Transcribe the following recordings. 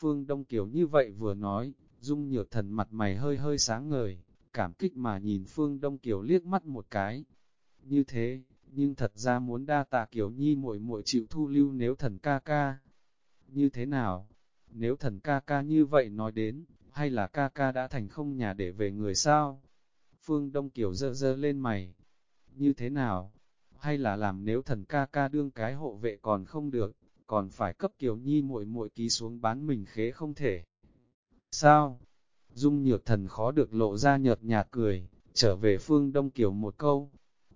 Phương Đông Kiều như vậy vừa nói, dung nhược thần mặt mày hơi hơi sáng ngời, cảm kích mà nhìn Phương Đông Kiều liếc mắt một cái. Như thế, nhưng thật ra muốn đa tạ Kiều Nhi muội muội chịu thu lưu nếu thần ca ca. Như thế nào? Nếu thần ca ca như vậy nói đến, hay là ca ca đã thành không nhà để về người sao? Phương Đông Kiều dơ dơ lên mày. Như thế nào? Hay là làm nếu thần ca ca đương cái hộ vệ còn không được, còn phải cấp Kiều Nhi muội muội ký xuống bán mình khế không thể. Sao? Dung nhược thần khó được lộ ra nhợt nhạt cười, trở về Phương Đông Kiều một câu.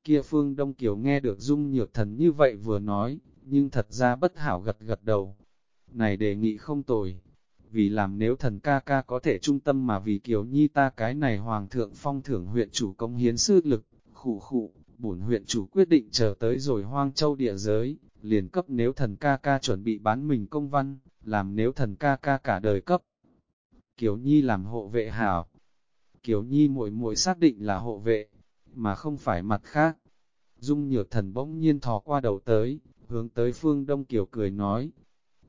Kia Phương Đông Kiều nghe được Dung nhược thần như vậy vừa nói, nhưng thật ra bất hảo gật gật đầu. Này đề nghị không tồi, vì làm nếu thần ca ca có thể trung tâm mà vì Kiều Nhi ta cái này Hoàng thượng phong thưởng huyện chủ công hiến sư lực, khủ khụ, bổn huyện chủ quyết định chờ tới rồi hoang châu địa giới, liền cấp nếu thần ca ca chuẩn bị bán mình công văn, làm nếu thần ca ca cả đời cấp. Kiều Nhi làm hộ vệ hảo. Kiều Nhi muội muội xác định là hộ vệ, mà không phải mặt khác. Dung nhược thần bỗng nhiên thò qua đầu tới, hướng tới phương Đông Kiều cười nói.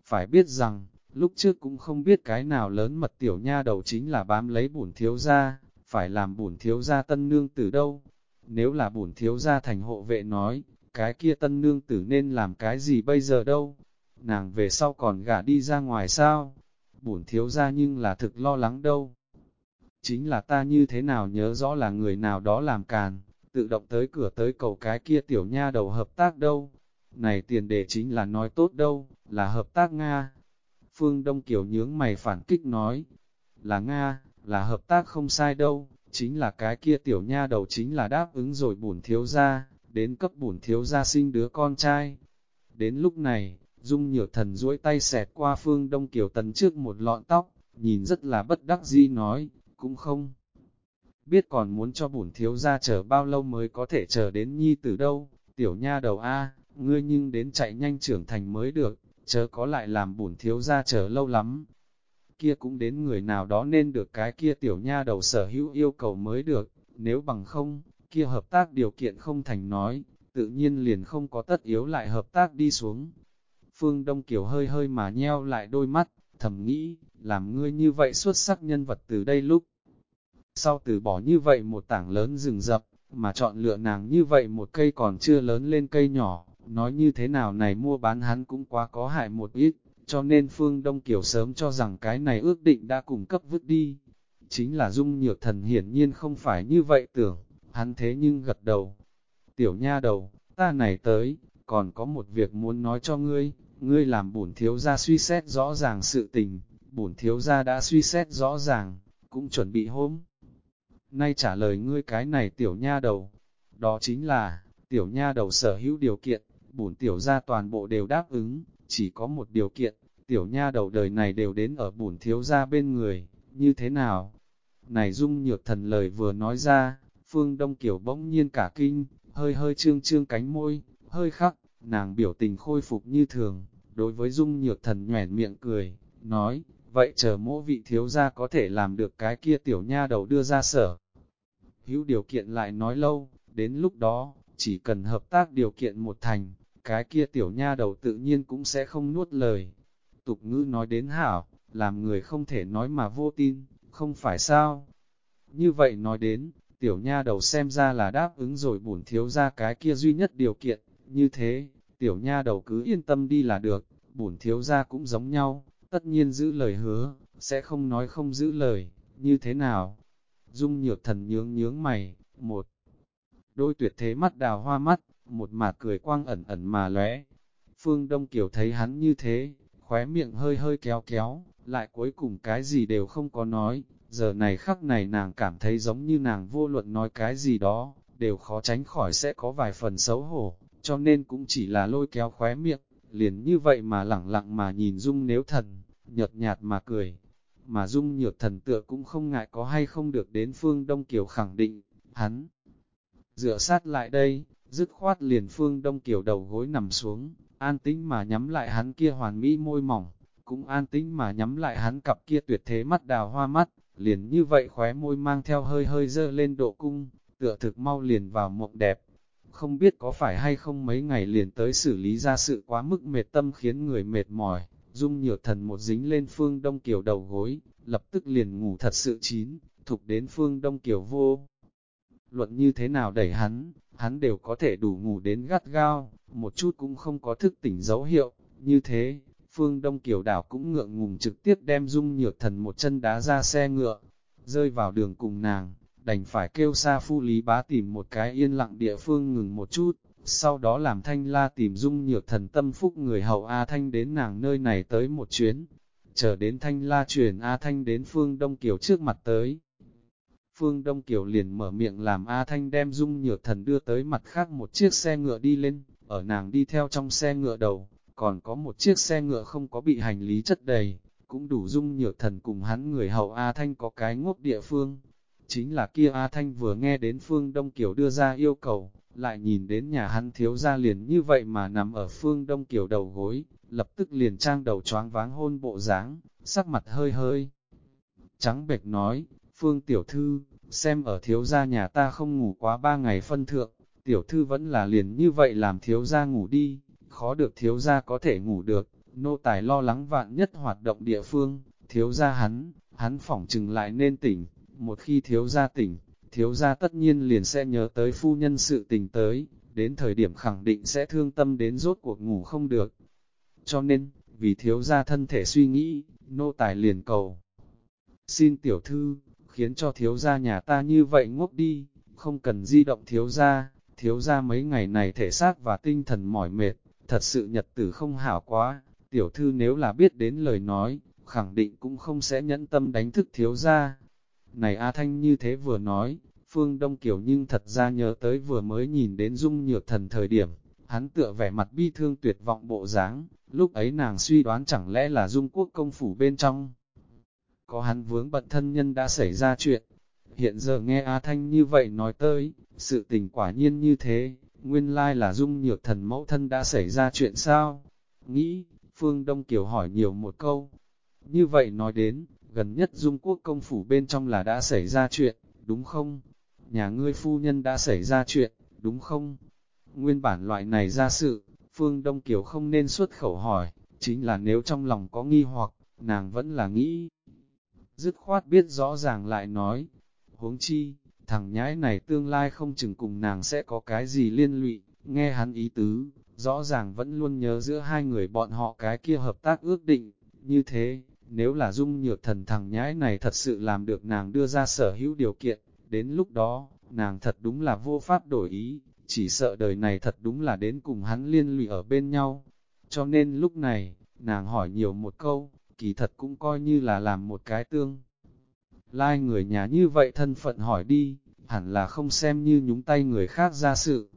Phải biết rằng, lúc trước cũng không biết cái nào lớn mật tiểu nha đầu chính là bám lấy bổn thiếu gia, phải làm bổn thiếu gia tân nương từ đâu. Nếu là bổn thiếu gia thành hộ vệ nói, cái kia tân nương tử nên làm cái gì bây giờ đâu? Nàng về sau còn gả đi ra ngoài sao? Bổn thiếu gia nhưng là thực lo lắng đâu. Chính là ta như thế nào nhớ rõ là người nào đó làm càn, tự động tới cửa tới cầu cái kia tiểu nha đầu hợp tác đâu. Này tiền đề chính là nói tốt đâu, là hợp tác Nga. Phương Đông Kiều nhướng mày phản kích nói, là Nga, là hợp tác không sai đâu, chính là cái kia tiểu nha đầu chính là đáp ứng rồi bổn thiếu gia, đến cấp bổn thiếu gia sinh đứa con trai. Đến lúc này, Dung nhược thần duỗi tay xẹt qua phương Đông Kiều Tần trước một lọn tóc, nhìn rất là bất đắc dĩ nói, cũng không. Biết còn muốn cho bổn thiếu gia chờ bao lâu mới có thể chờ đến nhi tử đâu, tiểu nha đầu A, ngươi nhưng đến chạy nhanh trưởng thành mới được, chớ có lại làm bổn thiếu gia chờ lâu lắm. Kia cũng đến người nào đó nên được cái kia tiểu nha đầu sở hữu yêu cầu mới được, nếu bằng không, kia hợp tác điều kiện không thành nói, tự nhiên liền không có tất yếu lại hợp tác đi xuống. Phương Đông Kiều hơi hơi mà nheo lại đôi mắt, thầm nghĩ, làm ngươi như vậy xuất sắc nhân vật từ đây lúc. Sau từ bỏ như vậy một tảng lớn rừng rập, mà chọn lựa nàng như vậy một cây còn chưa lớn lên cây nhỏ, nói như thế nào này mua bán hắn cũng quá có hại một ít, cho nên Phương Đông Kiều sớm cho rằng cái này ước định đã cùng cấp vứt đi. Chính là dung nhược thần hiển nhiên không phải như vậy tưởng, hắn thế nhưng gật đầu. Tiểu nha đầu, ta này tới, còn có một việc muốn nói cho ngươi, ngươi làm bổn thiếu gia suy xét rõ ràng sự tình, bổn thiếu gia đã suy xét rõ ràng, cũng chuẩn bị hôm. Nay trả lời ngươi cái này tiểu nha đầu, đó chính là, tiểu nha đầu sở hữu điều kiện, bổn tiểu gia toàn bộ đều đáp ứng, chỉ có một điều kiện, tiểu nha đầu đời này đều đến ở bổn thiếu gia bên người, như thế nào? Này dung nhược thần lời vừa nói ra, phương đông kiểu bỗng nhiên cả kinh, hơi hơi trương trương cánh môi, hơi khắc, nàng biểu tình khôi phục như thường, đối với dung nhược thần nhoẻn miệng cười, nói, vậy chờ mỗi vị thiếu gia có thể làm được cái kia tiểu nha đầu đưa ra sở. Hữu điều kiện lại nói lâu, đến lúc đó, chỉ cần hợp tác điều kiện một thành, cái kia tiểu nha đầu tự nhiên cũng sẽ không nuốt lời. Tục ngữ nói đến hảo, làm người không thể nói mà vô tin, không phải sao? Như vậy nói đến, tiểu nha đầu xem ra là đáp ứng rồi bổn thiếu ra cái kia duy nhất điều kiện, như thế, tiểu nha đầu cứ yên tâm đi là được, bổn thiếu ra cũng giống nhau, tất nhiên giữ lời hứa, sẽ không nói không giữ lời, như thế nào? Dung nhược thần nhướng nhướng mày, một đôi tuyệt thế mắt đào hoa mắt, một mà cười quang ẩn ẩn mà lóe. Phương Đông Kiều thấy hắn như thế, khóe miệng hơi hơi kéo kéo, lại cuối cùng cái gì đều không có nói, giờ này khắc này nàng cảm thấy giống như nàng vô luận nói cái gì đó, đều khó tránh khỏi sẽ có vài phần xấu hổ, cho nên cũng chỉ là lôi kéo khóe miệng, liền như vậy mà lẳng lặng mà nhìn Dung nếu thần, nhợt nhạt mà cười. Mà Dung nhược thần tựa cũng không ngại có hay không được đến phương Đông Kiều khẳng định, hắn dựa sát lại đây, dứt khoát liền phương Đông Kiều đầu gối nằm xuống, an tĩnh mà nhắm lại hắn kia hoàn mỹ môi mỏng, cũng an tĩnh mà nhắm lại hắn cặp kia tuyệt thế mắt đào hoa mắt, liền như vậy khóe môi mang theo hơi hơi dơ lên độ cung, tựa thực mau liền vào mộng đẹp. Không biết có phải hay không mấy ngày liền tới xử lý ra sự quá mức mệt tâm khiến người mệt mỏi, Dung nhược thần một dính lên phương đông kiều đầu gối, lập tức liền ngủ thật sự chín, thục đến phương đông kiều vô. Luận như thế nào đẩy hắn, hắn đều có thể đủ ngủ đến gắt gao, một chút cũng không có thức tỉnh dấu hiệu, như thế, phương đông kiều đảo cũng ngượng ngùng trực tiếp đem dung nhược thần một chân đá ra xe ngựa, rơi vào đường cùng nàng, đành phải kêu xa phu lý bá tìm một cái yên lặng địa phương ngừng một chút, sau đó làm thanh la tìm dung nhược thần tâm phúc người hậu A Thanh đến nàng nơi này tới một chuyến, chờ đến thanh la truyền A Thanh đến phương Đông Kiều trước mặt tới. Phương Đông Kiều liền mở miệng làm A Thanh đem dung nhược thần đưa tới mặt khác một chiếc xe ngựa đi lên, ở nàng đi theo trong xe ngựa đầu, còn có một chiếc xe ngựa không có bị hành lý chất đầy, cũng đủ dung nhược thần cùng hắn người hậu A Thanh có cái ngốc địa phương. Chính là kia A Thanh vừa nghe đến Phương Đông Kiều đưa ra yêu cầu, lại nhìn đến nhà hắn thiếu ra liền như vậy mà nằm ở Phương Đông Kiều đầu gối, lập tức liền trang đầu choáng váng hôn bộ dáng sắc mặt hơi hơi. Trắng bệch nói, Phương Tiểu Thư, xem ở thiếu gia nhà ta không ngủ quá ba ngày phân thượng, Tiểu Thư vẫn là liền như vậy làm thiếu gia ngủ đi, khó được thiếu gia có thể ngủ được, nô tài lo lắng vạn nhất hoạt động địa phương, thiếu gia hắn, hắn phỏng chừng lại nên tỉnh, một khi thiếu gia tỉnh, thiếu gia tất nhiên liền sẽ nhớ tới phu nhân sự tình tới, đến thời điểm khẳng định sẽ thương tâm đến rốt cuộc ngủ không được. Cho nên, vì thiếu gia thân thể suy nghĩ, nô tài liền cầu. Xin tiểu thư, khiến cho thiếu gia nhà ta như vậy ngốc đi, không cần di động thiếu gia, thiếu gia mấy ngày này thể xác và tinh thần mỏi mệt, thật sự nhật tử không hảo quá, tiểu thư nếu là biết đến lời nói, khẳng định cũng không sẽ nhẫn tâm đánh thức thiếu gia. Này A Thanh như thế vừa nói, Phương Đông Kiều nhưng thật ra nhớ tới vừa mới nhìn đến dung nhược thần thời điểm, hắn tựa vẻ mặt bi thương tuyệt vọng bộ dáng, lúc ấy nàng suy đoán chẳng lẽ là dung quốc công phủ bên trong. Có hắn vướng bận thân nhân đã xảy ra chuyện, hiện giờ nghe A Thanh như vậy nói tới, sự tình quả nhiên như thế, nguyên lai là dung nhược thần mẫu thân đã xảy ra chuyện sao? Nghĩ, Phương Đông Kiều hỏi nhiều một câu. Như vậy nói đến, gần nhất dung quốc công phủ bên trong là đã xảy ra chuyện, đúng không? Nhà ngươi phu nhân đã xảy ra chuyện, đúng không? Nguyên bản loại này ra sự, Phương Đông Kiều không nên xuất khẩu hỏi, chính là nếu trong lòng có nghi hoặc, nàng vẫn là nghĩ. Dứt khoát biết rõ ràng lại nói, huống chi, thằng nhãi này tương lai không chừng cùng nàng sẽ có cái gì liên lụy, nghe hắn ý tứ, rõ ràng vẫn luôn nhớ giữa hai người bọn họ cái kia hợp tác ước định, như thế, nếu là dung nhược thần thằng nhãi này thật sự làm được nàng đưa ra sở hữu điều kiện, đến lúc đó, nàng thật đúng là vô pháp đổi ý, chỉ sợ đời này thật đúng là đến cùng hắn liên lụy ở bên nhau. Cho nên lúc này, nàng hỏi nhiều một câu, kỳ thật cũng coi như là làm một cái tương. Lai like người nhà như vậy thân phận hỏi đi, hẳn là không xem như nhúng tay người khác ra sự.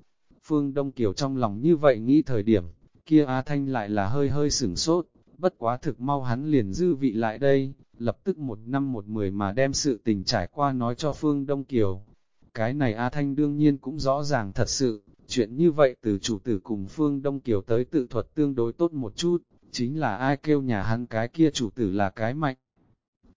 Phương Đông Kiều trong lòng như vậy nghĩ thời điểm, kia A Thanh lại là hơi hơi sửng sốt, bất quá thực mau hắn liền dư vị lại đây, lập tức một năm một mười mà đem sự tình trải qua nói cho Phương Đông Kiều. Cái này A Thanh đương nhiên cũng rõ ràng thật sự, chuyện như vậy từ chủ tử cùng Phương Đông Kiều tới tự thuật tương đối tốt một chút, chính là ai kêu nhà hắn cái kia chủ tử là cái mạnh.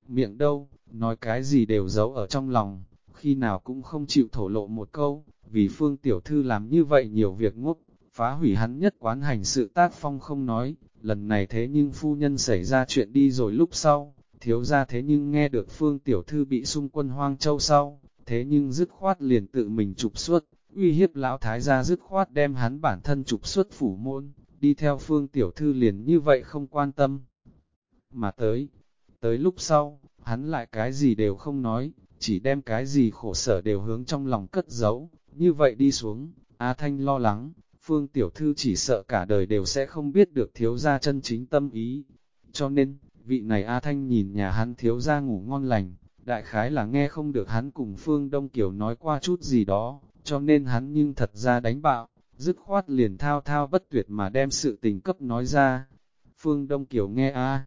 Miệng đâu, nói cái gì đều giấu ở trong lòng, khi nào cũng không chịu thổ lộ một câu, vì Phương Tiểu Thư làm như vậy nhiều việc ngốc, phá hủy hắn nhất quán hành sự tác phong không nói, lần này thế nhưng phu nhân xảy ra chuyện đi rồi lúc sau, thiếu ra thế nhưng nghe được Phương Tiểu Thư bị xung quân hoang châu sau, thế nhưng dứt khoát liền tự mình trục xuất, uy hiếp lão thái gia dứt khoát đem hắn bản thân trục xuất phủ môn, đi theo Phương Tiểu Thư liền như vậy không quan tâm. Mà tới, tới lúc sau, hắn lại cái gì đều không nói, chỉ đem cái gì khổ sở đều hướng trong lòng cất giấu, như vậy đi xuống, A Thanh lo lắng, Phương Tiểu Thư chỉ sợ cả đời đều sẽ không biết được thiếu gia chân chính tâm ý. Cho nên, vị này A Thanh nhìn nhà hắn thiếu gia ngủ ngon lành, đại khái là nghe không được hắn cùng Phương Đông Kiều nói qua chút gì đó, cho nên hắn nhưng thật ra đánh bạo, dứt khoát liền thao thao bất tuyệt mà đem sự tình cấp nói ra. Phương Đông Kiều nghe A.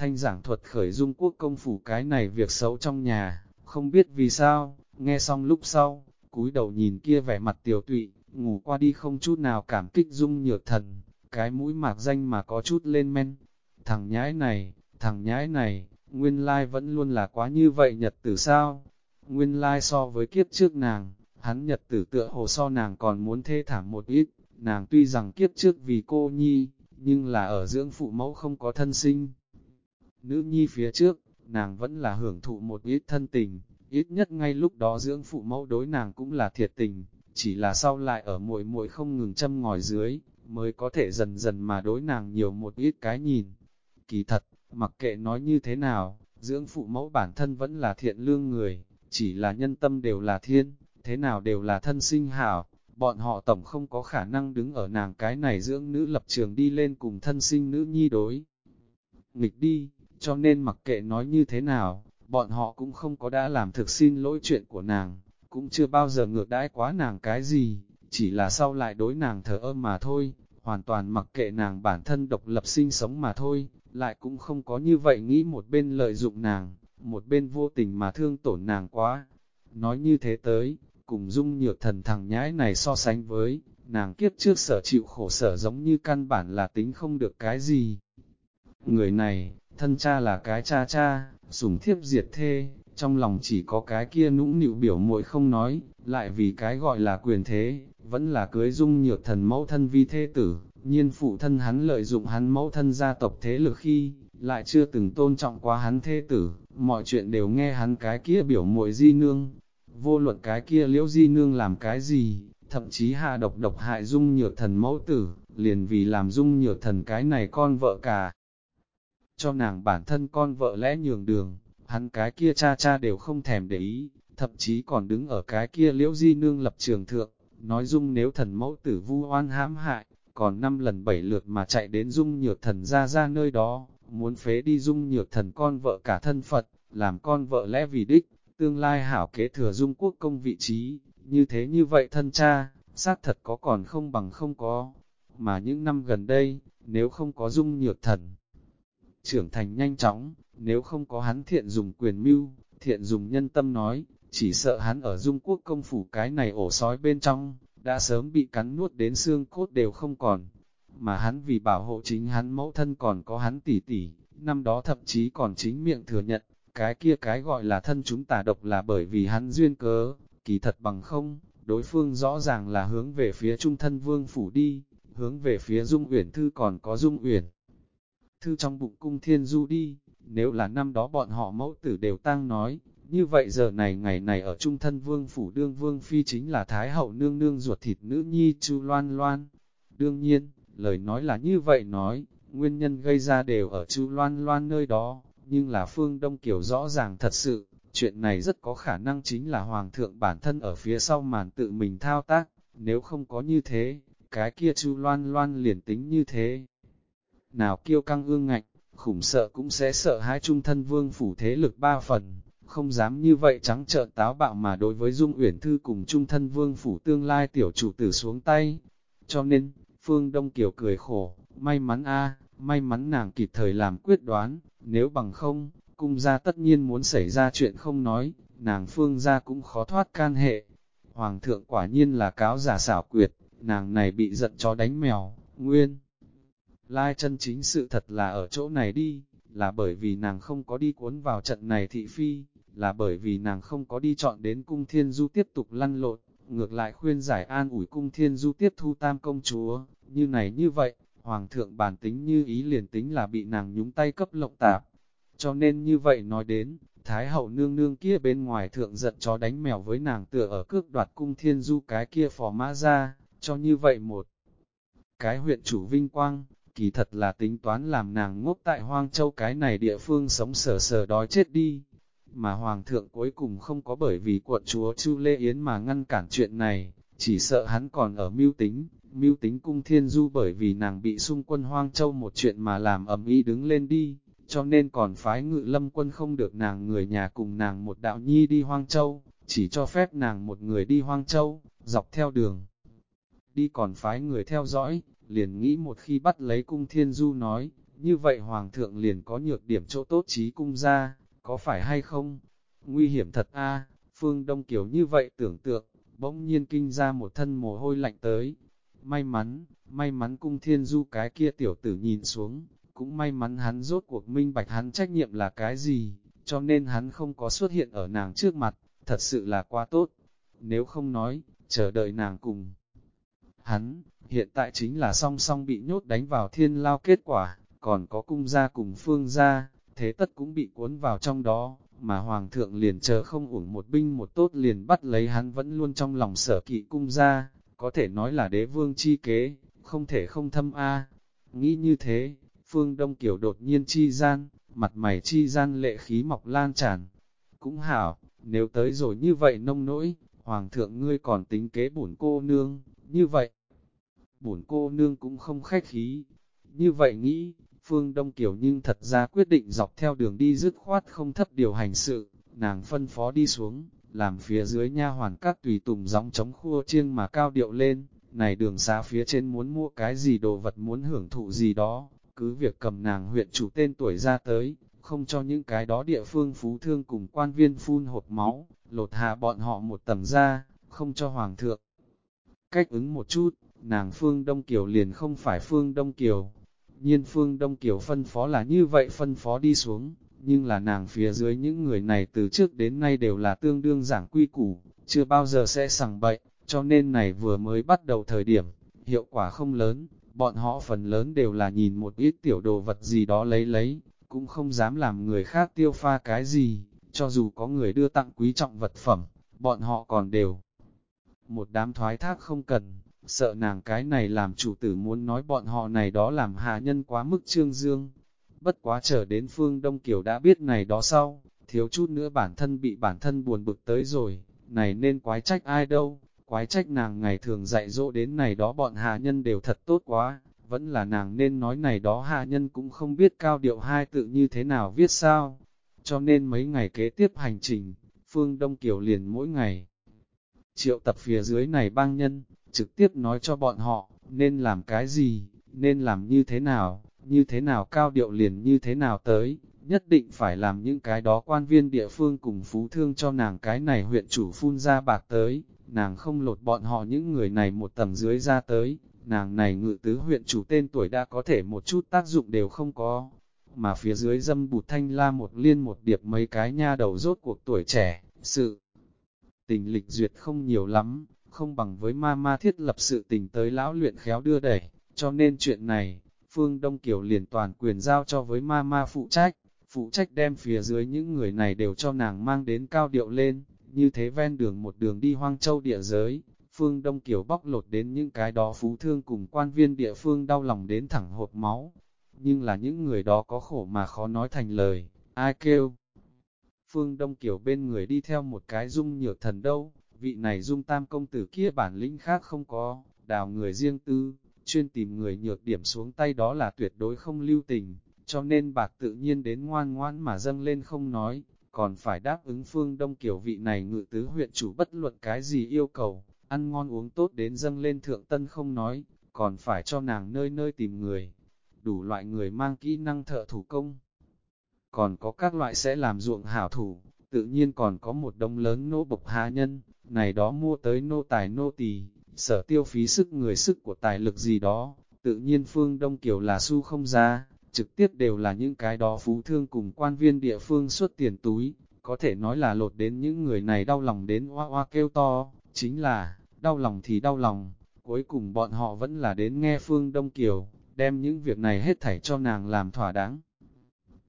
Thanh giảng thuật khởi dung quốc công phủ cái này việc xấu trong nhà, không biết vì sao, nghe xong lúc sau, cúi đầu nhìn kia vẻ mặt tiểu tụy, ngủ qua đi không chút nào cảm kích dung nhược thần, cái mũi mạc danh mà có chút lên men. Thằng nhãi này, thằng nhãi này, nguyên lai vẫn luôn là quá như vậy nhật tử sao? Nguyên lai so với kiếp trước nàng, hắn nhật tử tựa hồ so nàng còn muốn thê thảm một ít, nàng tuy rằng kiếp trước vì cô nhi, nhưng là ở dưỡng phụ mẫu không có thân sinh. Nữ nhi phía trước, nàng vẫn là hưởng thụ một ít thân tình, ít nhất ngay lúc đó dưỡng phụ mẫu đối nàng cũng là thiệt tình, chỉ là sau lại ở muội muội không ngừng châm ngòi dưới, mới có thể dần dần mà đối nàng nhiều một ít cái nhìn. Kỳ thật, mặc kệ nói như thế nào, dưỡng phụ mẫu bản thân vẫn là thiện lương người, chỉ là nhân tâm đều là thiên, thế nào đều là thân sinh hảo, bọn họ tổng không có khả năng đứng ở nàng cái này dưỡng nữ lập trường đi lên cùng thân sinh nữ nhi đối. Nghịch đi, cho nên mặc kệ nói như thế nào, bọn họ cũng không có đã làm thực xin lỗi chuyện của nàng, cũng chưa bao giờ ngược đãi quá nàng cái gì, chỉ là sau lại đối nàng thờ ơ mà thôi, hoàn toàn mặc kệ nàng bản thân độc lập sinh sống mà thôi, lại cũng không có như vậy nghĩ một bên lợi dụng nàng, một bên vô tình mà thương tổn nàng quá. Nói như thế tới, cùng dung nhược thần thằng nhãi này so sánh với, nàng kiếp trước sở chịu khổ sở giống như căn bản là tính không được cái gì. Người này, thân cha là cái cha cha, sủng thiếp diệt thê, trong lòng chỉ có cái kia nũng nịu biểu muội không nói, lại vì cái gọi là quyền thế, vẫn là cưới dung nhược thần mẫu thân vi thê tử, nhiên phụ thân hắn lợi dụng hắn mẫu thân gia tộc thế lực khi, lại chưa từng tôn trọng quá hắn thê tử, mọi chuyện đều nghe hắn cái kia biểu muội di nương, vô luận cái kia liễu di nương làm cái gì, thậm chí hạ độc độc hại dung nhược thần mẫu tử, liền vì làm dung nhược thần cái này con vợ cả. Cho nàng bản thân con vợ lẽ nhường đường, hắn cái kia cha cha đều không thèm để ý, thậm chí còn đứng ở cái kia liễu di nương lập trường thượng, nói dung nếu thần mẫu tử vu oan hãm hại, còn năm lần bảy lượt mà chạy đến dung nhược thần ra ra nơi đó, muốn phế đi dung nhược thần con vợ cả thân Phật, làm con vợ lẽ vì đích, tương lai hảo kế thừa dung quốc công vị trí, như thế như vậy thân cha, xác thật có còn không bằng không có, mà những năm gần đây, nếu không có dung nhược thần, trưởng thành nhanh chóng, nếu không có hắn thiện dùng quyền mưu, thiện dùng nhân tâm nói, chỉ sợ hắn ở dung quốc công phủ cái này ổ sói bên trong, đã sớm bị cắn nuốt đến xương cốt đều không còn. Mà hắn vì bảo hộ chính hắn mẫu thân còn có hắn tỉ tỉ, năm đó thậm chí còn chính miệng thừa nhận, cái kia cái gọi là thân chúng tà độc là bởi vì hắn duyên cớ, kỳ thật bằng không, đối phương rõ ràng là hướng về phía trung thân vương phủ đi, hướng về phía dung uyển thư còn có dung uyển. Thư trong bụng cung thiên du đi, nếu là năm đó bọn họ mẫu tử đều tăng nói, như vậy giờ này ngày này ở trung thân vương phủ đương vương phi chính là thái hậu nương nương ruột thịt nữ nhi chu loan loan. Đương nhiên, lời nói là như vậy nói, nguyên nhân gây ra đều ở chu loan loan nơi đó, nhưng là phương Đông kiểu rõ ràng thật sự, chuyện này rất có khả năng chính là Hoàng thượng bản thân ở phía sau màn tự mình thao tác, nếu không có như thế, cái kia chu loan loan liền tính như thế. Nào kiêu căng ương ngạnh, khủng sợ cũng sẽ sợ hai trung thân vương phủ thế lực ba phần, không dám như vậy trắng trợn táo bạo mà đối với Dung Uyển Thư cùng trung thân vương phủ tương lai tiểu chủ tử xuống tay. Cho nên, Phương Đông Kiều cười khổ, may mắn a may mắn nàng kịp thời làm quyết đoán, nếu bằng không, cung gia tất nhiên muốn xảy ra chuyện không nói, nàng Phương gia cũng khó thoát can hệ. Hoàng thượng quả nhiên là cáo giả xảo quyệt, nàng này bị giận chó đánh mèo, nguyên. Lai chân chính sự thật là ở chỗ này đi, là bởi vì nàng không có đi cuốn vào trận này thị phi, là bởi vì nàng không có đi chọn đến cung thiên du tiếp tục lăn lộn, ngược lại khuyên giải an ủi cung thiên du tiếp thu tam công chúa, như này như vậy, hoàng thượng bản tính như ý liền tính là bị nàng nhúng tay cấp lộng tạp. Cho nên như vậy nói đến, Thái hậu nương nương kia bên ngoài thượng giận chó đánh mèo với nàng tựa ở cước đoạt cung thiên du cái kia phò mã ra, cho như vậy một cái huyện chủ vinh quang, kỳ thật là tính toán làm nàng ngốc tại Hoang Châu cái này địa phương sống sờ sờ đói chết đi. Mà Hoàng thượng cuối cùng không có bởi vì quận chúa Chu Lê Yến mà ngăn cản chuyện này, chỉ sợ hắn còn ở mưu tính, mưu tính cung thiên du bởi vì nàng bị xung quân Hoang Châu một chuyện mà làm ầm ĩ đứng lên đi, cho nên còn phái ngự lâm quân không được nàng người nhà cùng nàng một đạo nhi đi Hoang Châu, chỉ cho phép nàng một người đi Hoang Châu, dọc theo đường. Đi còn phái người theo dõi, liền nghĩ một khi bắt lấy cung thiên du nói, như vậy hoàng thượng liền có nhược điểm chỗ tốt trí cung ra, có phải hay không? Nguy hiểm thật a phương Đông Kiều như vậy tưởng tượng, bỗng nhiên kinh ra một thân mồ hôi lạnh tới. May mắn, may mắn cung thiên du cái kia tiểu tử nhìn xuống, cũng may mắn hắn rốt cuộc minh bạch hắn trách nhiệm là cái gì, cho nên hắn không có xuất hiện ở nàng trước mặt, thật sự là quá tốt. Nếu không nói, chờ đợi nàng cùng Hắn, hiện tại chính là song song bị nhốt đánh vào thiên lao kết quả, còn có cung gia cùng phương gia, thế tất cũng bị cuốn vào trong đó, mà hoàng thượng liền chờ không uổng một binh một tốt liền bắt lấy hắn vẫn luôn trong lòng sở kỵ cung gia, có thể nói là đế vương chi kế, không thể không thâm a. Nghĩ như thế, phương đông kiểu đột nhiên chi gian, mặt mày chi gian lệ khí mọc lan tràn. Cũng hảo, nếu tới rồi như vậy nông nỗi, hoàng thượng ngươi còn tính kế bổn cô nương, như vậy. Bổn cô nương cũng không khách khí. Như vậy nghĩ, phương đông kiều nhưng thật ra quyết định dọc theo đường đi dứt khoát không thấp điều hành sự, nàng phân phó đi xuống, làm phía dưới nha hoàn các tùy tùng gióng chống khua chiêng mà cao điệu lên, này đường xa phía trên muốn mua cái gì đồ vật muốn hưởng thụ gì đó, cứ việc cầm nàng huyện chủ tên tuổi ra tới, không cho những cái đó địa phương phú thương cùng quan viên phun hột máu, lột hạ bọn họ một tầng ra, không cho hoàng thượng. Cách ứng một chút, nàng Phương Đông Kiều liền không phải Phương Đông Kiều. Nhiên Phương Đông Kiều phân phó là như vậy phân phó đi xuống, nhưng là nàng phía dưới những người này từ trước đến nay đều là tương đương giảng quy củ, chưa bao giờ sẽ sẵn bậy, cho nên này vừa mới bắt đầu thời điểm, hiệu quả không lớn, bọn họ phần lớn đều là nhìn một ít tiểu đồ vật gì đó lấy lấy, cũng không dám làm người khác tiêu pha cái gì, cho dù có người đưa tặng quý trọng vật phẩm, bọn họ còn đều. Một đám thoái thác không cần, sợ nàng cái này làm chủ tử muốn nói bọn họ này đó làm hạ nhân quá mức trương dương. Bất quá trở đến phương Đông Kiều đã biết này đó sau, thiếu chút nữa bản thân bị bản thân buồn bực tới rồi, này nên quái trách ai đâu, quái trách nàng ngày thường dạy dỗ đến này đó bọn hạ nhân đều thật tốt quá, vẫn là nàng nên nói này đó hạ nhân cũng không biết cao điệu hai tự như thế nào viết sao. Cho nên mấy ngày kế tiếp hành trình, Phương Đông Kiều liền mỗi ngày triệu tập phía dưới này băng nhân, trực tiếp nói cho bọn họ, nên làm cái gì, nên làm như thế nào, như thế nào cao điệu liền như thế nào tới, nhất định phải làm những cái đó quan viên địa phương cùng phú thương cho nàng cái này huyện chủ phun ra bạc tới, nàng không lột bọn họ những người này một tầng dưới ra tới, nàng này ngự tứ huyện chủ tên tuổi đã có thể một chút tác dụng đều không có, mà phía dưới dâm bụt thanh la một liên một điệp mấy cái nha đầu rốt cuộc tuổi trẻ, sự tình lịch duyệt không nhiều lắm, không bằng với ma ma thiết lập sự tình tới lão luyện khéo đưa đẩy, cho nên chuyện này, Phương Đông Kiều liền toàn quyền giao cho với ma ma phụ trách, phụ trách đem phía dưới những người này đều cho nàng mang đến cao điệu lên, như thế ven đường một đường đi hoang châu địa giới, Phương Đông Kiều bóc lột đến những cái đó phú thương cùng quan viên địa phương đau lòng đến thẳng hộp máu, nhưng là những người đó có khổ mà khó nói thành lời, ai kêu. Phương Đông Kiều bên người đi theo một cái dung nhược thần đâu, vị này dung tam công tử kia bản lĩnh khác không có, đào người riêng tư, chuyên tìm người nhược điểm xuống tay đó là tuyệt đối không lưu tình, cho nên bạc tự nhiên đến ngoan ngoãn mà dâng lên không nói, còn phải đáp ứng phương đông kiểu vị này ngự tứ huyện chủ bất luận cái gì yêu cầu, ăn ngon uống tốt đến dâng lên thượng tân không nói, còn phải cho nàng nơi nơi tìm người, đủ loại người mang kỹ năng thợ thủ công. Còn có các loại sẽ làm ruộng hảo thủ, tự nhiên còn có một đông lớn nô bộc hạ nhân, này đó mua tới nô tài nô tỳ, sở tiêu phí sức người sức của tài lực gì đó, tự nhiên phương Đông Kiều là su không ra, trực tiếp đều là những cái đó phú thương cùng quan viên địa phương xuất tiền túi, có thể nói là lột đến những người này đau lòng đến hoa hoa kêu to, chính là, đau lòng thì đau lòng, cuối cùng bọn họ vẫn là đến nghe phương Đông Kiều, đem những việc này hết thảy cho nàng làm thỏa đáng.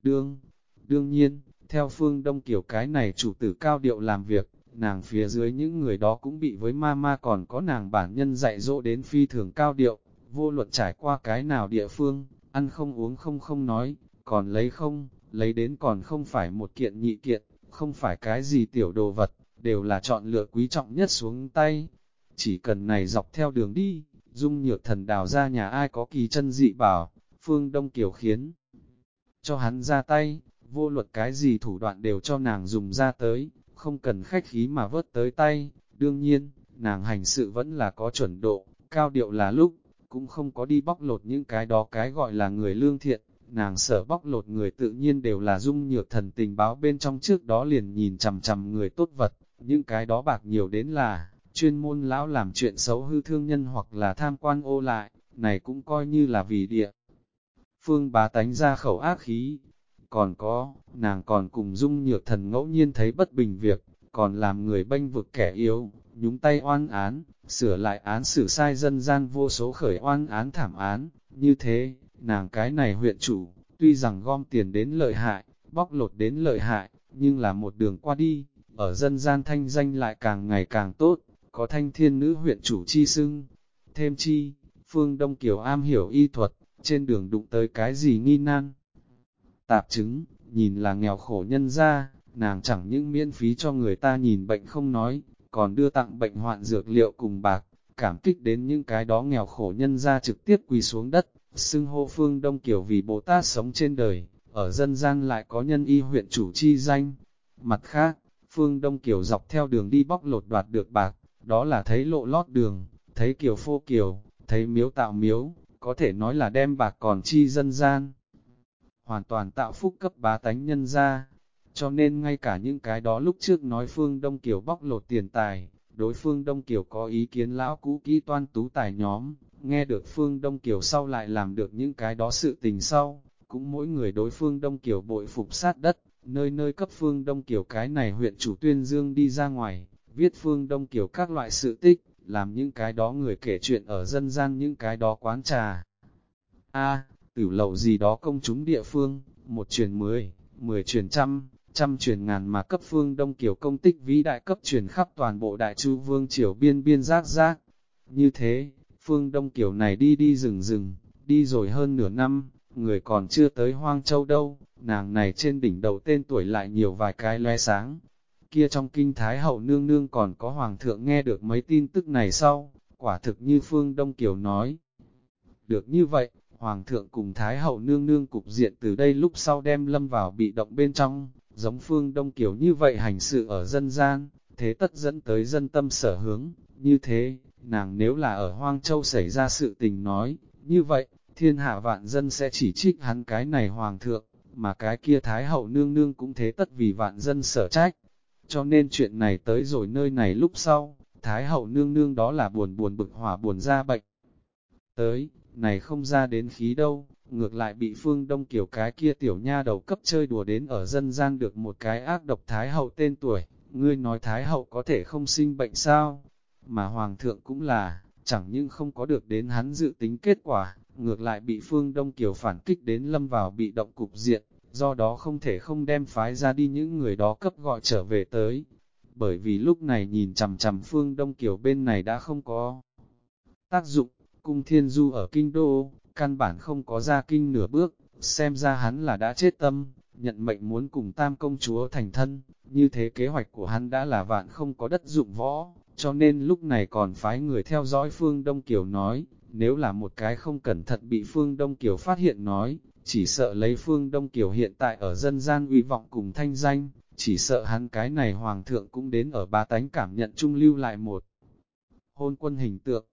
Đương, đương nhiên, theo phương Đông Kiều cái này chủ tử cao điệu làm việc, nàng phía dưới những người đó cũng bị với ma ma còn có nàng bản nhân dạy dỗ đến phi thường cao điệu, vô luận trải qua cái nào địa phương, ăn không uống không không nói, còn lấy không, lấy đến còn không phải một kiện nhị kiện, không phải cái gì tiểu đồ vật, đều là chọn lựa quý trọng nhất xuống tay. Chỉ cần này dọc theo đường đi, dung nhược thần đào ra nhà ai có kỳ chân dị bảo, phương đông kiều khiến cho hắn ra tay, vô luật cái gì thủ đoạn đều cho nàng dùng ra tới, không cần khách khí mà vớt tới tay, đương nhiên, nàng hành sự vẫn là có chuẩn độ, cao điệu là lúc, cũng không có đi bóc lột những cái đó cái gọi là người lương thiện, nàng sợ bóc lột người tự nhiên đều là dung nhược thần tình báo bên trong trước đó liền nhìn chằm chằm người tốt vật, những cái đó bạc nhiều đến là, chuyên môn lão làm chuyện xấu hư thương nhân hoặc là tham quan ô lại, này cũng coi như là vì địa. Phương bá tánh ra khẩu ác khí, còn có, nàng còn cùng dung nhược thần ngẫu nhiên thấy bất bình việc, còn làm người bênh vực kẻ yếu, nhúng tay oan án, sửa lại án xử sai dân gian vô số khởi oan án thảm án, như thế, nàng cái này huyện chủ, tuy rằng gom tiền đến lợi hại, bóc lột đến lợi hại, nhưng là một đường qua đi, ở dân gian thanh danh lại càng ngày càng tốt, có thanh thiên nữ huyện chủ chi xưng. Thêm chi, phương Đông Kiều am hiểu y thuật, trên đường đụng tới cái gì nghi nan. Tạp chứng, nhìn là nghèo khổ nhân ra, nàng chẳng những miễn phí cho người ta nhìn bệnh không nói, còn đưa tặng bệnh hoạn dược liệu cùng bạc, cảm kích đến những cái đó nghèo khổ nhân ra trực tiếp quỳ xuống đất, xưng hô phương Đông Kiều vì Bồ Tát sống trên đời, ở dân gian lại có nhân y huyện chủ chi danh. Mặt khác, phương Đông Kiều dọc theo đường đi bóc lột đoạt được bạc, đó là thấy lộ lót đường, thấy kiều phô kiều, thấy miếu tạo miếu, có thể nói là đem bạc còn chi dân gian. Hoàn toàn tạo phúc cấp bá tánh nhân ra, cho nên ngay cả những cái đó lúc trước nói Phương Đông Kiều bóc lột tiền tài, đối Phương Đông Kiều có ý kiến lão cũ kỹ toan tú tài nhóm, nghe được Phương Đông Kiều sau lại làm được những cái đó sự tình sau, cũng mỗi người đối Phương Đông Kiều bội phục sát đất, nơi nơi cấp Phương Đông Kiều cái này huyện chủ tuyên dương đi ra ngoài, viết Phương Đông Kiều các loại sự tích, làm những cái đó người kể chuyện ở dân gian những cái đó quán trà. A, tử lậu gì đó công chúng địa phương, một truyền mười, mười truyền trăm, trăm truyền ngàn mà cấp phương Đông Kiều công tích vĩ đại cấp truyền khắp toàn bộ đại chu vương triều biên biên giác giác. Như thế, phương Đông Kiều này đi đi rừng rừng, đi rồi hơn nửa năm, người còn chưa tới Hoang Châu đâu, nàng này trên đỉnh đầu tên tuổi lại nhiều vài cái loe sáng. Kia trong kinh Thái Hậu Nương Nương còn có Hoàng thượng nghe được mấy tin tức này sau, quả thực như Phương Đông Kiều nói. Được như vậy, Hoàng thượng cùng Thái Hậu Nương Nương cục diện từ đây lúc sau đem lâm vào bị động bên trong, giống phương Đông kiểu như vậy hành sự ở dân gian, thế tất dẫn tới dân tâm sở hướng, như thế, nàng nếu là ở Hoang Châu xảy ra sự tình nói, như vậy, thiên hạ vạn dân sẽ chỉ trích hắn cái này Hoàng thượng, mà cái kia Thái Hậu Nương Nương cũng thế tất vì vạn dân sở trách. Cho nên chuyện này tới rồi nơi này lúc sau, Thái Hậu Nương Nương đó là buồn buồn bực hỏa buồn ra bệnh. Tới, này không ra đến khí đâu, ngược lại bị phương đông kiểu cái kia tiểu nha đầu cấp chơi đùa đến ở dân gian được một cái ác độc Thái Hậu tên tuổi, ngươi nói Thái Hậu có thể không sinh bệnh sao, mà Hoàng thượng cũng là, chẳng nhưng không có được đến hắn dự tính kết quả, ngược lại bị phương đông kiều phản kích đến lâm vào bị động cục diện, do đó không thể không đem phái ra đi những người đó cấp gọi trở về tới. Bởi vì lúc này nhìn chằm chằm phương đông kiều bên này đã không có tác dụng, cung thiên du ở kinh đô, căn bản không có ra kinh nửa bước, xem ra hắn là đã chết tâm, nhận mệnh muốn cùng tam công chúa thành thân, như thế kế hoạch của hắn đã là vạn không có đất dụng võ, cho nên lúc này còn phái người theo dõi Phương Đông Kiều nói, nếu là một cái không cẩn thận bị Phương Đông Kiều phát hiện nói, chỉ sợ lấy Phương Đông Kiều hiện tại ở dân gian uy vọng cùng thanh danh, chỉ sợ hắn cái này hoàng thượng cũng đến ở ba tánh cảm nhận trung lưu lại một hôn quân hình tượng,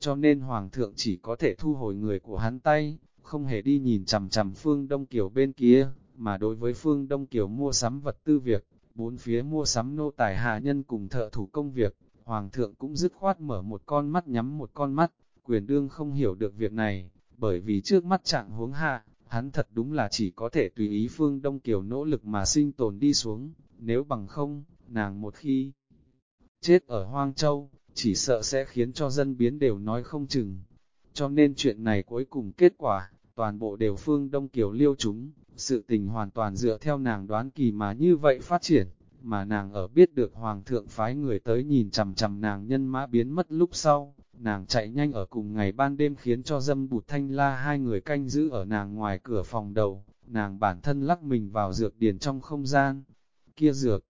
cho nên Hoàng thượng chỉ có thể thu hồi người của hắn tay, không hề đi nhìn chằm chằm Phương Đông Kiều bên kia, mà đối với Phương Đông Kiều mua sắm vật tư việc, bốn phía mua sắm nô tài hạ nhân cùng thợ thủ công việc, Hoàng thượng cũng dứt khoát mở một con mắt nhắm một con mắt, quyền đương không hiểu được việc này, bởi vì trước mắt trạng huống hạ, hắn thật đúng là chỉ có thể tùy ý Phương Đông Kiều nỗ lực mà sinh tồn đi xuống, nếu bằng không, nàng một khi chết ở Hoang Châu, chỉ sợ sẽ khiến cho dân biến đều nói không chừng. Cho nên chuyện này cuối cùng kết quả, toàn bộ đều phương Đông Kiều liêu chúng, sự tình hoàn toàn dựa theo nàng đoán kỳ mà như vậy phát triển, mà nàng ở biết được Hoàng thượng phái người tới nhìn chằm chằm nàng nhân mã biến mất lúc sau, nàng chạy nhanh ở cùng ngày ban đêm khiến cho dâm bụt thanh la hai người canh giữ ở nàng ngoài cửa phòng đầu, nàng bản thân lắc mình vào dược điền trong không gian, kia dược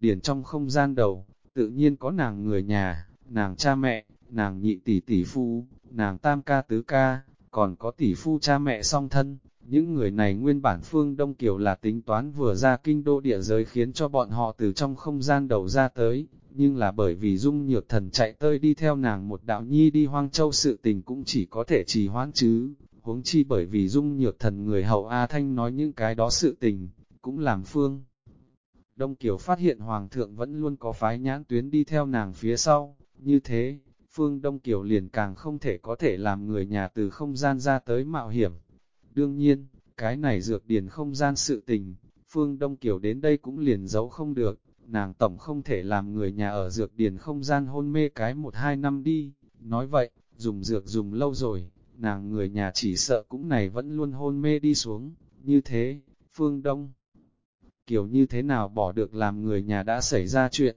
điền trong không gian đầu, tự nhiên có nàng người nhà, nàng cha mẹ, nàng nhị tỷ tỷ phu, nàng tam ca tứ ca, còn có tỷ phu cha mẹ song thân. Những người này nguyên bản phương Đông Kiều là tính toán vừa ra kinh đô địa giới khiến cho bọn họ từ trong không gian đầu ra tới, nhưng là bởi vì dung nhược thần chạy tơi đi theo nàng một đạo nhi đi hoang châu sự tình cũng chỉ có thể trì hoãn chứ, huống chi bởi vì dung nhược thần người hậu A Thanh nói những cái đó sự tình, cũng làm phương. Đông Kiều phát hiện Hoàng thượng vẫn luôn có phái nhãn tuyến đi theo nàng phía sau, như thế, Phương Đông Kiều liền càng không thể có thể làm người nhà từ không gian ra tới mạo hiểm. Đương nhiên, cái này dược điền không gian sự tình, Phương Đông Kiều đến đây cũng liền giấu không được, nàng tổng không thể làm người nhà ở dược điền không gian hôn mê cái một hai năm đi, nói vậy, dùng dược dùng lâu rồi, nàng người nhà chỉ sợ cũng này vẫn luôn hôn mê đi xuống, như thế, phương đông. Kiểu như thế nào bỏ được làm người nhà đã xảy ra chuyện,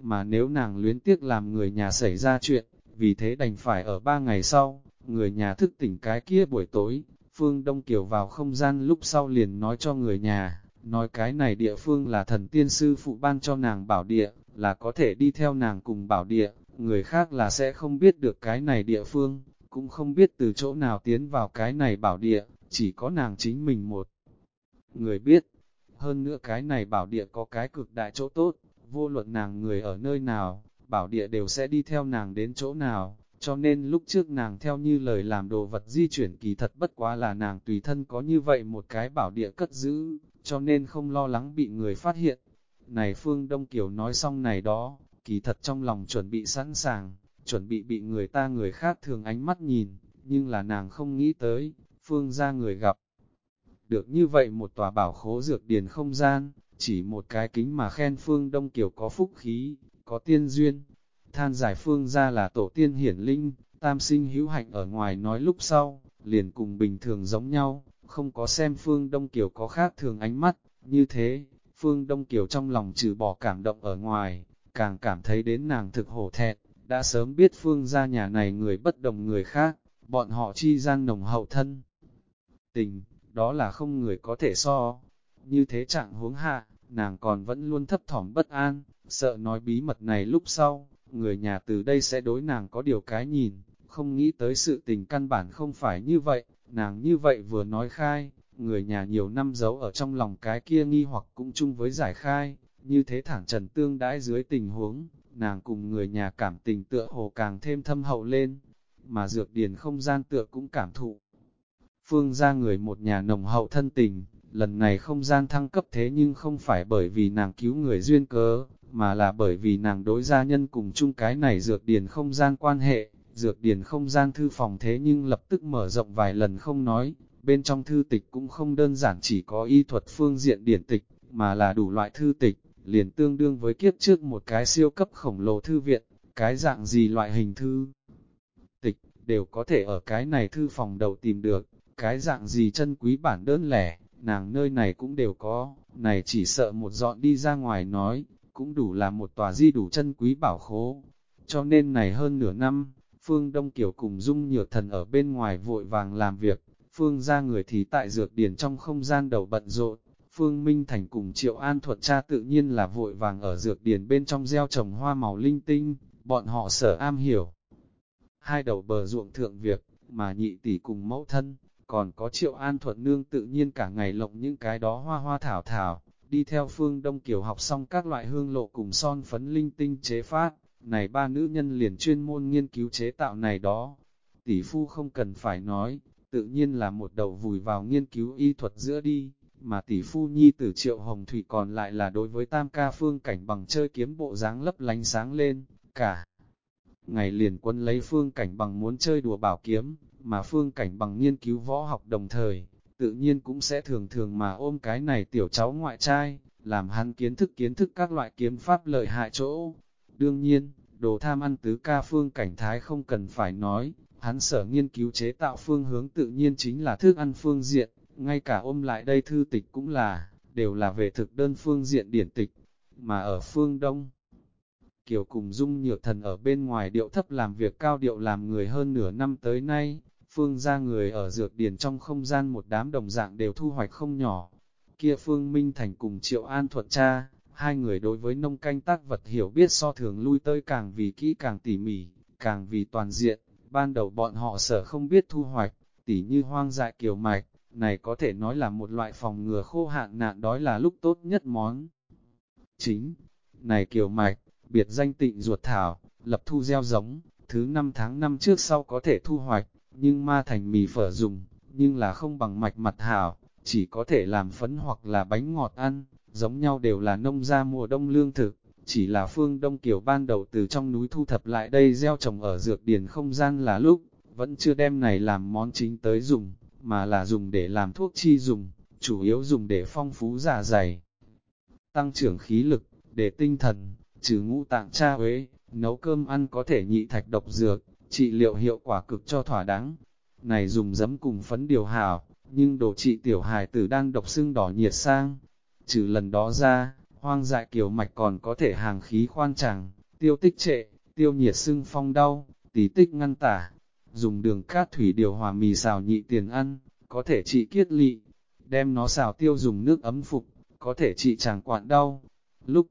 mà nếu nàng luyến tiếc làm người nhà xảy ra chuyện, vì thế đành phải ở ba ngày sau, người nhà thức tỉnh cái kia buổi tối, Phương Đông Kiều vào không gian lúc sau liền nói cho người nhà, nói cái này địa phương là thần tiên sư phụ ban cho nàng bảo địa, là có thể đi theo nàng cùng bảo địa, người khác là sẽ không biết được cái này địa phương, cũng không biết từ chỗ nào tiến vào cái này bảo địa, chỉ có nàng chính mình một người biết. Hơn nữa cái này bảo địa có cái cực đại chỗ tốt, vô luận nàng người ở nơi nào, bảo địa đều sẽ đi theo nàng đến chỗ nào, cho nên lúc trước nàng theo như lời làm đồ vật di chuyển kỳ thật bất quá là nàng tùy thân có như vậy một cái bảo địa cất giữ, cho nên không lo lắng bị người phát hiện. Này Phương Đông Kiều nói xong này đó, kỳ thật trong lòng chuẩn bị sẵn sàng, chuẩn bị bị người ta người khác thường ánh mắt nhìn, nhưng là nàng không nghĩ tới, Phương ra người gặp. Được như vậy một tòa bảo khố dược điền không gian, chỉ một cái kính mà khen Phương Đông Kiều có phúc khí, có tiên duyên. Than giải Phương ra là tổ tiên hiển linh, tam sinh hữu hạnh ở ngoài nói lúc sau, liền cùng bình thường giống nhau, không có xem Phương Đông Kiều có khác thường ánh mắt, như thế, Phương Đông Kiều trong lòng trừ bỏ cảm động ở ngoài, càng cảm thấy đến nàng thực hổ thẹn, đã sớm biết Phương ra nhà này người bất đồng người khác, bọn họ chi gian nồng hậu thân. Tình, đó là không người có thể so. Như thế trạng huống hạ, nàng còn vẫn luôn thấp thỏm bất an, sợ nói bí mật này lúc sau, người nhà từ đây sẽ đối nàng có điều cái nhìn, không nghĩ tới sự tình căn bản không phải như vậy, nàng như vậy vừa nói khai, người nhà nhiều năm giấu ở trong lòng cái kia nghi hoặc cũng chung với giải khai, như thế thẳng trần tương đãi dưới tình huống, nàng cùng người nhà cảm tình tựa hồ càng thêm thâm hậu lên, mà dược điền không gian tựa cũng cảm thụ. Phương ra người một nhà nồng hậu thân tình, lần này không gian thăng cấp thế nhưng không phải bởi vì nàng cứu người duyên cớ, mà là bởi vì nàng đối gia nhân cùng chung cái này dược điền không gian quan hệ, dược điền không gian thư phòng thế nhưng lập tức mở rộng vài lần không nói, bên trong thư tịch cũng không đơn giản chỉ có y thuật phương diện điển tịch, mà là đủ loại thư tịch, liền tương đương với kiếp trước một cái siêu cấp khổng lồ thư viện, cái dạng gì loại hình thư tịch, đều có thể ở cái này thư phòng đầu tìm được, cái dạng gì chân quý bản đơn lẻ, nàng nơi này cũng đều có, này chỉ sợ một dọn đi ra ngoài nói, cũng đủ là một tòa di đủ chân quý bảo khố. Cho nên này hơn nửa năm, Phương Đông Kiều cùng Dung Nhược Thần ở bên ngoài vội vàng làm việc, Phương ra người thì tại dược điển trong không gian đầu bận rộn. Phương Minh Thành cùng Triệu An Thuật cha tự nhiên là vội vàng ở dược điển bên trong gieo trồng hoa màu linh tinh, bọn họ sở am hiểu. Hai đầu bờ ruộng thượng việc, mà nhị tỷ cùng mẫu thân, còn có Triệu An Thuật nương tự nhiên cả ngày lộng những cái đó hoa hoa thảo thảo, đi theo phương Đông Kiều học xong các loại hương lộ cùng son phấn linh tinh chế phát, này ba nữ nhân liền chuyên môn nghiên cứu chế tạo này đó. Tỷ phu không cần phải nói, tự nhiên là một đầu vùi vào nghiên cứu y thuật giữa đi, mà tỷ phu nhi tử triệu hồng thủy còn lại là đối với tam ca phương cảnh bằng chơi kiếm bộ dáng lấp lánh sáng lên, cả. Ngày liền quân lấy phương cảnh bằng muốn chơi đùa bảo kiếm, mà phương cảnh bằng nghiên cứu võ học đồng thời, tự nhiên cũng sẽ thường thường mà ôm cái này tiểu cháu ngoại trai, làm hắn kiến thức kiến thức các loại kiếm pháp lợi hại chỗ. Đương nhiên, đồ tham ăn tứ ca phương cảnh thái không cần phải nói, hắn sở nghiên cứu chế tạo phương hướng tự nhiên chính là thức ăn phương diện, ngay cả ôm lại đây thư tịch cũng là, đều là về thực đơn phương diện điển tịch, mà ở phương Đông. Kiều cùng Dung Nhược Thần ở bên ngoài điệu thấp làm việc cao điệu làm người hơn nửa năm tới nay, Phương ra người ở dược điển trong không gian một đám đồng dạng đều thu hoạch không nhỏ. Kia Phương Minh Thành cùng Triệu An Thuận cha, hai người đối với nông canh tác vật hiểu biết so thường lui tới càng vì kỹ càng tỉ mỉ, càng vì toàn diện. Ban đầu bọn họ sở không biết thu hoạch, tỉ như hoang dại kiều mạch, này có thể nói là một loại phòng ngừa khô hạn nạn đói là lúc tốt nhất món. Chính, này kiều mạch, biệt danh tịnh ruột thảo, lập thu gieo giống, thứ năm tháng năm trước sau có thể thu hoạch, nhưng ma thành mì phở dùng, nhưng là không bằng mạch mặt hảo, chỉ có thể làm phấn hoặc là bánh ngọt ăn, giống nhau đều là nông gia mùa đông lương thực, chỉ là phương đông kiểu ban đầu từ trong núi thu thập lại đây gieo trồng ở dược điền không gian là lúc, vẫn chưa đem này làm món chính tới dùng, mà là dùng để làm thuốc chi dùng, chủ yếu dùng để phong phú giả dạ dày. Tăng trưởng khí lực, để tinh thần, trừ ngũ tạng cha huế nấu cơm ăn có thể nhị thạch độc dược, trị liệu hiệu quả cực cho thỏa đáng. Này dùng giấm cùng phấn điều hảo, nhưng đồ trị tiểu hài tử đang độc xương đỏ nhiệt sang. Trừ lần đó ra, hoang dại kiều mạch còn có thể hàng khí khoan chẳng, tiêu tích trệ, tiêu nhiệt xương phong đau, tí tích ngăn tả. Dùng đường cát thủy điều hòa mì xào nhị tiền ăn, có thể trị kiết lị. Đem nó xào tiêu dùng nước ấm phục, có thể trị chàng quạn đau. Lúc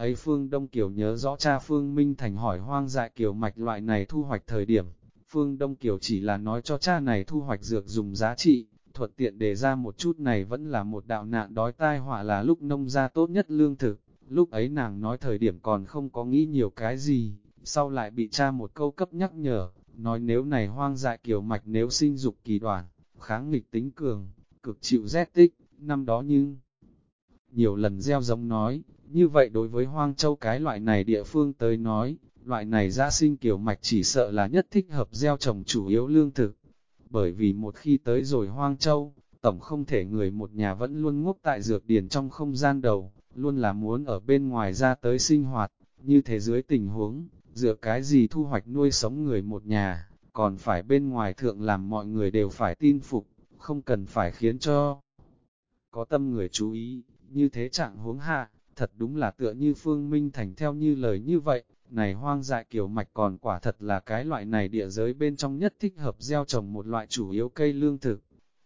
ấy Phương Đông Kiều nhớ rõ cha Phương Minh Thành hỏi hoang dại kiều mạch loại này thu hoạch thời điểm. Phương Đông Kiều chỉ là nói cho cha này thu hoạch dược dùng giá trị, thuận tiện đề ra một chút này vẫn là một đạo nạn đói tai họa là lúc nông ra tốt nhất lương thực. Lúc ấy nàng nói thời điểm còn không có nghĩ nhiều cái gì, sau lại bị cha một câu cấp nhắc nhở, nói nếu này hoang dại kiều mạch nếu sinh dục kỳ đoàn, kháng nghịch tính cường, cực chịu rét tích, năm đó nhưng nhiều lần gieo giống nói, như vậy đối với hoang châu cái loại này địa phương tới nói, loại này ra sinh kiểu mạch chỉ sợ là nhất thích hợp gieo trồng chủ yếu lương thực. Bởi vì một khi tới rồi hoang châu, tổng không thể người một nhà vẫn luôn ngốc tại dược điền trong không gian đầu, luôn là muốn ở bên ngoài ra tới sinh hoạt, như thế dưới tình huống, dựa cái gì thu hoạch nuôi sống người một nhà, còn phải bên ngoài thượng làm mọi người đều phải tin phục, không cần phải khiến cho có tâm người chú ý, như thế trạng huống hạ, thật đúng là tựa như Phương Minh Thành theo như lời như vậy, này hoang dại kiểu mạch còn quả thật là cái loại này địa giới bên trong nhất thích hợp gieo trồng một loại chủ yếu cây lương thực.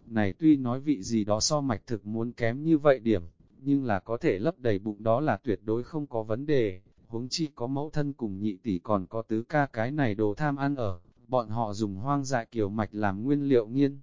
Này tuy nói vị gì đó so mạch thực muốn kém như vậy điểm, nhưng là có thể lấp đầy bụng đó là tuyệt đối không có vấn đề, huống chi có mẫu thân cùng nhị tỷ còn có tứ ca cái này đồ tham ăn ở, bọn họ dùng hoang dại kiểu mạch làm nguyên liệu nghiên.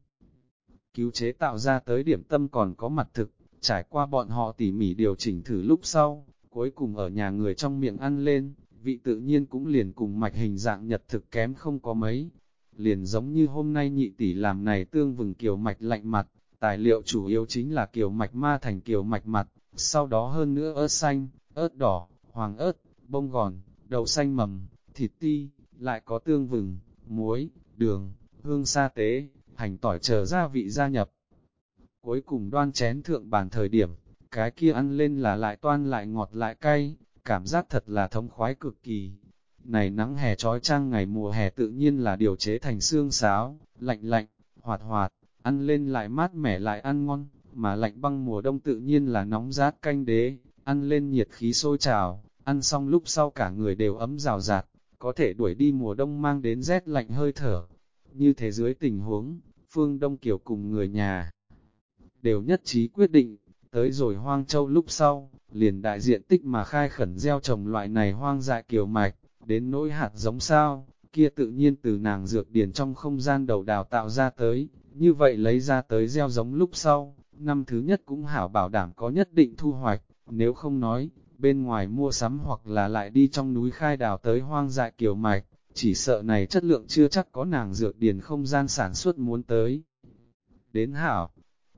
Cứu chế tạo ra tới điểm tâm còn có mặt thực, trải qua bọn họ tỉ mỉ điều chỉnh thử lúc sau, cuối cùng ở nhà người trong miệng ăn lên, vị tự nhiên cũng liền cùng mạch hình dạng nhật thực kém không có mấy. Liền giống như hôm nay nhị tỷ làm này tương vừng kiều mạch lạnh mặt, tài liệu chủ yếu chính là kiều mạch ma thành kiều mạch mặt, sau đó hơn nữa ớt xanh, ớt đỏ, hoàng ớt, bông gòn, đậu xanh mầm, thịt ti, lại có tương vừng, muối, đường, hương sa tế, hành tỏi chờ gia vị gia nhập. Cuối cùng đoan chén thượng bàn thời điểm, cái kia ăn lên là lại toan lại ngọt lại cay, cảm giác thật là thống khoái cực kỳ. Này nắng hè trói trang ngày mùa hè tự nhiên là điều chế thành xương sáo, lạnh lạnh, hoạt hoạt, ăn lên lại mát mẻ lại ăn ngon, mà lạnh băng mùa đông tự nhiên là nóng rát canh đế, ăn lên nhiệt khí sôi trào, ăn xong lúc sau cả người đều ấm rào rạt, có thể đuổi đi mùa đông mang đến rét lạnh hơi thở. Như thế dưới tình huống, Phương Đông Kiều cùng người nhà đều nhất trí quyết định, tới rồi Hoang Châu lúc sau, liền đại diện tích mà khai khẩn gieo trồng loại này hoang dại kiều mạch, đến nỗi hạt giống sao, kia tự nhiên từ nàng dược điển trong không gian đầu đào tạo ra tới, như vậy lấy ra tới gieo giống lúc sau, năm thứ nhất cũng hảo bảo đảm có nhất định thu hoạch, nếu không nói, bên ngoài mua sắm hoặc là lại đi trong núi khai đào tới hoang dại kiều mạch, chỉ sợ này chất lượng chưa chắc có nàng dược điển không gian sản xuất muốn tới. Đến hảo,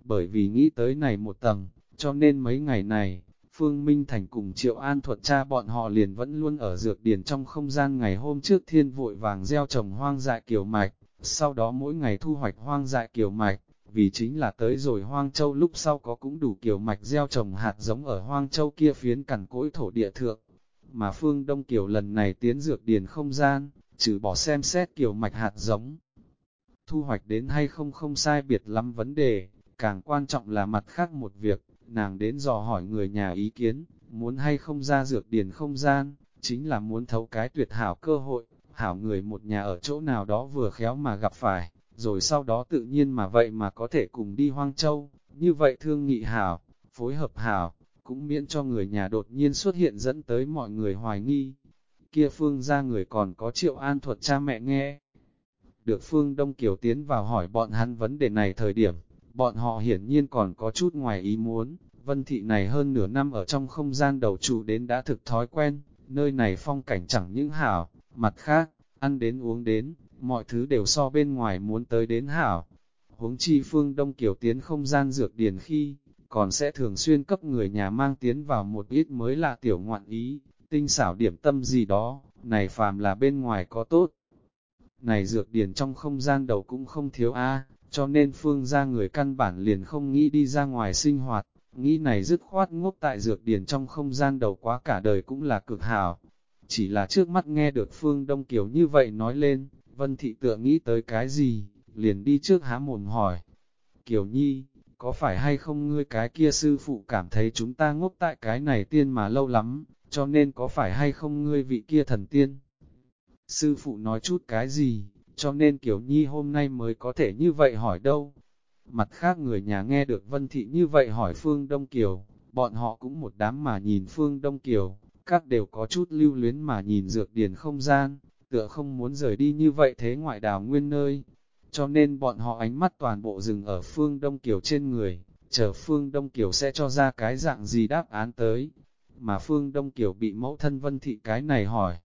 bởi vì nghĩ tới này một tầng, cho nên mấy ngày này, Phương Minh Thành cùng Triệu An Thuật cha bọn họ liền vẫn luôn ở dược điền trong không gian ngày hôm trước thiên vội vàng gieo trồng hoang dại kiều mạch, sau đó mỗi ngày thu hoạch hoang dại kiều mạch, vì chính là tới rồi hoang châu lúc sau có cũng đủ kiều mạch gieo trồng hạt giống ở hoang châu kia phiến cằn cỗi thổ địa thượng. Mà Phương Đông Kiều lần này tiến dược điền không gian, trừ bỏ xem xét kiều mạch hạt giống. Thu hoạch đến hay không không sai biệt lắm vấn đề, càng quan trọng là mặt khác một việc, nàng đến dò hỏi người nhà ý kiến, muốn hay không ra dược điền không gian, chính là muốn thấu cái tuyệt hảo cơ hội, hảo người một nhà ở chỗ nào đó vừa khéo mà gặp phải, rồi sau đó tự nhiên mà vậy mà có thể cùng đi Hoang Châu, như vậy thương nghị hảo, phối hợp hảo, cũng miễn cho người nhà đột nhiên xuất hiện dẫn tới mọi người hoài nghi. Kia Phương ra người còn có triệu an thuật cha mẹ nghe. Được Phương Đông Kiều tiến vào hỏi bọn hắn vấn đề này thời điểm, bọn họ hiển nhiên còn có chút ngoài ý muốn, vân thị này hơn nửa năm ở trong không gian đầu trụ đến đã thực thói quen, nơi này phong cảnh chẳng những hảo, mặt khác, ăn đến uống đến, mọi thứ đều so bên ngoài muốn tới đến hảo. Huống chi phương Đông kiểu tiến không gian dược điển khi, còn sẽ thường xuyên cấp người nhà mang tiến vào một ít mới là tiểu ngoạn ý, tinh xảo điểm tâm gì đó, này phàm là bên ngoài có tốt. Này dược điển trong không gian đầu cũng không thiếu a cho nên phương ra người căn bản liền không nghĩ đi ra ngoài sinh hoạt, nghĩ này dứt khoát ngốc tại dược điển trong không gian đầu quá cả đời cũng là cực hảo. Chỉ là trước mắt nghe được Phương Đông Kiều như vậy nói lên, Vân Thị tựa nghĩ tới cái gì, liền đi trước há mồm hỏi. Kiều Nhi, có phải hay không ngươi cái kia sư phụ cảm thấy chúng ta ngốc tại cái này tiên mà lâu lắm, cho nên có phải hay không ngươi vị kia thần tiên? Sư phụ nói chút cái gì, cho nên Kiều Nhi hôm nay mới có thể như vậy hỏi đâu. Mặt khác người nhà nghe được Vân Thị như vậy hỏi Phương Đông Kiều, bọn họ cũng một đám mà nhìn Phương Đông Kiều, các đều có chút lưu luyến mà nhìn dược điền không gian, tựa không muốn rời đi như vậy thế ngoại đào nguyên nơi. Cho nên bọn họ ánh mắt toàn bộ dừng ở Phương Đông Kiều trên người, chờ Phương Đông Kiều sẽ cho ra cái dạng gì đáp án tới. Mà Phương Đông Kiều bị mẫu thân Vân Thị cái này hỏi.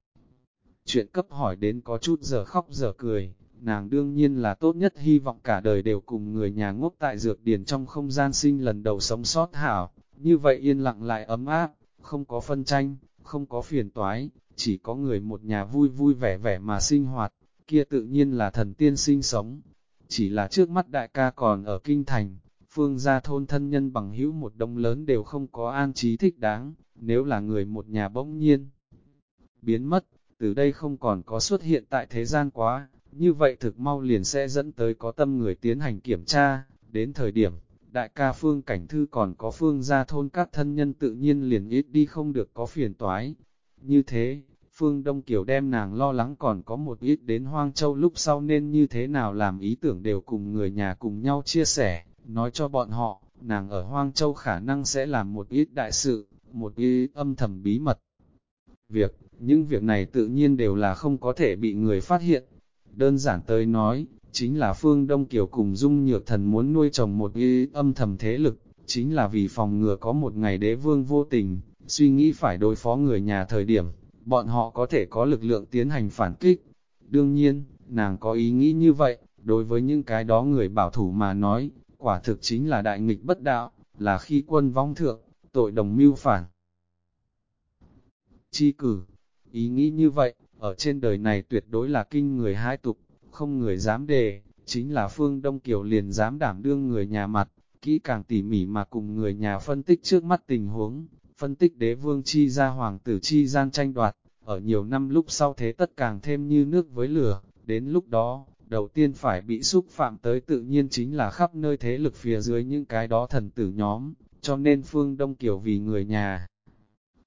Chuyện cấp hỏi đến có chút giờ khóc giờ cười, nàng đương nhiên là tốt nhất hy vọng cả đời đều cùng người nhà ngốc tại dược điển trong không gian sinh lần đầu sống sót hảo, như vậy yên lặng lại ấm áp, không có phân tranh, không có phiền toái, chỉ có người một nhà vui vui vẻ vẻ mà sinh hoạt, kia tự nhiên là thần tiên sinh sống. Chỉ là trước mắt đại ca còn ở kinh thành, phương gia thôn thân nhân bằng hữu một đông lớn đều không có an trí thích đáng, nếu là người một nhà bỗng nhiên. Biến mất, từ đây không còn có xuất hiện tại thế gian quá, như vậy thực mau liền sẽ dẫn tới có tâm người tiến hành kiểm tra, đến thời điểm, đại ca phương cảnh thư còn có phương gia thôn các thân nhân tự nhiên liền ít đi không được có phiền toái. Như thế, phương Đông Kiều đem nàng lo lắng còn có một ít đến Hoang Châu lúc sau nên như thế nào làm ý tưởng đều cùng người nhà cùng nhau chia sẻ, nói cho bọn họ, nàng ở Hoang Châu khả năng sẽ làm một ít đại sự, một ít âm thầm bí mật. Việc, những việc này tự nhiên đều là không có thể bị người phát hiện. Đơn giản tới nói, chính là Phương Đông Kiều cùng Dung Nhược Thần muốn nuôi trồng một y âm thầm thế lực, chính là vì phòng ngừa có một ngày đế vương vô tình, suy nghĩ phải đối phó người nhà thời điểm, bọn họ có thể có lực lượng tiến hành phản kích. Đương nhiên, nàng có ý nghĩ như vậy, đối với những cái đó người bảo thủ mà nói, quả thực chính là đại nghịch bất đạo, là khi quân vong thượng, tội đồng mưu phản. Chi cử, ý nghĩ như vậy, ở trên đời này tuyệt đối là kinh người hai tục, không người dám đề, chính là Phương Đông Kiều liền dám đảm đương người nhà mặt, kỹ càng tỉ mỉ mà cùng người nhà phân tích trước mắt tình huống, phân tích đế vương chi ra hoàng tử chi gian tranh đoạt, ở nhiều năm lúc sau thế tất càng thêm như nước với lửa, đến lúc đó, đầu tiên phải bị xúc phạm tới tự nhiên chính là khắp nơi thế lực phía dưới những cái đó thần tử nhóm, cho nên Phương Đông Kiều vì người nhà.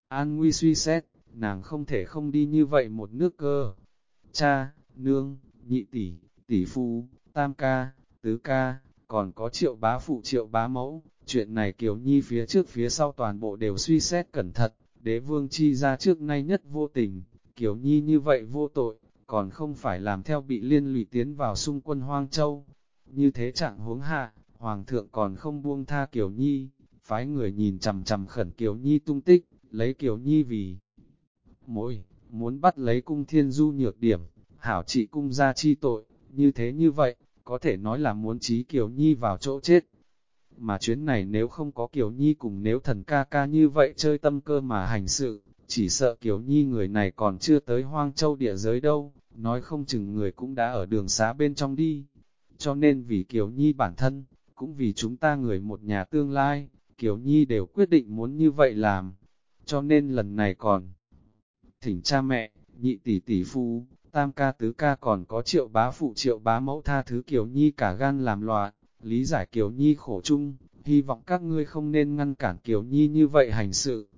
An Nguy suy xét, nàng không thể không đi như vậy một nước cơ. Cha, nương, nhị tỷ, tỷ phu, tam ca, tứ ca, còn có triệu bá phụ triệu bá mẫu, chuyện này Kiều Nhi phía trước phía sau toàn bộ đều suy xét cẩn thận, đế vương chi ra trước nay nhất vô tình, Kiều Nhi như vậy vô tội, còn không phải làm theo bị liên lụy tiến vào xung quân Hoang Châu. Như thế trạng huống hạ, Hoàng thượng còn không buông tha Kiều Nhi, phái người nhìn chầm chầm khẩn Kiều Nhi tung tích, lấy Kiều Nhi vì mỗi, muốn bắt lấy cung thiên du nhược điểm, hảo trị cung gia chi tội, như thế như vậy, có thể nói là muốn trí Kiều Nhi vào chỗ chết. Mà chuyến này nếu không có Kiều Nhi cùng nếu thần ca ca như vậy chơi tâm cơ mà hành sự, chỉ sợ Kiều Nhi người này còn chưa tới hoang châu địa giới đâu, nói không chừng người cũng đã ở đường xá bên trong đi. Cho nên vì Kiều Nhi bản thân, cũng vì chúng ta người một nhà tương lai, Kiều Nhi đều quyết định muốn như vậy làm. Cho nên lần này còn thỉnh cha mẹ, nhị tỷ tỷ phu, tam ca tứ ca còn có triệu bá phụ triệu bá mẫu tha thứ Kiều Nhi cả gan làm loạn, lý giải Kiều Nhi khổ chung, hy vọng các ngươi không nên ngăn cản Kiều Nhi như vậy hành sự.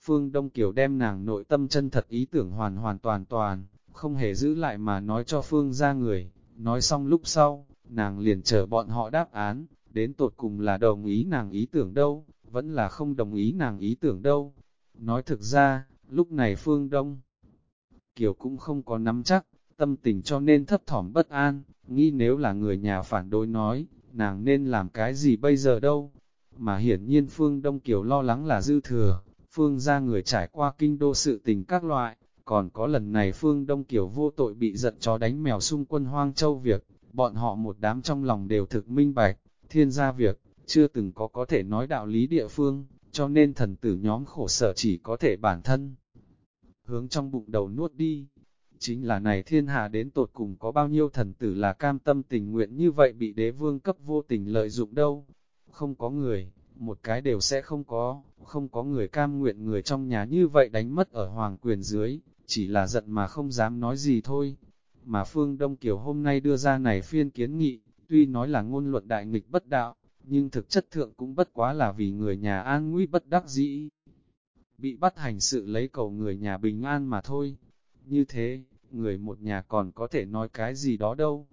Phương Đông Kiều đem nàng nội tâm chân thật ý tưởng hoàn hoàn toàn toàn, không hề giữ lại mà nói cho Phương ra người, nói xong lúc sau, nàng liền chờ bọn họ đáp án, đến tột cùng là đồng ý nàng ý tưởng đâu, vẫn là không đồng ý nàng ý tưởng đâu. Nói thực ra, lúc này Phương Đông Kiều cũng không có nắm chắc, tâm tình cho nên thấp thỏm bất an, nghĩ nếu là người nhà phản đối nói, nàng nên làm cái gì bây giờ đâu. Mà hiển nhiên Phương Đông Kiều lo lắng là dư thừa, Phương ra người trải qua kinh đô sự tình các loại, còn có lần này Phương Đông Kiều vô tội bị giận chó đánh mèo xung quân Hoang Châu việc, bọn họ một đám trong lòng đều thực minh bạch, thiên gia việc, chưa từng có có thể nói đạo lý địa phương, cho nên thần tử nhóm khổ sở chỉ có thể bản thân hướng trong bụng đầu nuốt đi. Chính là này thiên hạ đến tột cùng có bao nhiêu thần tử là cam tâm tình nguyện như vậy bị đế vương cấp vô tình lợi dụng đâu. Không có người, một cái đều sẽ không có, không có người cam nguyện người trong nhà như vậy đánh mất ở hoàng quyền dưới, chỉ là giận mà không dám nói gì thôi. Mà Phương Đông Kiều hôm nay đưa ra này phiên kiến nghị, tuy nói là ngôn luận đại nghịch bất đạo, nhưng thực chất thượng cũng bất quá là vì người nhà an nguy bất đắc dĩ. Bị bắt hành sự lấy cầu người nhà bình an mà thôi. Như thế, người một nhà còn có thể nói cái gì đó đâu.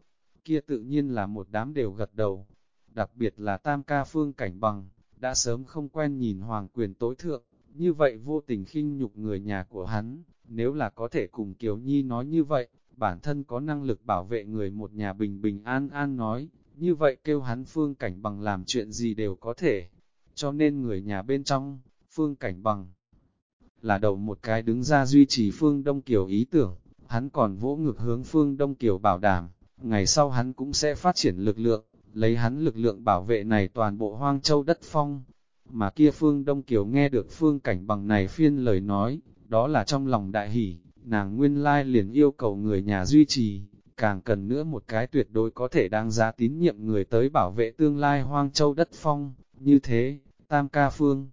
Kia tự nhiên là một đám đều gật đầu. Đặc biệt là tam ca phương cảnh bằng, đã sớm không quen nhìn hoàng quyền tối thượng, như vậy vô tình khinh nhục người nhà của hắn, nếu là có thể cùng Kiều Nhi nói như vậy, bản thân có năng lực bảo vệ người một nhà bình bình an an nói, như vậy kêu hắn phương cảnh bằng làm chuyện gì đều có thể. Cho nên người nhà bên trong, phương cảnh bằng là đầu một cái đứng ra duy trì phương Đông Kiều ý tưởng, hắn còn vỗ ngược hướng phương Đông Kiều bảo đảm, ngày sau hắn cũng sẽ phát triển lực lượng, lấy hắn lực lượng bảo vệ này toàn bộ hoang châu đất phong. Mà kia phương Đông Kiều nghe được phương cảnh bằng này phiên lời nói, đó là trong lòng đại hỷ, nàng nguyên lai liền yêu cầu người nhà duy trì, càng cần nữa một cái tuyệt đối có thể đáng giá tín nhiệm người tới bảo vệ tương lai hoang châu đất phong, như thế, tam ca phương.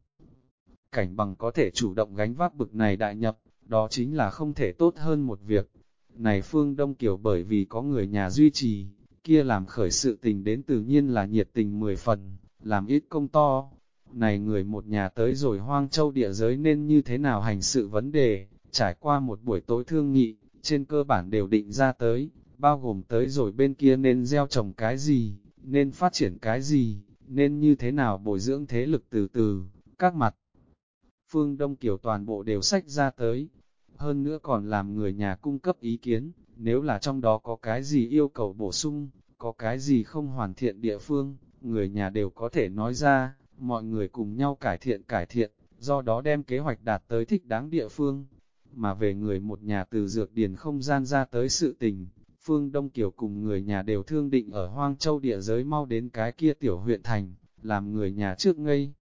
Cảnh bằng có thể chủ động gánh vác bực này đại nhập, đó chính là không thể tốt hơn một việc. Này phương Đông Kiều bởi vì có người nhà duy trì, kia làm khởi sự tình đến tự nhiên là nhiệt tình mười phần, làm ít công to. Này người một nhà tới rồi hoang châu địa giới nên như thế nào hành sự vấn đề, trải qua một buổi tối thương nghị, trên cơ bản đều định ra tới, bao gồm tới rồi bên kia nên gieo trồng cái gì, nên phát triển cái gì, nên như thế nào bồi dưỡng thế lực từ từ, các mặt. Phương Đông Kiều toàn bộ đều sách ra tới, hơn nữa còn làm người nhà cung cấp ý kiến, nếu là trong đó có cái gì yêu cầu bổ sung, có cái gì không hoàn thiện địa phương, người nhà đều có thể nói ra, mọi người cùng nhau cải thiện cải thiện, do đó đem kế hoạch đạt tới thích đáng địa phương. Mà về người một nhà từ dược điền không gian ra tới sự tình, Phương Đông Kiều cùng người nhà đều thương định ở Hoang Châu địa giới mau đến cái kia tiểu huyện thành, làm người nhà trước ngây.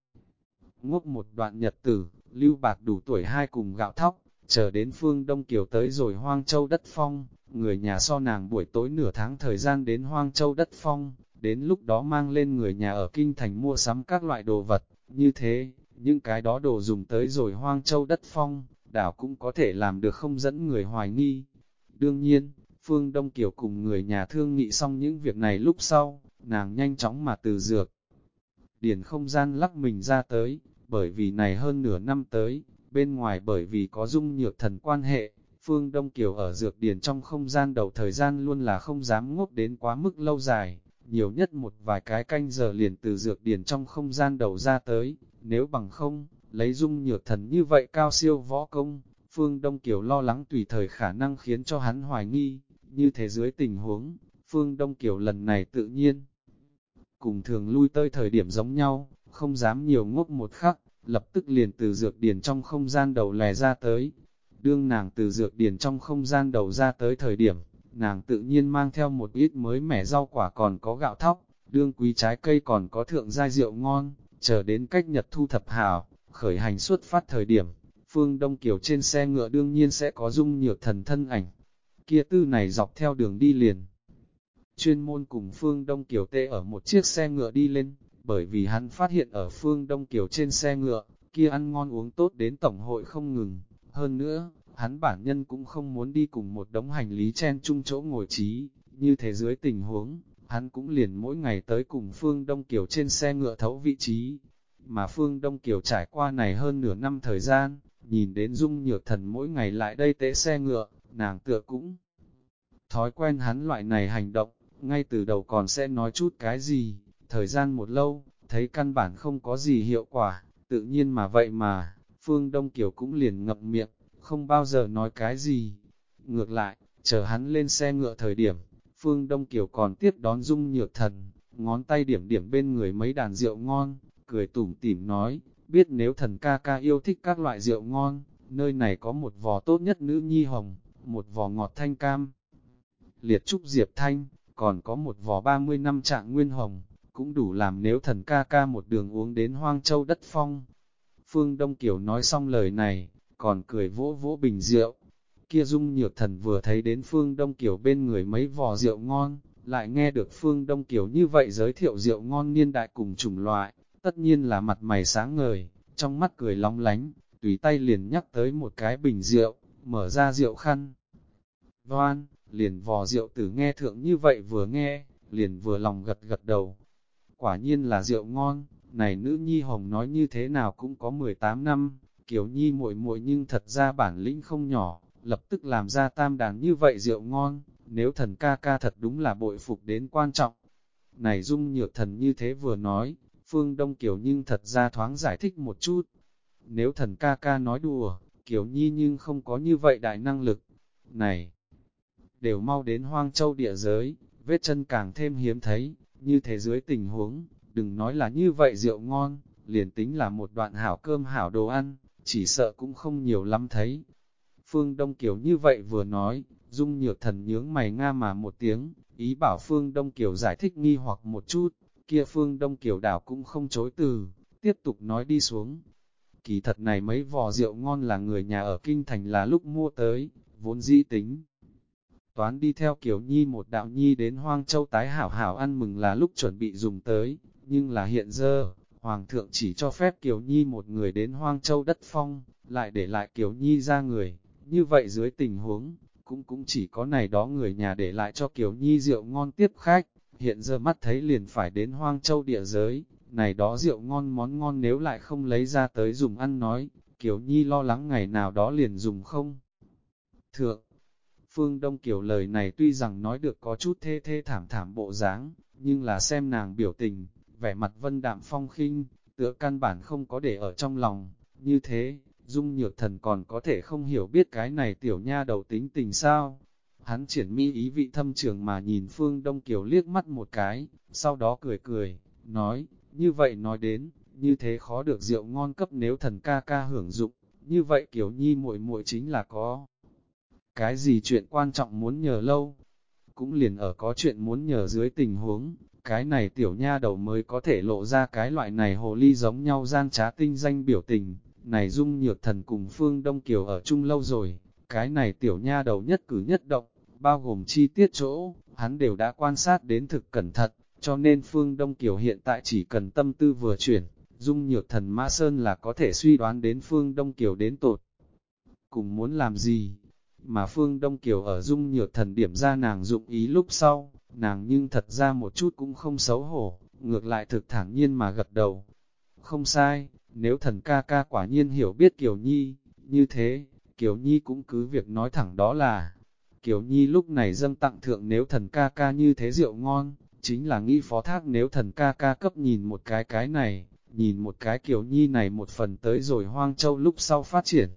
Ngốc một đoạn nhật tử, lưu bạc đủ tuổi hai cùng gạo thóc, chờ đến Phương Đông Kiều tới rồi Hoang Châu đất phong, người nhà so nàng buổi tối nửa tháng thời gian đến Hoang Châu đất phong, đến lúc đó mang lên người nhà ở Kinh Thành mua sắm các loại đồ vật, như thế, những cái đó đồ dùng tới rồi Hoang Châu đất phong, đảo cũng có thể làm được không dẫn người hoài nghi. Đương nhiên, Phương Đông Kiều cùng người nhà thương nghị xong những việc này lúc sau, nàng nhanh chóng mà từ dược. Điền không gian lắc mình ra tới, bởi vì này hơn nửa năm tới, bên ngoài bởi vì có dung nhược thần quan hệ, Phương Đông Kiều ở dược điền trong không gian đầu thời gian luôn là không dám ngốc đến quá mức lâu dài, nhiều nhất một vài cái canh giờ liền từ dược điền trong không gian đầu ra tới, nếu bằng không, lấy dung nhược thần như vậy cao siêu võ công, Phương Đông Kiều lo lắng tùy thời khả năng khiến cho hắn hoài nghi, như thế dưới tình huống, Phương Đông Kiều lần này tự nhiên. Cùng thường lui tới thời điểm giống nhau, không dám nhiều ngốc một khắc, lập tức liền từ dược điển trong không gian đầu lè ra tới. Đương nàng từ dược điển trong không gian đầu ra tới thời điểm, nàng tự nhiên mang theo một ít mới mẻ rau quả còn có gạo thóc, đương quý trái cây còn có thượng giai rượu ngon, chờ đến cách nhật thu thập hảo, khởi hành xuất phát thời điểm, phương Đông Kiều trên xe ngựa đương nhiên sẽ có dung nhược thần thân ảnh, kia tư này dọc theo đường đi liền. Chuyên môn cùng phương Đông Kiều tê ở một chiếc xe ngựa đi lên, bởi vì hắn phát hiện ở phương Đông Kiều trên xe ngựa, kia ăn ngon uống tốt đến tổng hội không ngừng. Hơn nữa, hắn bản nhân cũng không muốn đi cùng một đống hành lý chen chung chỗ ngồi trí, như thế dưới tình huống, hắn cũng liền mỗi ngày tới cùng Phương Đông Kiều trên xe ngựa thấu vị trí. Mà Phương Đông Kiều trải qua này hơn nửa năm thời gian, nhìn đến Dung Nhược Thần mỗi ngày lại đây tế xe ngựa, nàng tựa cũng thói quen hắn loại này hành động, ngay từ đầu còn sẽ nói chút cái gì, thời gian một lâu, thấy căn bản không có gì hiệu quả, tự nhiên mà vậy mà, Phương Đông Kiều cũng liền ngậm miệng, không bao giờ nói cái gì. Ngược lại, chờ hắn lên xe ngựa thời điểm, Phương Đông Kiều còn tiếp đón Dung Nhược Thần, ngón tay điểm điểm bên người mấy đàn rượu ngon, cười tủm tỉm nói, biết nếu thần ca ca yêu thích các loại rượu ngon, nơi này có một vò tốt nhất nữ nhi hồng, một vò ngọt thanh cam. Liệt trúc diệp thanh, còn có một vò 30 năm trạng nguyên hồng, cũng đủ làm nếu thần ca ca một đường uống đến hoang châu đất phong. Phương Đông Kiều nói xong lời này, còn cười vỗ vỗ bình rượu. Kia dung nhược thần vừa thấy đến Phương Đông Kiều bên người mấy vò rượu ngon, lại nghe được Phương Đông Kiều như vậy giới thiệu rượu ngon niên đại cùng chủng loại, tất nhiên là mặt mày sáng ngời, trong mắt cười long lánh, tùy tay liền nhắc tới một cái bình rượu, mở ra rượu khăn. đoan liền vò rượu tử nghe thượng như vậy vừa nghe, liền vừa lòng gật gật đầu. Quả nhiên là rượu ngon, này nữ nhi hồng nói như thế nào cũng có 18 năm, kiểu nhi muội muội nhưng thật ra bản lĩnh không nhỏ, lập tức làm ra tam đàn như vậy rượu ngon, nếu thần ca ca thật đúng là bội phục đến quan trọng. Này dung nhược thần như thế vừa nói, Phương Đông Kiều nhưng thật ra thoáng giải thích một chút. Nếu thần ca ca nói đùa, Kiều Nhi nhưng không có như vậy đại năng lực. Này, đều mau đến hoang châu địa giới, vết chân càng thêm hiếm thấy, như thế dưới tình huống, đừng nói là như vậy rượu ngon, liền tính là một đoạn hảo cơm hảo đồ ăn, chỉ sợ cũng không nhiều lắm thấy. Phương Đông Kiều như vậy vừa nói, dung nhược thần nhướng mày nga mà một tiếng, ý bảo Phương Đông Kiều giải thích nghi hoặc một chút, kia Phương Đông Kiều đảo cũng không chối từ, tiếp tục nói đi xuống. Kỳ thật này mấy vò rượu ngon là người nhà ở Kinh Thành là lúc mua tới, vốn dĩ tính. Toán đi theo Kiều Nhi một đạo nhi đến Hoang Châu tái hảo hảo ăn mừng là lúc chuẩn bị dùng tới, nhưng là hiện giờ, Hoàng thượng chỉ cho phép Kiều Nhi một người đến Hoang Châu đất phong, lại để lại Kiều Nhi ra người, như vậy dưới tình huống, cũng cũng chỉ có này đó người nhà để lại cho Kiều Nhi rượu ngon tiếp khách, hiện giờ mắt thấy liền phải đến Hoang Châu địa giới, này đó rượu ngon món ngon nếu lại không lấy ra tới dùng ăn nói, Kiều Nhi lo lắng ngày nào đó liền dùng không. Thượng, Phương Đông Kiều lời này tuy rằng nói được có chút thê thê thảm thảm bộ dáng, nhưng là xem nàng biểu tình, vẻ mặt vân đạm phong khinh, tựa căn bản không có để ở trong lòng, như thế, Dung Nhược Thần còn có thể không hiểu biết cái này tiểu nha đầu tính tình sao. Hắn triển mi ý vị thâm trường mà nhìn Phương Đông Kiều liếc mắt một cái, sau đó cười cười, nói, như vậy nói đến, như thế khó được rượu ngon cấp nếu thần ca ca hưởng dụng, như vậy Kiều Nhi muội muội chính là có. Cái gì chuyện quan trọng muốn nhờ lâu, cũng liền ở có chuyện muốn nhờ dưới tình huống, cái này tiểu nha đầu mới có thể lộ ra cái loại này hồ ly giống nhau gian trá tinh danh biểu tình, này dung nhược thần cùng Phương Đông Kiều ở chung lâu rồi, cái này tiểu nha đầu nhất cử nhất động, bao gồm chi tiết chỗ, hắn đều đã quan sát đến thực cẩn thận, cho nên Phương Đông Kiều hiện tại chỉ cần tâm tư vừa chuyển, dung nhược thần ma Sơn là có thể suy đoán đến Phương Đông Kiều đến tột. Cùng muốn làm gì? Mà Phương Đông Kiều ở dung nhược thần điểm ra nàng dụng ý lúc sau, nàng nhưng thật ra một chút cũng không xấu hổ, ngược lại thực thản nhiên mà gật đầu. Không sai, nếu thần ca ca quả nhiên hiểu biết Kiều Nhi, như thế, Kiều Nhi cũng cứ việc nói thẳng đó là, Kiều Nhi lúc này dâng tặng thượng nếu thần ca ca như thế rượu ngon, chính là nghĩ phó thác nếu thần ca ca cấp nhìn một cái cái này, nhìn một cái Kiều Nhi này một phần tới rồi hoang châu lúc sau phát triển.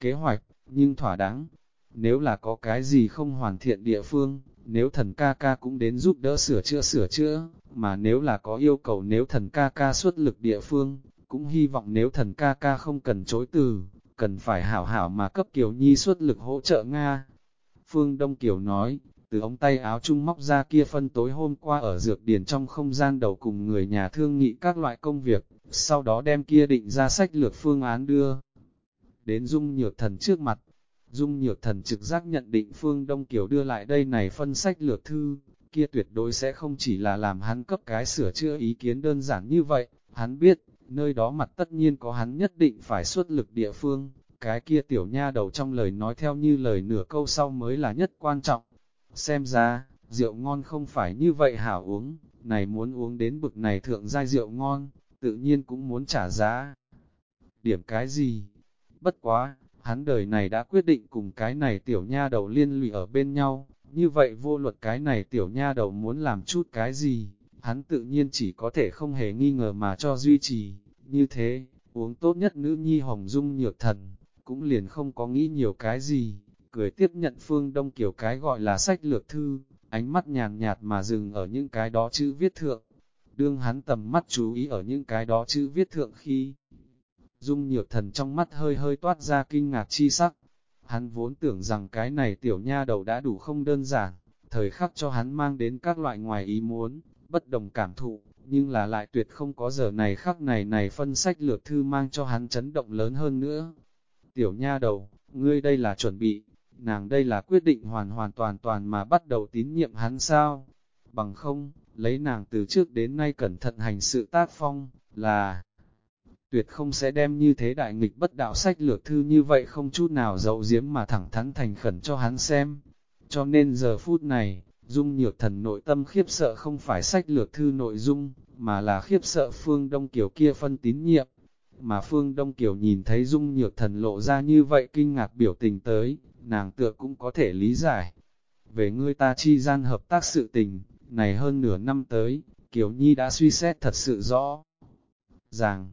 Kế hoạch, nhưng thỏa đáng, nếu là có cái gì không hoàn thiện địa phương, nếu thần ca ca cũng đến giúp đỡ sửa chữa sửa chữa, mà nếu là có yêu cầu nếu thần ca ca xuất lực địa phương, cũng hy vọng nếu thần ca ca không cần chối từ, cần phải hảo hảo mà cấp Kiều Nhi xuất lực hỗ trợ Nga. Phương Đông Kiều nói, từ ống tay áo trung móc ra kia phân tối hôm qua ở dược điển trong không gian đầu cùng người nhà thương nghị các loại công việc, sau đó đem kia định ra sách lược phương án đưa. Đến Dung Nhược Thần trước mặt, Dung Nhược Thần trực giác nhận định Phương Đông Kiều đưa lại đây này phân sách lược thư, kia tuyệt đối sẽ không chỉ là làm hắn cấp cái sửa chữa ý kiến đơn giản như vậy, hắn biết, nơi đó mặt tất nhiên có hắn nhất định phải xuất lực địa phương, cái kia tiểu nha đầu trong lời nói theo như lời nửa câu sau mới là nhất quan trọng. Xem ra, rượu ngon không phải như vậy hảo uống, này muốn uống đến bực này thượng giai rượu ngon, tự nhiên cũng muốn trả giá. Điểm cái gì? Bất quá, hắn đời này đã quyết định cùng cái này tiểu nha đầu liên lụy ở bên nhau, như vậy vô luật cái này tiểu nha đầu muốn làm chút cái gì, hắn tự nhiên chỉ có thể không hề nghi ngờ mà cho duy trì, như thế, uống tốt nhất nữ nhi hồng dung nhược thần, cũng liền không có nghĩ nhiều cái gì, cười tiếp nhận phương đông kiểu cái gọi là sách lược thư, ánh mắt nhàn nhạt mà dừng ở những cái đó chữ viết thượng, đương hắn tầm mắt chú ý ở những cái đó chữ viết thượng khi dung nhược thần trong mắt hơi hơi toát ra kinh ngạc chi sắc, hắn vốn tưởng rằng cái này tiểu nha đầu đã đủ không đơn giản, thời khắc cho hắn mang đến các loại ngoài ý muốn, bất đồng cảm thụ, nhưng là lại tuyệt không có giờ này khắc này này phân sách lược thư mang cho hắn chấn động lớn hơn nữa. Tiểu nha đầu, ngươi đây là chuẩn bị, nàng đây là quyết định hoàn hoàn toàn toàn mà bắt đầu tín nhiệm hắn sao? Bằng không, lấy nàng từ trước đến nay cẩn thận hành sự tác phong, là tuyệt không sẽ đem như thế đại nghịch bất đạo sách lược thư như vậy không chút nào dậu diếm mà thẳng thắn thành khẩn cho hắn xem. Cho nên giờ phút này, Dung Nhược Thần nội tâm khiếp sợ không phải sách lược thư nội dung, mà là khiếp sợ Phương Đông Kiều kia phân tín nhiệm. Mà Phương Đông Kiều nhìn thấy Dung Nhược Thần lộ ra như vậy kinh ngạc biểu tình tới, nàng tựa cũng có thể lý giải. Về ngươi ta chi gian hợp tác sự tình, này hơn nửa năm tới, Kiều Nhi đã suy xét thật sự rõ. Rằng,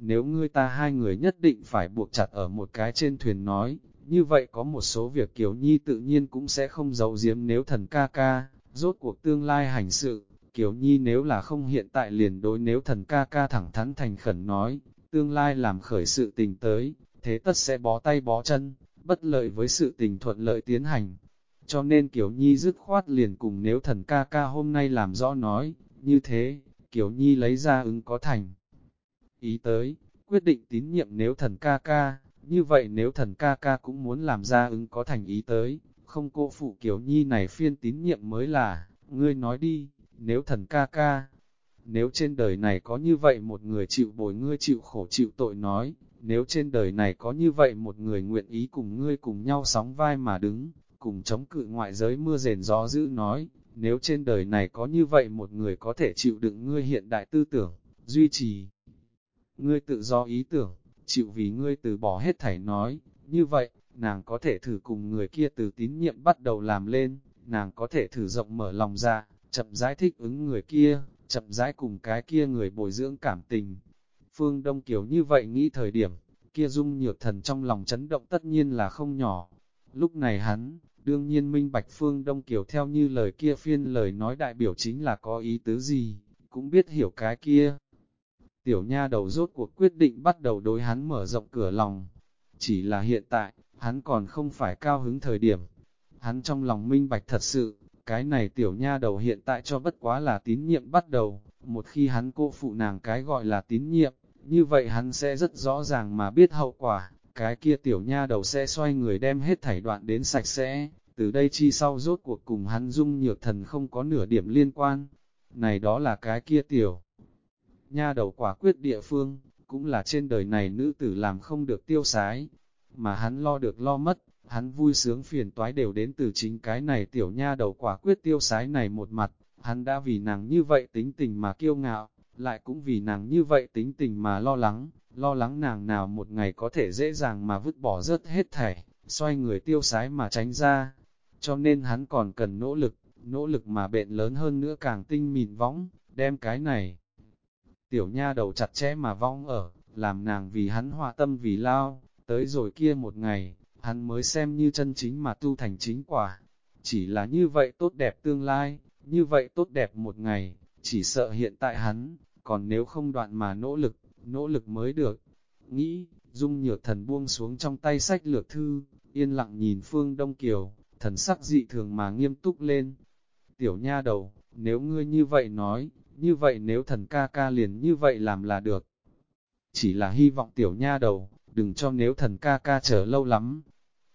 nếu ngươi ta hai người nhất định phải buộc chặt ở một cái trên thuyền nói, như vậy có một số việc Kiều Nhi tự nhiên cũng sẽ không giấu giếm nếu thần ca ca, rốt cuộc tương lai hành sự, Kiều Nhi nếu là không hiện tại liền đối nếu thần ca ca thẳng thắn thành khẩn nói, tương lai làm khởi sự tình tới, thế tất sẽ bó tay bó chân, bất lợi với sự tình thuận lợi tiến hành. Cho nên Kiều Nhi dứt khoát liền cùng nếu thần ca ca hôm nay làm rõ nói, như thế, Kiều Nhi lấy ra ứng có thành. Ý tới, quyết định tín nhiệm nếu thần ca ca, như vậy nếu thần ca ca cũng muốn làm ra ứng có thành ý tới, không cô phụ Kiều Nhi này phiên tín nhiệm mới là, ngươi nói đi, nếu thần ca ca, nếu trên đời này có như vậy một người chịu bồi ngươi chịu khổ chịu tội nói, nếu trên đời này có như vậy một người nguyện ý cùng ngươi cùng nhau sóng vai mà đứng, cùng chống cự ngoại giới mưa rền gió dữ nói, nếu trên đời này có như vậy một người có thể chịu đựng ngươi hiện đại tư tưởng, duy trì ngươi tự do ý tưởng, chịu vì ngươi từ bỏ hết thảy nói, như vậy, nàng có thể thử cùng người kia từ tín nhiệm bắt đầu làm lên, nàng có thể thử rộng mở lòng ra, chậm rãi thích ứng người kia, chậm rãi cùng cái kia người bồi dưỡng cảm tình. Phương Đông Kiều như vậy nghĩ thời điểm, kia dung nhược thần trong lòng chấn động tất nhiên là không nhỏ. Lúc này hắn, đương nhiên minh bạch Phương Đông Kiều theo như lời kia phiên lời nói đại biểu chính là có ý tứ gì, cũng biết hiểu cái kia. Tiểu nha đầu rốt cuộc quyết định bắt đầu đối hắn mở rộng cửa lòng. Chỉ là hiện tại, hắn còn không phải cao hứng thời điểm. Hắn trong lòng minh bạch thật sự, cái này tiểu nha đầu hiện tại cho bất quá là tín nhiệm bắt đầu. Một khi hắn cô phụ nàng cái gọi là tín nhiệm, như vậy hắn sẽ rất rõ ràng mà biết hậu quả. Cái kia tiểu nha đầu sẽ xoay người đem hết thảy đoạn đến sạch sẽ, từ đây chi sau rốt cuộc cùng hắn dung nhược thần không có nửa điểm liên quan. Này đó là cái kia tiểu nha đầu quả quyết địa phương, cũng là trên đời này nữ tử làm không được tiêu sái, mà hắn lo được lo mất, hắn vui sướng phiền toái đều đến từ chính cái này tiểu nha đầu quả quyết tiêu sái này một mặt, hắn đã vì nàng như vậy tính tình mà kiêu ngạo, lại cũng vì nàng như vậy tính tình mà lo lắng, lo lắng nàng nào một ngày có thể dễ dàng mà vứt bỏ rớt hết thảy, xoay người tiêu sái mà tránh ra, cho nên hắn còn cần nỗ lực, nỗ lực mà bệnh lớn hơn nữa càng tinh mịn võng, đem cái này Tiểu nha đầu chặt chẽ mà vong ở, làm nàng vì hắn hòa tâm vì lao, tới rồi kia một ngày, hắn mới xem như chân chính mà tu thành chính quả. Chỉ là như vậy tốt đẹp tương lai, như vậy tốt đẹp một ngày, chỉ sợ hiện tại hắn, còn nếu không đoạn mà nỗ lực, nỗ lực mới được. Nghĩ, dung nhược thần buông xuống trong tay sách lược thư, yên lặng nhìn phương Đông Kiều, thần sắc dị thường mà nghiêm túc lên. Tiểu nha đầu, nếu ngươi như vậy nói, như vậy nếu thần ca ca liền như vậy làm là được. Chỉ là hy vọng tiểu nha đầu, đừng cho nếu thần ca ca chờ lâu lắm.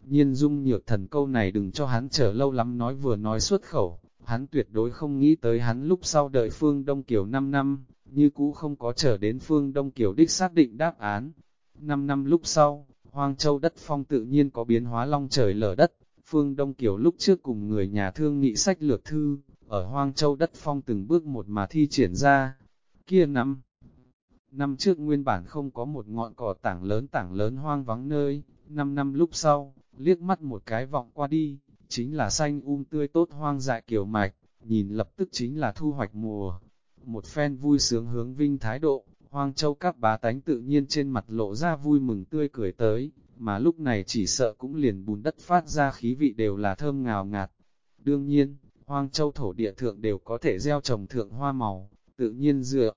Nhiên dung nhược thần câu này đừng cho hắn chờ lâu lắm nói vừa nói xuất khẩu, hắn tuyệt đối không nghĩ tới hắn lúc sau đợi phương Đông Kiều 5 năm, như cũ không có chờ đến phương Đông Kiều đích xác định đáp án. 5 năm lúc sau, Hoang Châu đất phong tự nhiên có biến hóa long trời lở đất, phương Đông Kiều lúc trước cùng người nhà thương nghị sách lược thư, ở Hoang Châu đất phong từng bước một mà thi triển ra. Kia năm, năm trước nguyên bản không có một ngọn cỏ tảng lớn tảng lớn hoang vắng nơi, năm năm lúc sau, liếc mắt một cái vọng qua đi, chính là xanh um tươi tốt hoang dại kiểu mạch, nhìn lập tức chính là thu hoạch mùa. Một phen vui sướng hướng vinh thái độ, hoang châu các bá tánh tự nhiên trên mặt lộ ra vui mừng tươi cười tới, mà lúc này chỉ sợ cũng liền bùn đất phát ra khí vị đều là thơm ngào ngạt. Đương nhiên, hoang châu thổ địa thượng đều có thể gieo trồng thượng hoa màu, tự nhiên dựa.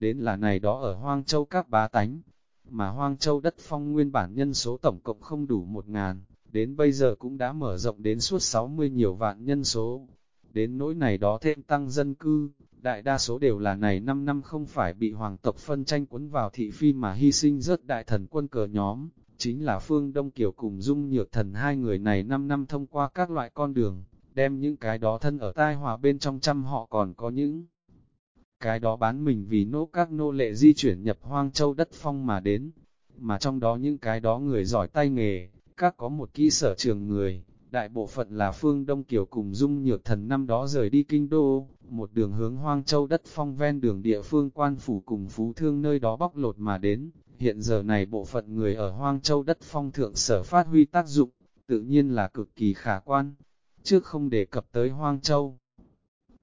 Đến là này đó ở hoang châu các bá tánh, mà hoang châu đất phong nguyên bản nhân số tổng cộng không đủ một ngàn, đến bây giờ cũng đã mở rộng đến suốt 60 nhiều vạn nhân số. Đến nỗi này đó thêm tăng dân cư, đại đa số đều là này 5 năm không phải bị hoàng tộc phân tranh cuốn vào thị phi mà hy sinh rớt đại thần quân cờ nhóm, chính là Phương Đông Kiều cùng Dung Nhược Thần hai người này 5 năm thông qua các loại con đường, đem những cái đó thân ở tai hòa bên trong trăm họ còn có những cái đó bán mình vì nô các nô lệ di chuyển nhập hoang châu đất phong mà đến, mà trong đó những cái đó người giỏi tay nghề, các có một kỹ sở trường người, đại bộ phận là phương Đông Kiều cùng dung nhược thần năm đó rời đi kinh đô, một đường hướng hoang châu đất phong ven đường địa phương quan phủ cùng phú thương nơi đó bóc lột mà đến, hiện giờ này bộ phận người ở hoang châu đất phong thượng sở phát huy tác dụng, tự nhiên là cực kỳ khả quan, trước không đề cập tới hoang châu.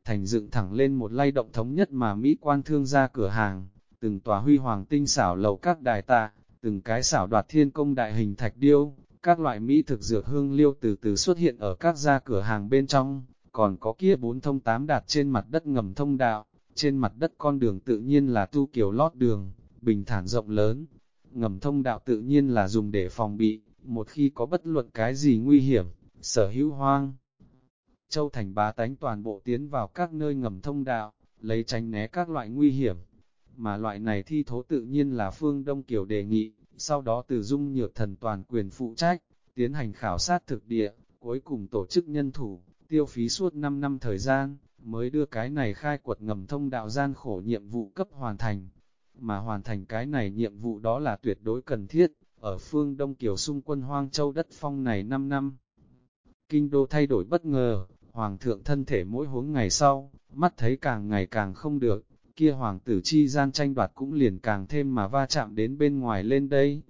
Thành dựng thẳng lên một lay động thống nhất mà Mỹ quan thương ra cửa hàng, từng tòa huy hoàng tinh xảo lầu các đài tạ, từng cái xảo đoạt thiên công đại hình thạch điêu, các loại Mỹ thực dược hương liêu từ từ xuất hiện ở các gia cửa hàng bên trong, còn có kia bốn thông tám đạt trên mặt đất ngầm thông đạo, trên mặt đất con đường tự nhiên là tu kiểu lót đường, bình thản rộng lớn, ngầm thông đạo tự nhiên là dùng để phòng bị, một khi có bất luận cái gì nguy hiểm, sở hữu hoang. Châu thành bá tánh toàn bộ tiến vào các nơi ngầm thông đạo, lấy tránh né các loại nguy hiểm, mà loại này thi thố tự nhiên là phương Đông Kiều đề nghị, sau đó từ dung nhược thần toàn quyền phụ trách, tiến hành khảo sát thực địa, cuối cùng tổ chức nhân thủ, tiêu phí suốt 5 năm thời gian, mới đưa cái này khai quật ngầm thông đạo gian khổ nhiệm vụ cấp hoàn thành. Mà hoàn thành cái này nhiệm vụ đó là tuyệt đối cần thiết, ở phương Đông Kiều xung quân Hoang Châu đất phong này 5 năm. Kinh đô thay đổi bất ngờ, Hoàng thượng thân thể mỗi huống ngày sau, mắt thấy càng ngày càng không được, kia hoàng tử chi gian tranh đoạt cũng liền càng thêm mà va chạm đến bên ngoài lên đây.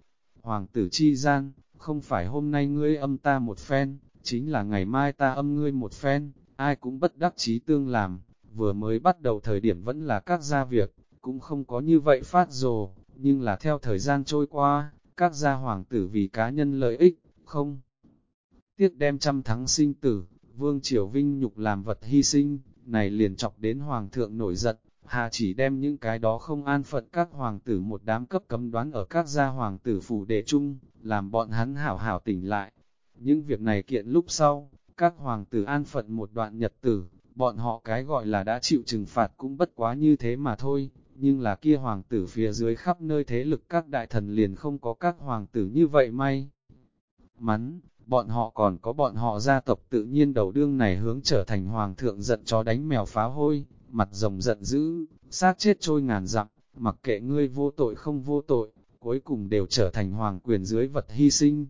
Hoàng tử chi gian, không phải hôm nay ngươi âm ta một phen, chính là ngày mai ta âm ngươi một phen, ai cũng bất đắc chí tương làm, vừa mới bắt đầu thời điểm vẫn là các gia việc, cũng không có như vậy phát rồ, nhưng là theo thời gian trôi qua, các gia hoàng tử vì cá nhân lợi ích, không. Tiếc đem trăm thắng sinh tử, vương triều vinh nhục làm vật hy sinh, này liền chọc đến hoàng thượng nổi giận, Hà chỉ đem những cái đó không an phận các hoàng tử một đám cấp cấm đoán ở các gia hoàng tử phủ đệ chung, làm bọn hắn hảo hảo tỉnh lại. Những việc này kiện lúc sau, các hoàng tử an phận một đoạn nhật tử, bọn họ cái gọi là đã chịu trừng phạt cũng bất quá như thế mà thôi, nhưng là kia hoàng tử phía dưới khắp nơi thế lực các đại thần liền không có các hoàng tử như vậy may. Mắn, bọn họ còn có bọn họ gia tộc tự nhiên đầu đương này hướng trở thành hoàng thượng giận chó đánh mèo phá hôi, mặt rồng giận dữ, xác chết trôi ngàn dặm, mặc kệ ngươi vô tội không vô tội, cuối cùng đều trở thành hoàng quyền dưới vật hy sinh.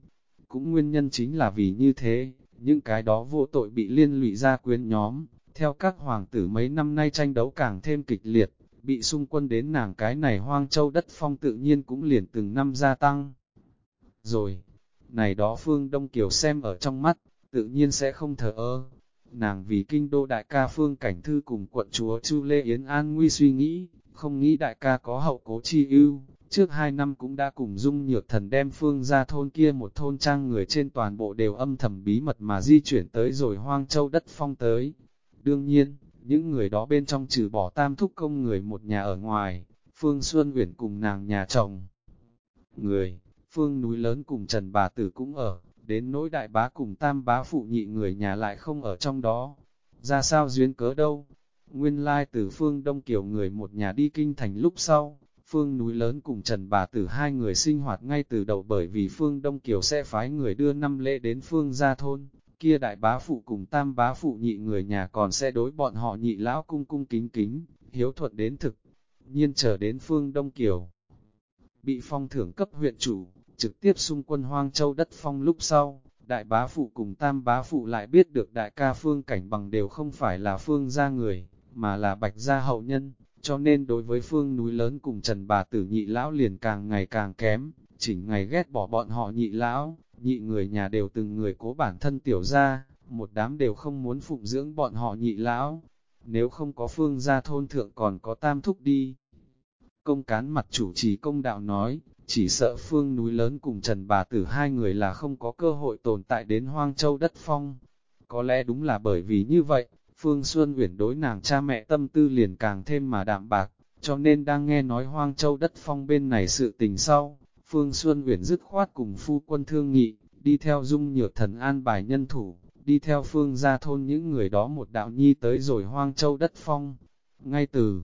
Cũng nguyên nhân chính là vì như thế, những cái đó vô tội bị liên lụy ra quyến nhóm, theo các hoàng tử mấy năm nay tranh đấu càng thêm kịch liệt, bị xung quân đến nàng cái này hoang châu đất phong tự nhiên cũng liền từng năm gia tăng. Rồi, này đó phương Đông Kiều xem ở trong mắt, tự nhiên sẽ không thờ ơ, Nàng vì kinh đô đại ca Phương Cảnh Thư cùng quận chúa Chu Lê Yến An nguy suy nghĩ, không nghĩ đại ca có hậu cố chi ưu, trước hai năm cũng đã cùng dung nhược thần đem Phương ra thôn kia một thôn trang người trên toàn bộ đều âm thầm bí mật mà di chuyển tới rồi hoang châu đất phong tới. Đương nhiên, những người đó bên trong trừ bỏ tam thúc công người một nhà ở ngoài, Phương Xuân Uyển cùng nàng nhà chồng. Người, Phương núi lớn cùng Trần Bà Tử cũng ở, đến nỗi đại bá cùng tam bá phụ nhị người nhà lại không ở trong đó. Ra sao duyên cớ đâu? Nguyên lai từ phương Đông Kiều người một nhà đi kinh thành lúc sau, phương núi lớn cùng Trần bà tử hai người sinh hoạt ngay từ đầu bởi vì phương Đông Kiều sẽ phái người đưa năm lễ đến phương gia thôn, kia đại bá phụ cùng tam bá phụ nhị người nhà còn sẽ đối bọn họ nhị lão cung cung kính kính, hiếu thuận đến thực, nhiên chờ đến phương Đông Kiều. Bị phong thưởng cấp huyện chủ, trực tiếp xung quân hoang châu đất phong lúc sau, đại bá phụ cùng tam bá phụ lại biết được đại ca phương cảnh bằng đều không phải là phương gia người, mà là bạch gia hậu nhân, cho nên đối với phương núi lớn cùng trần bà tử nhị lão liền càng ngày càng kém, chỉnh ngày ghét bỏ bọn họ nhị lão, nhị người nhà đều từng người cố bản thân tiểu ra, một đám đều không muốn phụng dưỡng bọn họ nhị lão, nếu không có phương gia thôn thượng còn có tam thúc đi. Công cán mặt chủ trì công đạo nói, chỉ sợ phương núi lớn cùng Trần Bà Tử hai người là không có cơ hội tồn tại đến Hoang Châu đất phong. Có lẽ đúng là bởi vì như vậy, Phương Xuân Uyển đối nàng cha mẹ tâm tư liền càng thêm mà đạm bạc, cho nên đang nghe nói Hoang Châu đất phong bên này sự tình sau, Phương Xuân Uyển dứt khoát cùng phu quân thương nghị, đi theo dung nhược thần an bài nhân thủ, đi theo phương gia thôn những người đó một đạo nhi tới rồi Hoang Châu đất phong. Ngay từ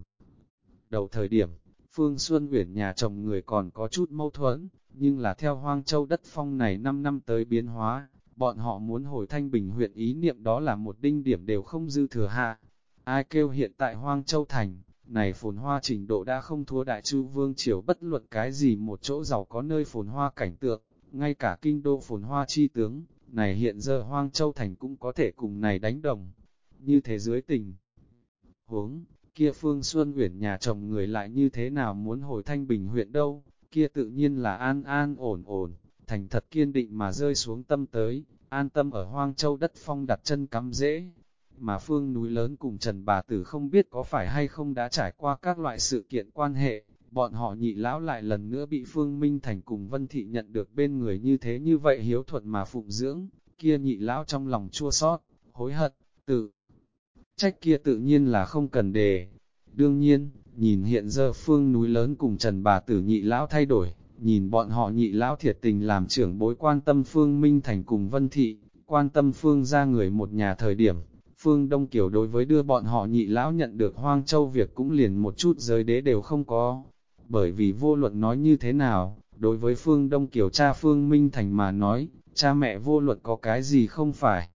đầu thời điểm, Phương Xuân Uyển nhà chồng người còn có chút mâu thuẫn, nhưng là theo Hoang Châu đất phong này 5 năm tới biến hóa, bọn họ muốn hồi thanh bình huyện ý niệm đó là một đinh điểm đều không dư thừa hạ. Ai kêu hiện tại Hoang Châu Thành, này phồn hoa trình độ đã không thua đại chu vương triều bất luận cái gì một chỗ giàu có nơi phồn hoa cảnh tượng, ngay cả kinh đô phồn hoa chi tướng, này hiện giờ Hoang Châu Thành cũng có thể cùng này đánh đồng. Như thế dưới tình huống, kia Phương Xuân Uyển nhà chồng người lại như thế nào muốn hồi Thanh Bình huyện đâu, kia tự nhiên là an an ổn ổn, thành thật kiên định mà rơi xuống tâm tới, an tâm ở Hoang Châu đất phong đặt chân cắm dễ. Mà phương núi lớn cùng Trần Bà Tử không biết có phải hay không đã trải qua các loại sự kiện quan hệ, bọn họ nhị lão lại lần nữa bị Phương Minh Thành cùng Vân Thị nhận được bên người như thế như vậy hiếu thuận mà phụng dưỡng, kia nhị lão trong lòng chua sót, hối hận, tự. Trách kia tự nhiên là không cần đề. Đương nhiên, nhìn hiện giờ Phương núi lớn cùng Trần Bà Tử nhị lão thay đổi, nhìn bọn họ nhị lão thiệt tình làm trưởng bối quan tâm Phương Minh Thành cùng Vân Thị, quan tâm Phương ra người một nhà thời điểm. Phương Đông Kiều đối với đưa bọn họ nhị lão nhận được Hoang Châu việc cũng liền một chút giới đế đều không có, bởi vì vô luận nói như thế nào, đối với Phương Đông Kiều cha Phương Minh Thành mà nói, cha mẹ vô luận có cái gì không phải.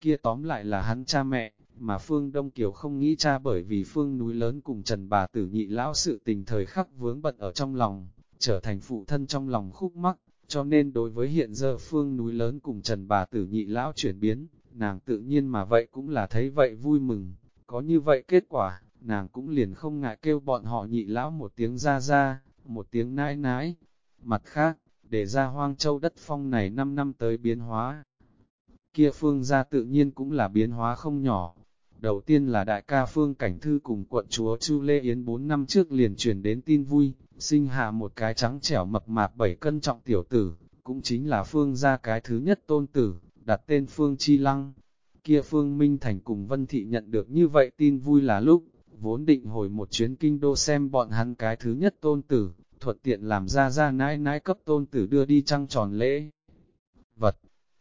Kia tóm lại là hắn cha mẹ, mà Phương Đông Kiều không nghĩ cha bởi vì Phương núi lớn cùng Trần bà tử nhị lão sự tình thời khắc vướng bận ở trong lòng, trở thành phụ thân trong lòng khúc mắc, cho nên đối với hiện giờ Phương núi lớn cùng Trần bà tử nhị lão chuyển biến, nàng tự nhiên mà vậy cũng là thấy vậy vui mừng, có như vậy kết quả, nàng cũng liền không ngại kêu bọn họ nhị lão một tiếng ra ra, một tiếng nãi nãi. Mặt khác, để ra hoang châu đất phong này 5 năm tới biến hóa. Kia phương gia tự nhiên cũng là biến hóa không nhỏ. Đầu tiên là đại ca phương cảnh thư cùng quận chúa Chu Lê Yến 4 năm trước liền truyền đến tin vui, sinh hạ một cái trắng trẻo mập mạp 7 cân trọng tiểu tử, cũng chính là phương gia cái thứ nhất tôn tử, đặt tên phương chi lăng. Kia phương Minh Thành cùng Vân Thị nhận được như vậy tin vui là lúc, vốn định hồi một chuyến kinh đô xem bọn hắn cái thứ nhất tôn tử, thuận tiện làm ra ra nãi nãi cấp tôn tử đưa đi trăng tròn lễ. Vật,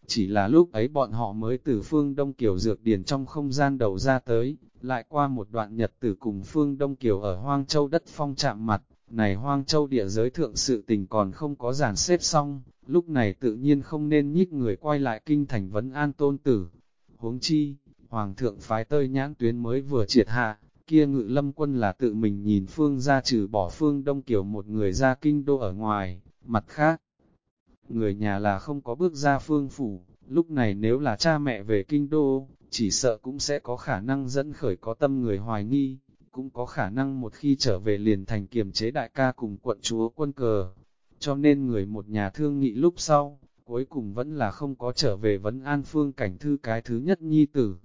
chỉ là lúc ấy bọn họ mới từ phương Đông Kiều dược điển trong không gian đầu ra tới, lại qua một đoạn nhật tử cùng phương Đông Kiều ở Hoang Châu đất phong chạm mặt, này Hoang Châu địa giới thượng sự tình còn không có giản xếp xong, lúc này tự nhiên không nên nhích người quay lại kinh thành vấn an tôn tử. Huống chi, Hoàng thượng phái tơi nhãn tuyến mới vừa triệt hạ, kia ngự lâm quân là tự mình nhìn phương ra trừ bỏ phương đông kiều một người ra kinh đô ở ngoài, mặt khác. Người nhà là không có bước ra phương phủ, lúc này nếu là cha mẹ về kinh đô, chỉ sợ cũng sẽ có khả năng dẫn khởi có tâm người hoài nghi, cũng có khả năng một khi trở về liền thành kiềm chế đại ca cùng quận chúa quân cờ. Cho nên người một nhà thương nghị lúc sau, cuối cùng vẫn là không có trở về vấn an phương cảnh thư cái thứ nhất nhi tử.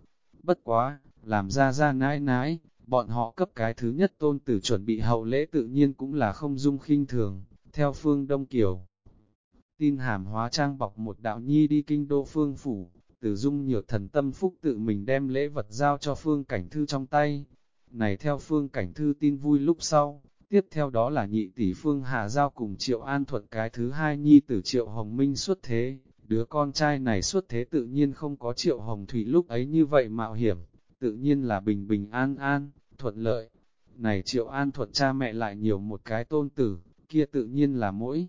Bất quá, làm ra ra nãi nãi, Bọn họ cấp cái thứ nhất tôn tử chuẩn bị hậu lễ tự nhiên cũng là không dung khinh thường, theo phương Đông Kiều. Tin hàm hóa trang bọc một đạo nhi đi kinh đô phương phủ, từ dung nhược thần tâm phúc tự mình đem lễ vật giao cho phương cảnh thư trong tay. Này theo phương cảnh thư tin vui lúc sau, tiếp theo đó là nhị tỷ phương Hà Giao cùng Triệu An Thuận cái thứ hai nhi tử Triệu Hồng Minh xuất thế. Đứa con trai này xuất thế tự nhiên không có Triệu Hồng Thủy lúc ấy như vậy mạo hiểm, tự nhiên là bình bình an an, thuận lợi. Này triệu an thuận cha mẹ lại nhiều một cái tôn tử, kia tự nhiên là mỗi.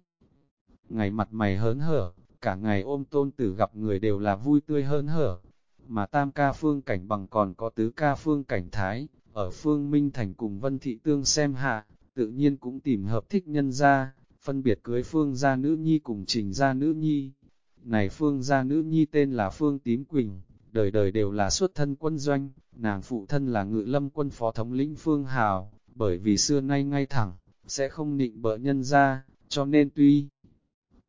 Ngày mặt mày hớn hở, cả ngày ôm tôn tử gặp người đều là vui tươi hớn hở. Mà tam ca phương cảnh bằng còn có tứ ca phương cảnh thái, ở phương Minh Thành cùng Vân Thị Tương xem hạ, tự nhiên cũng tìm hợp thích nhân ra, phân biệt cưới phương gia nữ nhi cùng trình gia nữ nhi. Này phương gia nữ nhi tên là Phương Tím Quỳnh, đời đời đều là xuất thân quân doanh, nàng phụ thân là ngự lâm quân phó thống lĩnh Phương Hào, bởi vì xưa nay ngay thẳng, sẽ không nịnh bỡ nhân ra, cho nên tuy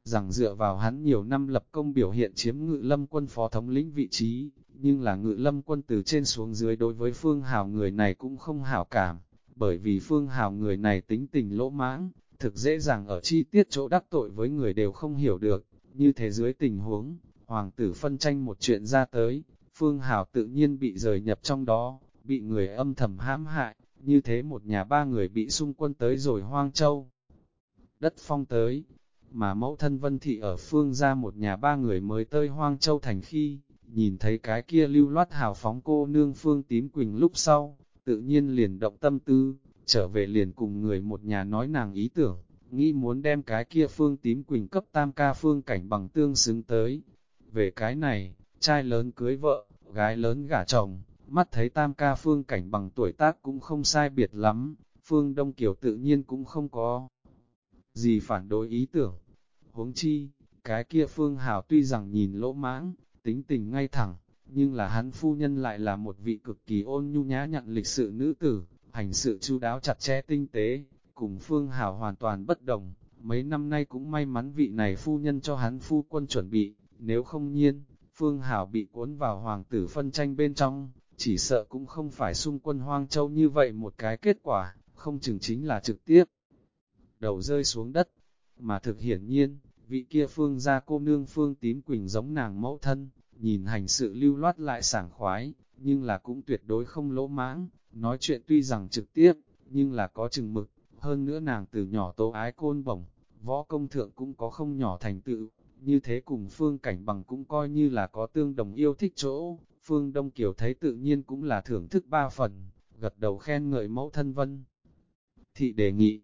rằng dựa vào hắn nhiều năm lập công biểu hiện chiếm ngự lâm quân phó thống lĩnh vị trí, nhưng là ngự lâm quân từ trên xuống dưới đối với Phương Hào người này cũng không hảo cảm, bởi vì Phương Hào người này tính tình lỗ mãng, thực dễ dàng ở chi tiết chỗ đắc tội với người đều không hiểu được, như thế dưới tình huống, hoàng tử phân tranh một chuyện ra tới, Phương hào tự nhiên bị rời nhập trong đó, bị người âm thầm hãm hại, như thế một nhà ba người bị xung quân tới rồi hoang châu. Đất phong tới, mà mẫu thân Vân Thị ở phương ra một nhà ba người mới tới hoang châu thành khi, nhìn thấy cái kia lưu loát hào phóng cô nương phương tím quỳnh lúc sau, tự nhiên liền động tâm tư, trở về liền cùng người một nhà nói nàng ý tưởng, nghĩ muốn đem cái kia phương tím quỳnh cấp tam ca phương cảnh bằng tương xứng tới. Về cái này, trai lớn cưới vợ, gái lớn gả chồng, mắt thấy tam ca phương cảnh bằng tuổi tác cũng không sai biệt lắm, phương Đông Kiều tự nhiên cũng không có gì phản đối ý tưởng. Huống chi, cái kia phương hảo tuy rằng nhìn lỗ mãng, tính tình ngay thẳng, nhưng là hắn phu nhân lại là một vị cực kỳ ôn nhu nhã nhặn lịch sự nữ tử, hành sự chu đáo chặt chẽ tinh tế, cùng phương hảo hoàn toàn bất đồng. Mấy năm nay cũng may mắn vị này phu nhân cho hắn phu quân chuẩn bị, nếu không nhiên, phương hảo bị cuốn vào hoàng tử phân tranh bên trong, chỉ sợ cũng không phải xung quân hoang châu như vậy một cái kết quả, không chừng chính là trực tiếp. Đầu rơi xuống đất, mà thực hiển nhiên, vị kia phương ra cô nương phương tím quỳnh giống nàng mẫu thân, nhìn hành sự lưu loát lại sảng khoái, nhưng là cũng tuyệt đối không lỗ mãng, nói chuyện tuy rằng trực tiếp, nhưng là có chừng mực, hơn nữa nàng từ nhỏ tố ái côn bổng, võ công thượng cũng có không nhỏ thành tựu, như thế cùng phương cảnh bằng cũng coi như là có tương đồng yêu thích chỗ, phương Đông Kiều thấy tự nhiên cũng là thưởng thức ba phần, gật đầu khen ngợi mẫu thân vân. Thị đề nghị,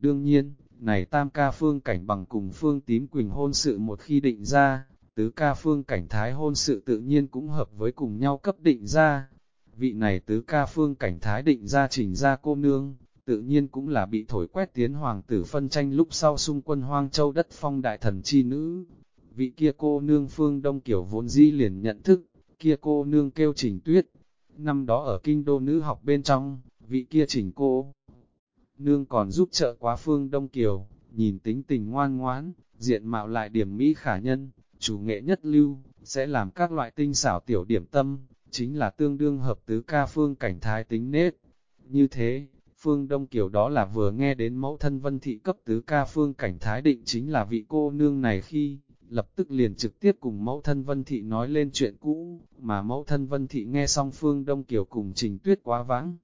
đương nhiên, này tam ca phương cảnh bằng cùng phương tím quỳnh hôn sự một khi định ra, tứ ca phương cảnh thái hôn sự tự nhiên cũng hợp với cùng nhau cấp định ra. Vị này tứ ca phương cảnh thái định ra trình ra cô nương, tự nhiên cũng là bị thổi quét tiến hoàng tử phân tranh lúc sau xung quân hoang châu đất phong đại thần chi nữ. Vị kia cô nương phương đông kiểu vốn di liền nhận thức, kia cô nương kêu trình tuyết. Năm đó ở kinh đô nữ học bên trong, vị kia trình cô. Nương còn giúp trợ quá phương đông kiều, nhìn tính tình ngoan ngoãn, diện mạo lại điểm mỹ khả nhân, chủ nghệ nhất lưu, sẽ làm các loại tinh xảo tiểu điểm tâm, chính là tương đương hợp tứ ca phương cảnh thái tính nết. Như thế, phương Đông Kiều đó là vừa nghe đến mẫu thân vân thị cấp tứ ca phương cảnh thái định chính là vị cô nương này khi, lập tức liền trực tiếp cùng mẫu thân vân thị nói lên chuyện cũ, mà mẫu thân vân thị nghe xong phương Đông Kiều cùng trình tuyết quá vãng.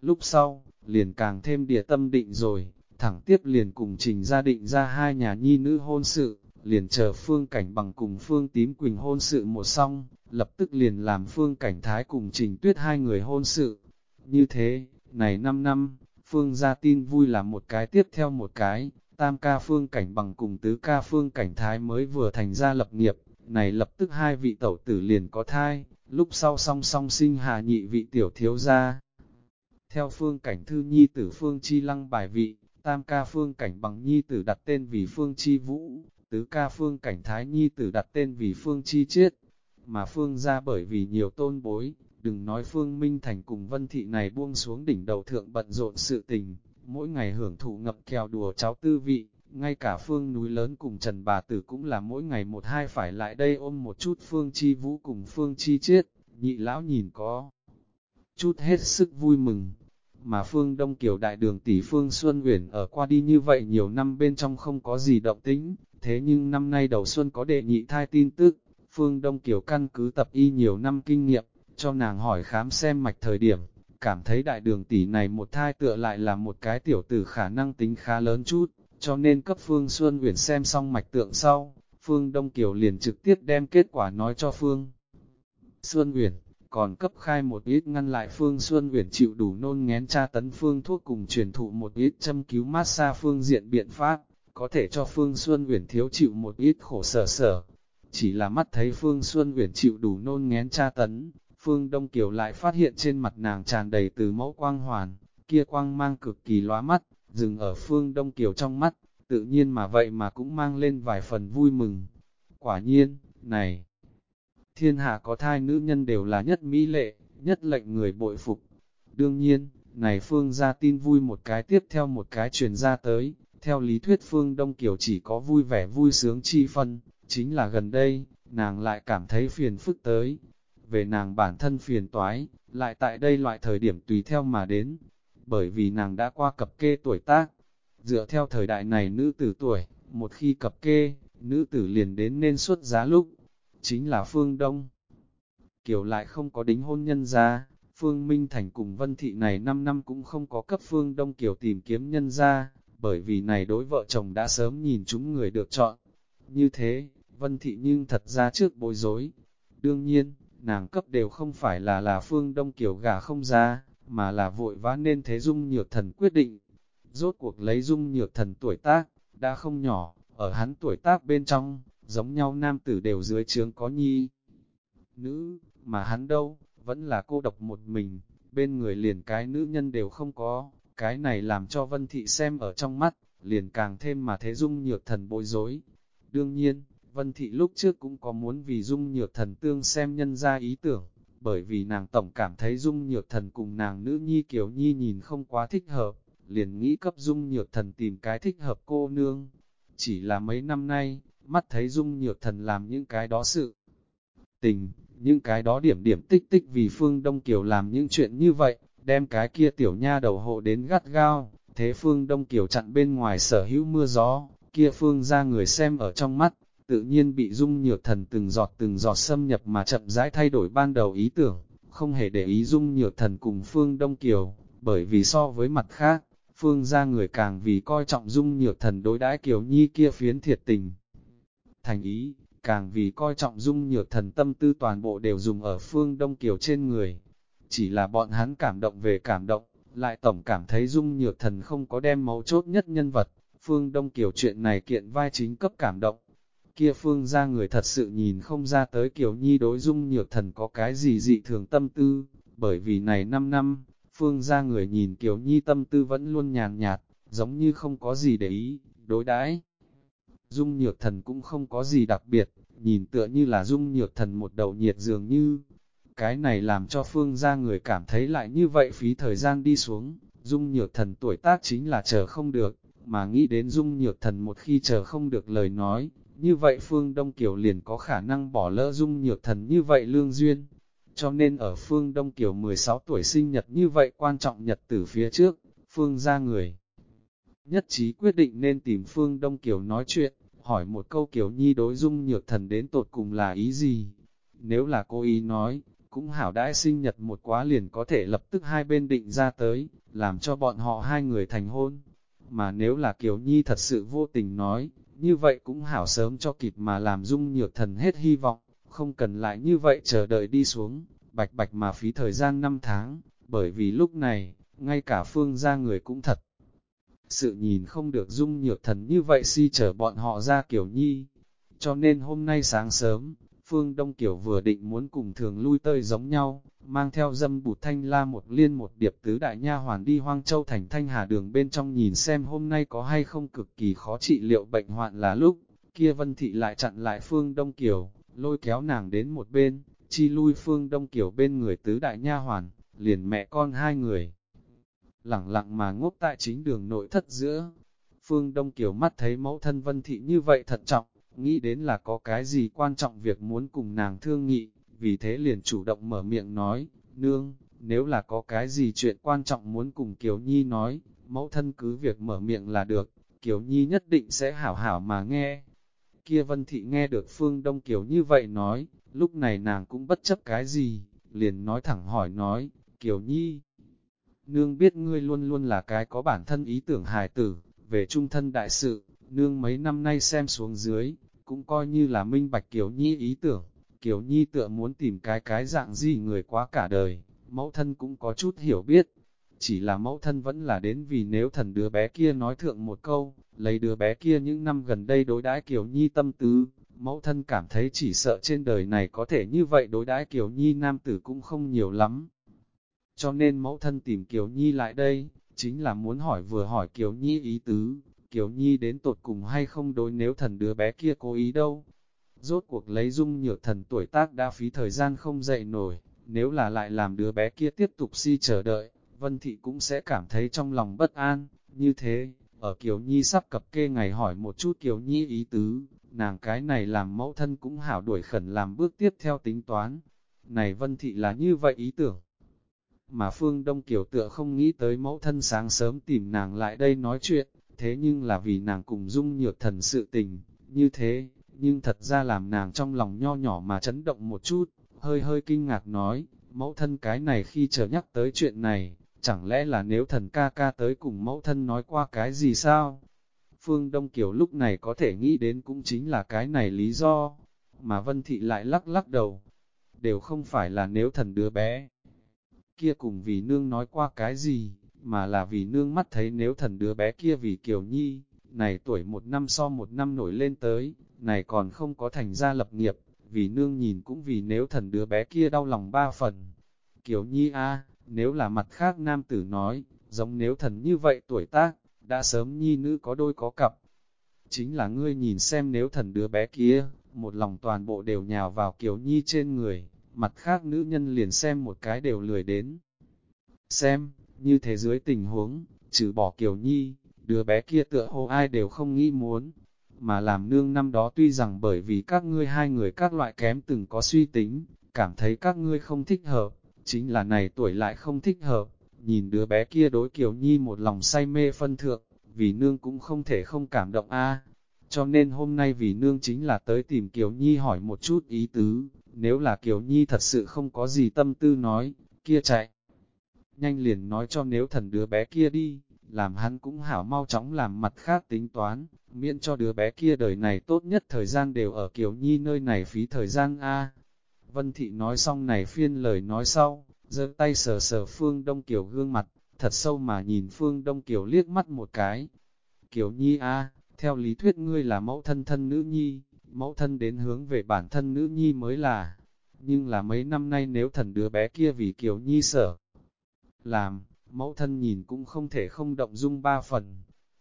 Lúc sau, liền càng thêm địa tâm định rồi, thẳng tiếp liền cùng trình gia định ra hai nhà nhi nữ hôn sự, liền chờ phương cảnh bằng cùng phương tím quỳnh hôn sự một xong, lập tức liền làm phương cảnh thái cùng trình tuyết hai người hôn sự. Như thế, này 5 năm, phương gia tin vui là một cái tiếp theo một cái, tam ca phương cảnh bằng cùng tứ ca phương cảnh thái mới vừa thành ra lập nghiệp, này lập tức hai vị tẩu tử liền có thai, lúc sau song song sinh hà nhị vị tiểu thiếu gia. Theo phương cảnh thư nhi tử phương chi lăng bài vị, tam ca phương cảnh bằng nhi tử đặt tên vì phương chi vũ, tứ ca phương cảnh thái nhi tử đặt tên vì phương chi chết, mà phương ra bởi vì nhiều tôn bối, đừng nói phương minh thành cùng vân thị này buông xuống đỉnh đầu thượng bận rộn sự tình, mỗi ngày hưởng thụ ngập kèo đùa cháu tư vị, ngay cả phương núi lớn cùng Trần Bà Tử cũng là mỗi ngày một hai phải lại đây ôm một chút phương chi vũ cùng phương chi chết, nhị lão nhìn có chút hết sức vui mừng. Mà phương Đông Kiều đại đường tỷ phương Xuân Uyển ở qua đi như vậy nhiều năm bên trong không có gì động tĩnh, thế nhưng năm nay đầu xuân có đệ nhị thai tin tức, phương Đông Kiều căn cứ tập y nhiều năm kinh nghiệm, cho nàng hỏi khám xem mạch thời điểm, cảm thấy đại đường tỷ này một thai tựa lại là một cái tiểu tử khả năng tính khá lớn chút, cho nên cấp Phương Xuân Uyển xem xong mạch tượng sau, Phương Đông Kiều liền trực tiếp đem kết quả nói cho Phương Xuân Uyển, còn cấp khai một ít ngăn lại Phương Xuân Uyển chịu đủ nôn ngén tra tấn Phương thuốc cùng truyền thụ một ít châm cứu massage phương diện biện pháp, có thể cho Phương Xuân Uyển thiếu chịu một ít khổ sở sở. Chỉ là mắt thấy Phương Xuân Uyển chịu đủ nôn ngén tra tấn, Phương Đông Kiều lại phát hiện trên mặt nàng tràn đầy từ mẫu quang hoàn, kia quang mang cực kỳ lóa mắt, dừng ở Phương Đông Kiều trong mắt, tự nhiên mà vậy mà cũng mang lên vài phần vui mừng. Quả nhiên, này, thiên hạ có thai nữ nhân đều là nhất mỹ lệ, nhất lệnh người bội phục. Đương nhiên, này Phương ra tin vui một cái tiếp theo một cái truyền ra tới, theo lý thuyết Phương Đông Kiều chỉ có vui vẻ vui sướng chi phân, chính là gần đây, nàng lại cảm thấy phiền phức tới, về nàng bản thân phiền toái, lại tại đây loại thời điểm tùy theo mà đến, bởi vì nàng đã qua cập kê tuổi tác. Dựa theo thời đại này nữ tử tuổi, một khi cập kê, nữ tử liền đến nên xuất giá lúc, chính là phương Đông. Kiều lại không có đính hôn nhân ra, Phương Minh Thành cùng Vân Thị này 5 năm cũng không có cấp Phương Đông Kiều tìm kiếm nhân ra, bởi vì này đối vợ chồng đã sớm nhìn chúng người được chọn. Như thế, Vân Thị nhưng thật ra trước bối rối. Đương nhiên, nàng cấp đều không phải là là phương đông kiều gà không ra, mà là vội vã nên thế dung nhược thần quyết định. Rốt cuộc lấy dung nhược thần tuổi tác, đã không nhỏ, ở hắn tuổi tác bên trong, giống nhau nam tử đều dưới trướng có nhi. Nữ, mà hắn đâu, vẫn là cô độc một mình, bên người liền cái nữ nhân đều không có, cái này làm cho Vân Thị xem ở trong mắt, liền càng thêm mà thế dung nhược thần bối rối. Đương nhiên, Vân Thị lúc trước cũng có muốn vì dung nhược thần tương xem nhân ra ý tưởng, bởi vì nàng tổng cảm thấy dung nhược thần cùng nàng nữ nhi kiểu nhi nhìn không quá thích hợp, liền nghĩ cấp dung nhược thần tìm cái thích hợp cô nương. Chỉ là mấy năm nay, mắt thấy dung nhược thần làm những cái đó sự tình, những cái đó điểm điểm tích tích vì Phương Đông Kiều làm những chuyện như vậy, đem cái kia tiểu nha đầu hộ đến gắt gao, thế Phương Đông Kiều chặn bên ngoài sở hữu mưa gió, kia Phương ra người xem ở trong mắt, tự nhiên bị dung nhược thần từng giọt từng giọt xâm nhập mà chậm rãi thay đổi ban đầu ý tưởng, không hề để ý dung nhược thần cùng Phương Đông Kiều, bởi vì so với mặt khác, Phương ra người càng vì coi trọng dung nhược thần đối đãi Kiều Nhi kia phiến thiệt tình. Thành ý, càng vì coi trọng dung nhược thần tâm tư toàn bộ đều dùng ở Phương Đông Kiều trên người. Chỉ là bọn hắn cảm động về cảm động, lại tổng cảm thấy dung nhược thần không có đem mấu chốt nhất nhân vật, Phương Đông Kiều chuyện này kiện vai chính cấp cảm động, kia phương ra người thật sự nhìn không ra tới kiểu nhi đối dung nhược thần có cái gì dị thường tâm tư, bởi vì này 5 năm, phương ra người nhìn kiểu nhi tâm tư vẫn luôn nhàn nhạt, giống như không có gì để ý, đối đãi Dung nhược thần cũng không có gì đặc biệt, nhìn tựa như là dung nhược thần một đầu nhiệt dường như. Cái này làm cho phương Gia người cảm thấy lại như vậy phí thời gian đi xuống, dung nhược thần tuổi tác chính là chờ không được, mà nghĩ đến dung nhược thần một khi chờ không được lời nói, như vậy Phương Đông Kiều liền có khả năng bỏ lỡ dung nhược thần như vậy lương duyên. Cho nên ở Phương Đông Kiều 16 tuổi sinh nhật như vậy quan trọng nhật tử phía trước, Phương ra người. Nhất trí quyết định nên tìm Phương Đông Kiều nói chuyện, hỏi một câu Kiều Nhi đối dung nhược thần đến tột cùng là ý gì. Nếu là cô ý nói, cũng hảo đãi sinh nhật một quá liền có thể lập tức hai bên định ra tới, làm cho bọn họ hai người thành hôn. Mà nếu là Kiều Nhi thật sự vô tình nói, như vậy cũng hảo sớm cho kịp mà làm dung nhược thần hết hy vọng, không cần lại như vậy chờ đợi đi xuống, bạch bạch mà phí thời gian năm tháng, bởi vì lúc này, ngay cả phương gia người cũng thật. Sự nhìn không được dung nhược thần như vậy si chở bọn họ ra kiểu nhi, cho nên hôm nay sáng sớm, Phương Đông Kiều vừa định muốn cùng thường lui tơi giống nhau, mang theo dâm bụt thanh la một liên một điệp tứ đại nha hoàn đi hoang châu thành thanh hà đường bên trong nhìn xem hôm nay có hay không cực kỳ khó trị liệu bệnh hoạn là lúc, kia vân thị lại chặn lại Phương Đông Kiều, lôi kéo nàng đến một bên, chi lui Phương Đông Kiều bên người tứ đại nha hoàn, liền mẹ con hai người lẳng lặng mà ngốc tại chính đường nội thất giữa, Phương Đông Kiều mắt thấy mẫu thân vân thị như vậy thật trọng, nghĩ đến là có cái gì quan trọng việc muốn cùng nàng thương nghị, vì thế liền chủ động mở miệng nói, nương, nếu là có cái gì chuyện quan trọng muốn cùng Kiều Nhi nói, mẫu thân cứ việc mở miệng là được, Kiều Nhi nhất định sẽ hảo hảo mà nghe. Kia Vân Thị nghe được Phương Đông Kiều như vậy nói, lúc này nàng cũng bất chấp cái gì, liền nói thẳng hỏi nói, Kiều Nhi, nương biết ngươi luôn luôn là cái có bản thân ý tưởng hài tử, về trung thân đại sự, nương mấy năm nay xem xuống dưới, cũng coi như là minh bạch Kiều Nhi ý tưởng, Kiều Nhi tựa muốn tìm cái cái dạng gì người quá cả đời, mẫu thân cũng có chút hiểu biết, chỉ là mẫu thân vẫn là đến vì nếu thần đứa bé kia nói thượng một câu, lấy đứa bé kia những năm gần đây đối đãi Kiều Nhi tâm tứ, mẫu thân cảm thấy chỉ sợ trên đời này có thể như vậy đối đãi Kiều Nhi nam tử cũng không nhiều lắm. Cho nên mẫu thân tìm Kiều Nhi lại đây, chính là muốn hỏi vừa hỏi Kiều Nhi ý tứ, Kiều Nhi đến tột cùng hay không đối nếu thần đứa bé kia cố ý đâu. Rốt cuộc lấy dung nhược thần tuổi tác đã phí thời gian không dậy nổi, nếu là lại làm đứa bé kia tiếp tục si chờ đợi, Vân Thị cũng sẽ cảm thấy trong lòng bất an, như thế, ở Kiều Nhi sắp cập kê ngày hỏi một chút Kiều Nhi ý tứ, nàng cái này làm mẫu thân cũng hảo đuổi khẩn làm bước tiếp theo tính toán. Này Vân Thị là như vậy ý tưởng. Mà Phương Đông Kiều tựa không nghĩ tới mẫu thân sáng sớm tìm nàng lại đây nói chuyện, thế nhưng là vì nàng cùng dung nhược thần sự tình, như thế, nhưng thật ra làm nàng trong lòng nho nhỏ mà chấn động một chút, hơi hơi kinh ngạc nói, mẫu thân cái này khi chờ nhắc tới chuyện này, chẳng lẽ là nếu thần ca ca tới cùng mẫu thân nói qua cái gì sao? Phương Đông Kiều lúc này có thể nghĩ đến cũng chính là cái này lý do, mà Vân Thị lại lắc lắc đầu, đều không phải là nếu thần đứa bé. Kia cùng vì nương nói qua cái gì, mà là vì nương mắt thấy nếu thần đứa bé kia vì Kiều Nhi, này tuổi một năm so một năm nổi lên tới, này còn không có thành ra lập nghiệp, vì nương nhìn cũng vì nếu thần đứa bé kia đau lòng ba phần. Kiều Nhi a nếu là mặt khác nam tử nói, giống nếu thần như vậy tuổi tác, đã sớm nhi nữ có đôi có cặp. Chính là ngươi nhìn xem nếu thần đứa bé kia, một lòng toàn bộ đều nhào vào Kiều Nhi trên người, mặt khác nữ nhân liền xem một cái đều lười đến. Xem, như thế dưới tình huống, trừ bỏ Kiều Nhi, đứa bé kia tựa hồ ai đều không nghĩ muốn, mà làm nương năm đó tuy rằng bởi vì các ngươi hai người các loại kém từng có suy tính, cảm thấy các ngươi không thích hợp, chính là này tuổi lại không thích hợp, nhìn đứa bé kia đối Kiều Nhi một lòng say mê phân thượng, vì nương cũng không thể không cảm động a. Cho nên hôm nay vì nương chính là tới tìm Kiều Nhi hỏi một chút ý tứ, nếu là Kiều Nhi thật sự không có gì tâm tư nói, kia chạy. Nhanh liền nói cho nếu thần đứa bé kia đi, làm hắn cũng hảo mau chóng làm mặt khác tính toán, miễn cho đứa bé kia đời này tốt nhất thời gian đều ở Kiều Nhi nơi này phí thời gian A. Vân Thị nói xong này phiên lời nói sau, giơ tay sờ sờ Phương Đông Kiều gương mặt, thật sâu mà nhìn Phương Đông Kiều liếc mắt một cái. Kiều Nhi A, theo lý thuyết ngươi là mẫu thân thân nữ nhi, mẫu thân đến hướng về bản thân nữ nhi mới là. Nhưng là mấy năm nay nếu thần đứa bé kia vì Kiều Nhi sở làm, mẫu thân nhìn cũng không thể không động dung ba phần.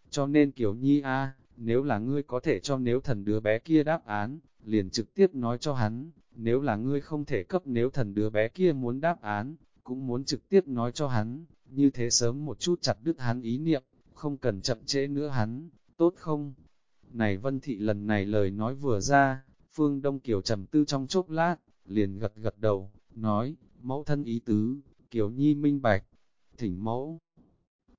Cho nên Kiều Nhi A, nếu là ngươi có thể cho nếu thần đứa bé kia đáp án, liền trực tiếp nói cho hắn, nếu là ngươi không thể cấp nếu thần đứa bé kia muốn đáp án, cũng muốn trực tiếp nói cho hắn, như thế sớm một chút chặt đứt hắn ý niệm, không cần chậm trễ nữa hắn, tốt không? Này Vân Thị lần này lời nói vừa ra, Phương Đông Kiều trầm tư trong chốc lát, liền gật gật đầu, nói, mẫu thân ý tứ, Kiều Nhi minh bạch, thỉnh mẫu.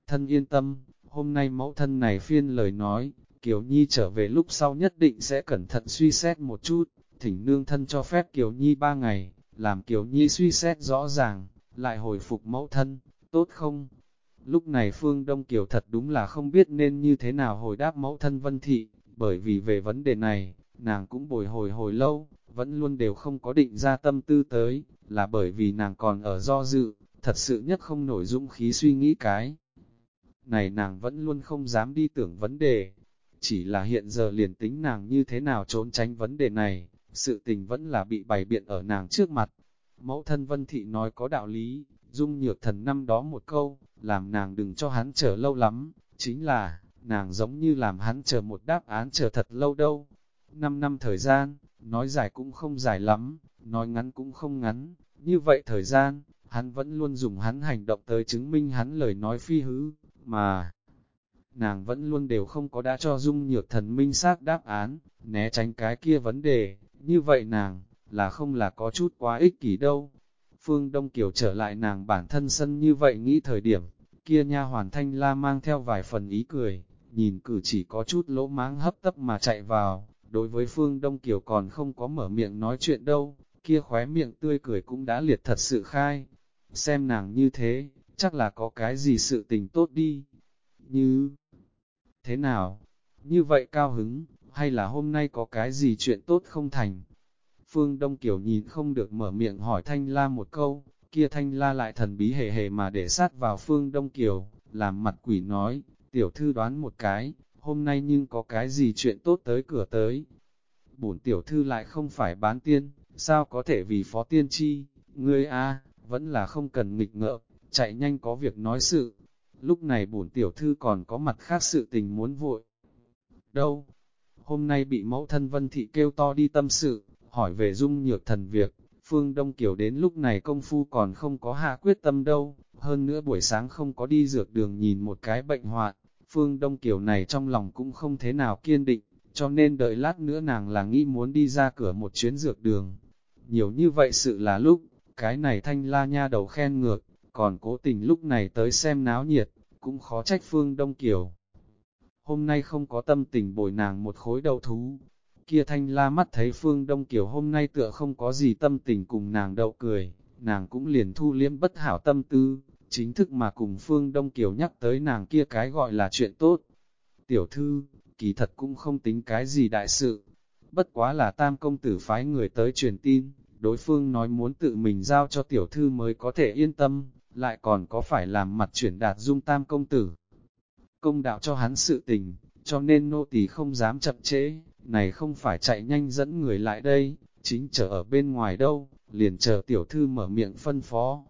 Thân yên tâm, hôm nay mẫu thân này phiên lời nói, Kiều Nhi trở về lúc sau nhất định sẽ cẩn thận suy xét một chút, thỉnh nương thân cho phép Kiều Nhi ba ngày, làm Kiều Nhi suy xét rõ ràng, lại hồi phục mẫu thân, tốt không? Lúc này Phương Đông Kiều thật đúng là không biết nên như thế nào hồi đáp mẫu thân Vân Thị, bởi vì về vấn đề này, nàng cũng bồi hồi hồi lâu, vẫn luôn đều không có định ra tâm tư tới, là bởi vì nàng còn ở do dự, thật sự nhất không nổi dũng khí suy nghĩ cái. Này nàng vẫn luôn không dám đi tưởng vấn đề, chỉ là hiện giờ liền tính nàng như thế nào trốn tránh vấn đề này, sự tình vẫn là bị bày biện ở nàng trước mặt. Mẫu thân Vân Thị nói có đạo lý, dung nhược thần năm đó một câu, làm nàng đừng cho hắn chờ lâu lắm, chính là, nàng giống như làm hắn chờ một đáp án chờ thật lâu đâu. Năm năm thời gian, nói dài cũng không dài lắm, nói ngắn cũng không ngắn, như vậy thời gian, hắn vẫn luôn dùng hắn hành động tới chứng minh hắn lời nói phi hứ, mà nàng vẫn luôn đều không có đã cho dung nhược thần minh xác đáp án, né tránh cái kia vấn đề, như vậy nàng, là không là có chút quá ích kỷ đâu. Phương Đông Kiều trở lại nàng bản thân sân như vậy nghĩ thời điểm, kia nha hoàn thanh la mang theo vài phần ý cười, nhìn cử chỉ có chút lỗ máng hấp tấp mà chạy vào, đối với Phương Đông Kiều còn không có mở miệng nói chuyện đâu, kia khóe miệng tươi cười cũng đã liệt thật sự khai. Xem nàng như thế, chắc là có cái gì sự tình tốt đi. Như thế nào? Như vậy cao hứng, hay là hôm nay có cái gì chuyện tốt không thành? Phương Đông Kiều nhìn không được mở miệng hỏi Thanh La một câu, kia Thanh La lại thần bí hề hề mà để sát vào Phương Đông Kiều, làm mặt quỷ nói, tiểu thư đoán một cái, hôm nay nhưng có cái gì chuyện tốt tới cửa tới. Bổn tiểu thư lại không phải bán tiên, sao có thể vì phó tiên chi, ngươi a vẫn là không cần nghịch ngợ, chạy nhanh có việc nói sự. Lúc này bổn tiểu thư còn có mặt khác sự tình muốn vội. Đâu? Hôm nay bị mẫu thân Vân Thị kêu to đi tâm sự, hỏi về dung nhược thần việc, Phương Đông Kiều đến lúc này công phu còn không có hạ quyết tâm đâu, hơn nữa buổi sáng không có đi dược đường nhìn một cái bệnh hoạn, Phương Đông Kiều này trong lòng cũng không thế nào kiên định, cho nên đợi lát nữa nàng là nghĩ muốn đi ra cửa một chuyến dược đường. Nhiều như vậy sự là lúc, cái này thanh la nha đầu khen ngược, còn cố tình lúc này tới xem náo nhiệt, cũng khó trách Phương Đông Kiều. Hôm nay không có tâm tình bồi nàng một khối đầu thú, kia thanh la mắt thấy Phương Đông Kiều hôm nay tựa không có gì tâm tình cùng nàng đậu cười, nàng cũng liền thu liếm bất hảo tâm tư, chính thức mà cùng Phương Đông Kiều nhắc tới nàng kia cái gọi là chuyện tốt. Tiểu thư, kỳ thật cũng không tính cái gì đại sự, bất quá là tam công tử phái người tới truyền tin, đối phương nói muốn tự mình giao cho tiểu thư mới có thể yên tâm, lại còn có phải làm mặt chuyển đạt dung tam công tử. Công đạo cho hắn sự tình, cho nên nô tỳ không dám chậm trễ, này không phải chạy nhanh dẫn người lại đây, chính chờ ở bên ngoài đâu, liền chờ tiểu thư mở miệng phân phó.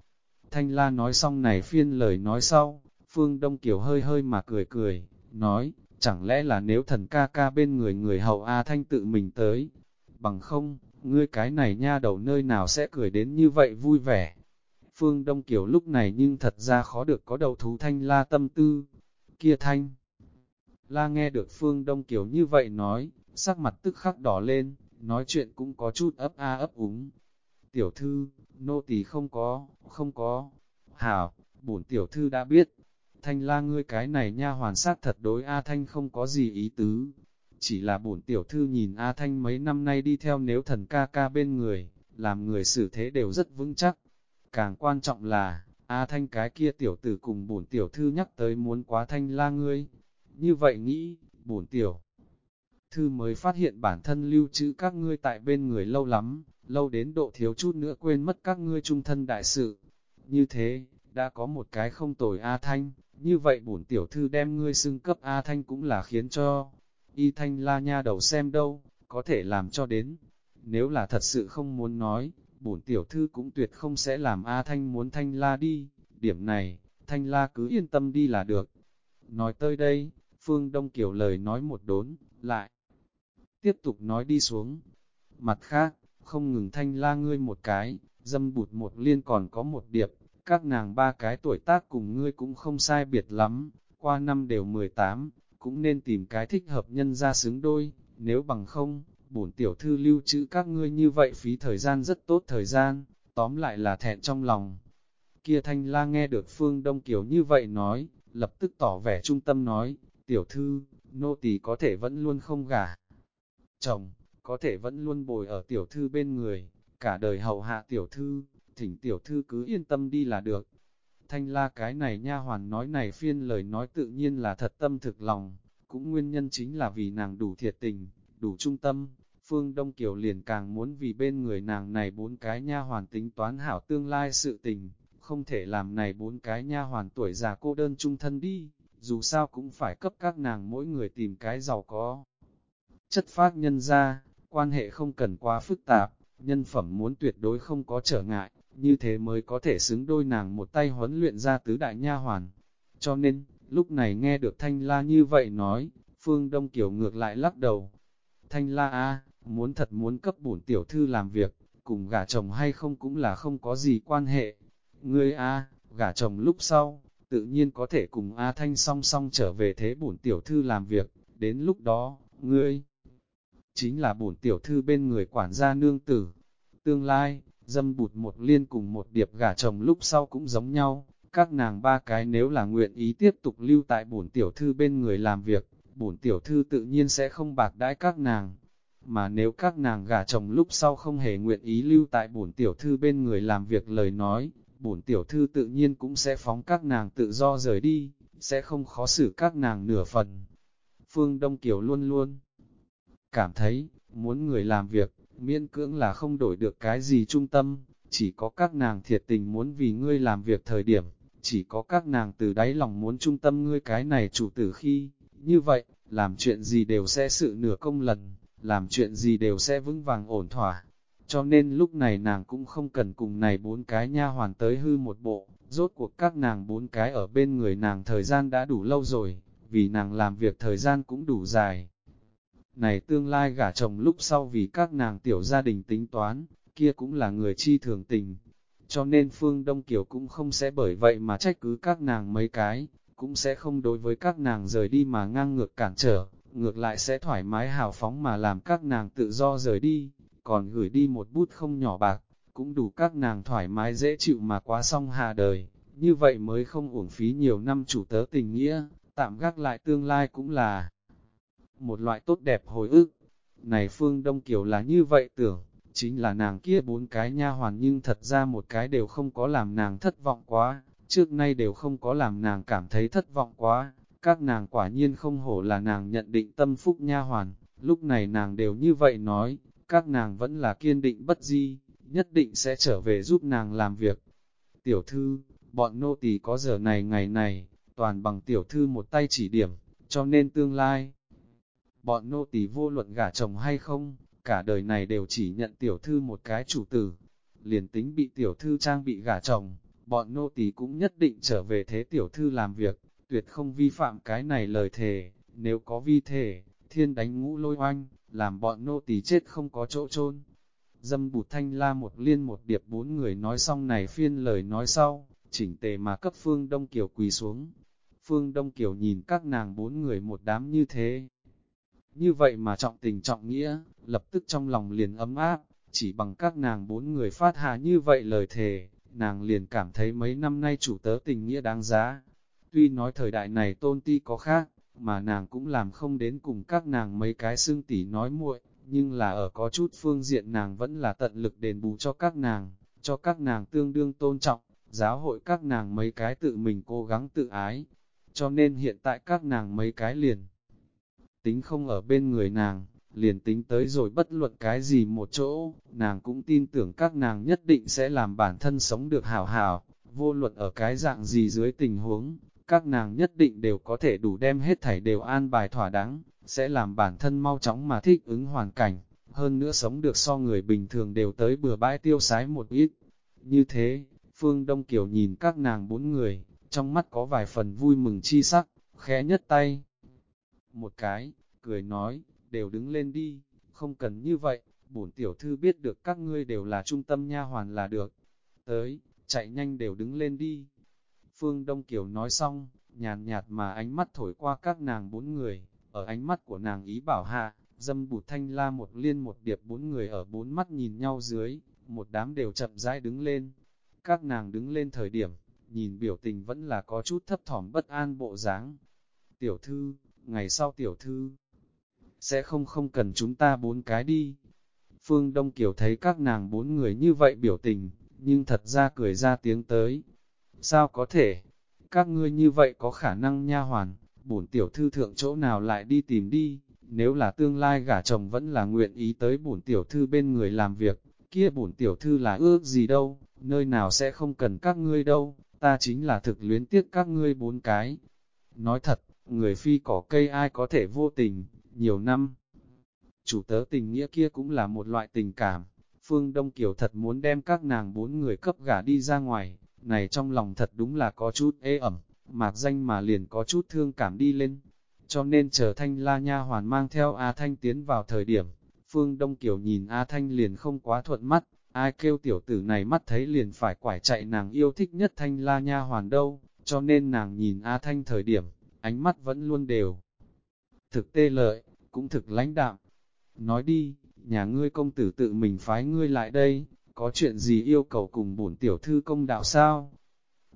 Thanh La nói xong này phiên lời nói sau, Phương Đông Kiều hơi hơi mà cười cười, nói, chẳng lẽ là nếu thần ca ca bên người người hậu A Thanh tự mình tới, bằng không, ngươi cái này nha đầu nơi nào sẽ cười đến như vậy vui vẻ. Phương Đông Kiều lúc này nhưng thật ra khó được có đầu thú Thanh La tâm tư, kia Thanh. La nghe được Phương Đông Kiều như vậy nói, sắc mặt tức khắc đỏ lên, nói chuyện cũng có chút ấp a ấp úng. Tiểu thư, nô tỳ không có, không có. Hảo, bổn tiểu thư đã biết. Thanh la ngươi cái này nha hoàn sát thật đối A Thanh không có gì ý tứ. Chỉ là bổn tiểu thư nhìn A Thanh mấy năm nay đi theo nếu thần ca ca bên người, làm người xử thế đều rất vững chắc. Càng quan trọng là, A Thanh cái kia tiểu tử cùng bổn tiểu thư nhắc tới muốn quá Thanh la ngươi. Như vậy nghĩ, bổn tiểu thư mới phát hiện bản thân lưu trữ các ngươi tại bên người lâu lắm, lâu đến độ thiếu chút nữa quên mất các ngươi trung thân đại sự. Như thế, đã có một cái không tồi A Thanh, như vậy bổn tiểu thư đem ngươi xưng cấp A Thanh cũng là khiến cho Y Thanh la nha đầu xem đâu, có thể làm cho đến. Nếu là thật sự không muốn nói, bổn tiểu thư cũng tuyệt không sẽ làm A Thanh muốn Thanh la đi, điểm này, Thanh la cứ yên tâm đi là được. Nói tới đây, Phương Đông Kiều lời nói một đốn, lại tiếp tục nói đi xuống. Mặt khác, không ngừng thanh la ngươi một cái, dâm bụt một liên còn có một điệp, các nàng ba cái tuổi tác cùng ngươi cũng không sai biệt lắm, qua năm đều 18, cũng nên tìm cái thích hợp nhân ra xứng đôi, nếu bằng không, bổn tiểu thư lưu trữ các ngươi như vậy phí thời gian rất tốt thời gian, tóm lại là thẹn trong lòng. Kia thanh la nghe được phương đông kiểu như vậy nói, lập tức tỏ vẻ trung tâm nói, tiểu thư, nô tỳ có thể vẫn luôn không gả chồng, có thể vẫn luôn bồi ở tiểu thư bên người, cả đời hầu hạ tiểu thư, thỉnh tiểu thư cứ yên tâm đi là được. Thanh la cái này nha hoàn nói này phiên lời nói tự nhiên là thật tâm thực lòng, cũng nguyên nhân chính là vì nàng đủ thiệt tình, đủ trung tâm. Phương Đông Kiều liền càng muốn vì bên người nàng này bốn cái nha hoàn tính toán hảo tương lai sự tình, không thể làm này bốn cái nha hoàn tuổi già cô đơn trung thân đi, dù sao cũng phải cấp các nàng mỗi người tìm cái giàu có chất phát nhân ra, quan hệ không cần quá phức tạp, nhân phẩm muốn tuyệt đối không có trở ngại, như thế mới có thể xứng đôi nàng một tay huấn luyện ra tứ đại nha hoàn. Cho nên, lúc này nghe được Thanh La như vậy nói, Phương Đông Kiều ngược lại lắc đầu. Thanh La a, muốn thật muốn cấp bổn tiểu thư làm việc, cùng gả chồng hay không cũng là không có gì quan hệ. Ngươi a, gả chồng lúc sau, tự nhiên có thể cùng A Thanh song song trở về thế bổn tiểu thư làm việc, đến lúc đó, ngươi chính là bổn tiểu thư bên người quản gia nương tử. Tương lai, dâm bụt một liên cùng một điệp gả chồng lúc sau cũng giống nhau, các nàng ba cái nếu là nguyện ý tiếp tục lưu tại bổn tiểu thư bên người làm việc, bổn tiểu thư tự nhiên sẽ không bạc đãi các nàng. Mà nếu các nàng gả chồng lúc sau không hề nguyện ý lưu tại bổn tiểu thư bên người làm việc lời nói, bổn tiểu thư tự nhiên cũng sẽ phóng các nàng tự do rời đi, sẽ không khó xử các nàng nửa phần. Phương Đông Kiều luôn luôn cảm thấy, muốn người làm việc, miễn cưỡng là không đổi được cái gì trung tâm, chỉ có các nàng thiệt tình muốn vì ngươi làm việc thời điểm, chỉ có các nàng từ đáy lòng muốn trung tâm ngươi cái này chủ tử khi, như vậy, làm chuyện gì đều sẽ sự nửa công lần, làm chuyện gì đều sẽ vững vàng ổn thỏa. Cho nên lúc này nàng cũng không cần cùng này bốn cái nha hoàn tới hư một bộ, rốt cuộc các nàng bốn cái ở bên người nàng thời gian đã đủ lâu rồi, vì nàng làm việc thời gian cũng đủ dài này tương lai gả chồng lúc sau vì các nàng tiểu gia đình tính toán, kia cũng là người chi thường tình. Cho nên Phương Đông Kiều cũng không sẽ bởi vậy mà trách cứ các nàng mấy cái, cũng sẽ không đối với các nàng rời đi mà ngang ngược cản trở, ngược lại sẽ thoải mái hào phóng mà làm các nàng tự do rời đi, còn gửi đi một bút không nhỏ bạc, cũng đủ các nàng thoải mái dễ chịu mà quá xong hà đời, như vậy mới không uổng phí nhiều năm chủ tớ tình nghĩa, tạm gác lại tương lai cũng là một loại tốt đẹp hồi ức. Này Phương Đông Kiều là như vậy tưởng, chính là nàng kia bốn cái nha hoàn nhưng thật ra một cái đều không có làm nàng thất vọng quá, trước nay đều không có làm nàng cảm thấy thất vọng quá, các nàng quả nhiên không hổ là nàng nhận định tâm phúc nha hoàn, lúc này nàng đều như vậy nói, các nàng vẫn là kiên định bất di, nhất định sẽ trở về giúp nàng làm việc. Tiểu thư, bọn nô tỳ có giờ này ngày này, toàn bằng tiểu thư một tay chỉ điểm, cho nên tương lai, bọn nô tỳ vô luận gả chồng hay không, cả đời này đều chỉ nhận tiểu thư một cái chủ tử. Liền tính bị tiểu thư trang bị gả chồng, bọn nô tỳ cũng nhất định trở về thế tiểu thư làm việc, tuyệt không vi phạm cái này lời thề, nếu có vi thể, thiên đánh ngũ lôi oanh, làm bọn nô tỳ chết không có chỗ chôn. Dâm bụt thanh la một liên một điệp bốn người nói xong này phiên lời nói sau, chỉnh tề mà cấp Phương Đông Kiều quỳ xuống. Phương Đông Kiều nhìn các nàng bốn người một đám như thế. Như vậy mà trọng tình trọng nghĩa, lập tức trong lòng liền ấm áp, chỉ bằng các nàng bốn người phát hạ như vậy lời thề, nàng liền cảm thấy mấy năm nay chủ tớ tình nghĩa đáng giá. Tuy nói thời đại này tôn ti có khác, mà nàng cũng làm không đến cùng các nàng mấy cái xương tỉ nói muội, nhưng là ở có chút phương diện nàng vẫn là tận lực đền bù cho các nàng, cho các nàng tương đương tôn trọng, giáo hội các nàng mấy cái tự mình cố gắng tự ái, cho nên hiện tại các nàng mấy cái liền. Tính không ở bên người nàng, liền tính tới rồi bất luận cái gì một chỗ, nàng cũng tin tưởng các nàng nhất định sẽ làm bản thân sống được hảo hảo, vô luận ở cái dạng gì dưới tình huống, các nàng nhất định đều có thể đủ đem hết thảy đều an bài thỏa đáng, sẽ làm bản thân mau chóng mà thích ứng hoàn cảnh, hơn nữa sống được so người bình thường đều tới bừa bãi tiêu sái một ít. Như thế, Phương Đông Kiều nhìn các nàng bốn người, trong mắt có vài phần vui mừng chi sắc, khẽ nhất tay. Một cái, cười nói, đều đứng lên đi, không cần như vậy, bổn tiểu thư biết được các ngươi đều là trung tâm nha hoàn là được. Tới, chạy nhanh đều đứng lên đi. Phương Đông Kiều nói xong, nhàn nhạt mà ánh mắt thổi qua các nàng bốn người, ở ánh mắt của nàng ý bảo hạ, dâm bụt thanh la một liên một điệp bốn người ở bốn mắt nhìn nhau dưới, một đám đều chậm rãi đứng lên. Các nàng đứng lên thời điểm, nhìn biểu tình vẫn là có chút thấp thỏm bất an bộ dáng. Tiểu thư, ngày sau tiểu thư, sẽ không không cần chúng ta bốn cái đi. Phương Đông Kiều thấy các nàng bốn người như vậy biểu tình, nhưng thật ra cười ra tiếng tới. Sao có thể? Các ngươi như vậy có khả năng nha hoàn, bổn tiểu thư thượng chỗ nào lại đi tìm đi, nếu là tương lai gả chồng vẫn là nguyện ý tới bổn tiểu thư bên người làm việc, kia bổn tiểu thư là ước gì đâu, nơi nào sẽ không cần các ngươi đâu, ta chính là thực luyến tiếc các ngươi bốn cái. Nói thật, người phi cỏ cây ai có thể vô tình, nhiều năm. Chủ tớ tình nghĩa kia cũng là một loại tình cảm, Phương Đông Kiều thật muốn đem các nàng bốn người cấp gả đi ra ngoài, này trong lòng thật đúng là có chút ê ẩm, mạc danh mà liền có chút thương cảm đi lên. Cho nên chờ Thanh La Nha hoàn mang theo A Thanh tiến vào thời điểm, Phương Đông Kiều nhìn A Thanh liền không quá thuận mắt, ai kêu tiểu tử này mắt thấy liền phải quải chạy nàng yêu thích nhất Thanh La Nha hoàn đâu, cho nên nàng nhìn A Thanh thời điểm, ánh mắt vẫn luôn đều. Thực tê lợi, cũng thực lãnh đạm. Nói đi, nhà ngươi công tử tự mình phái ngươi lại đây, có chuyện gì yêu cầu cùng bổn tiểu thư công đạo sao?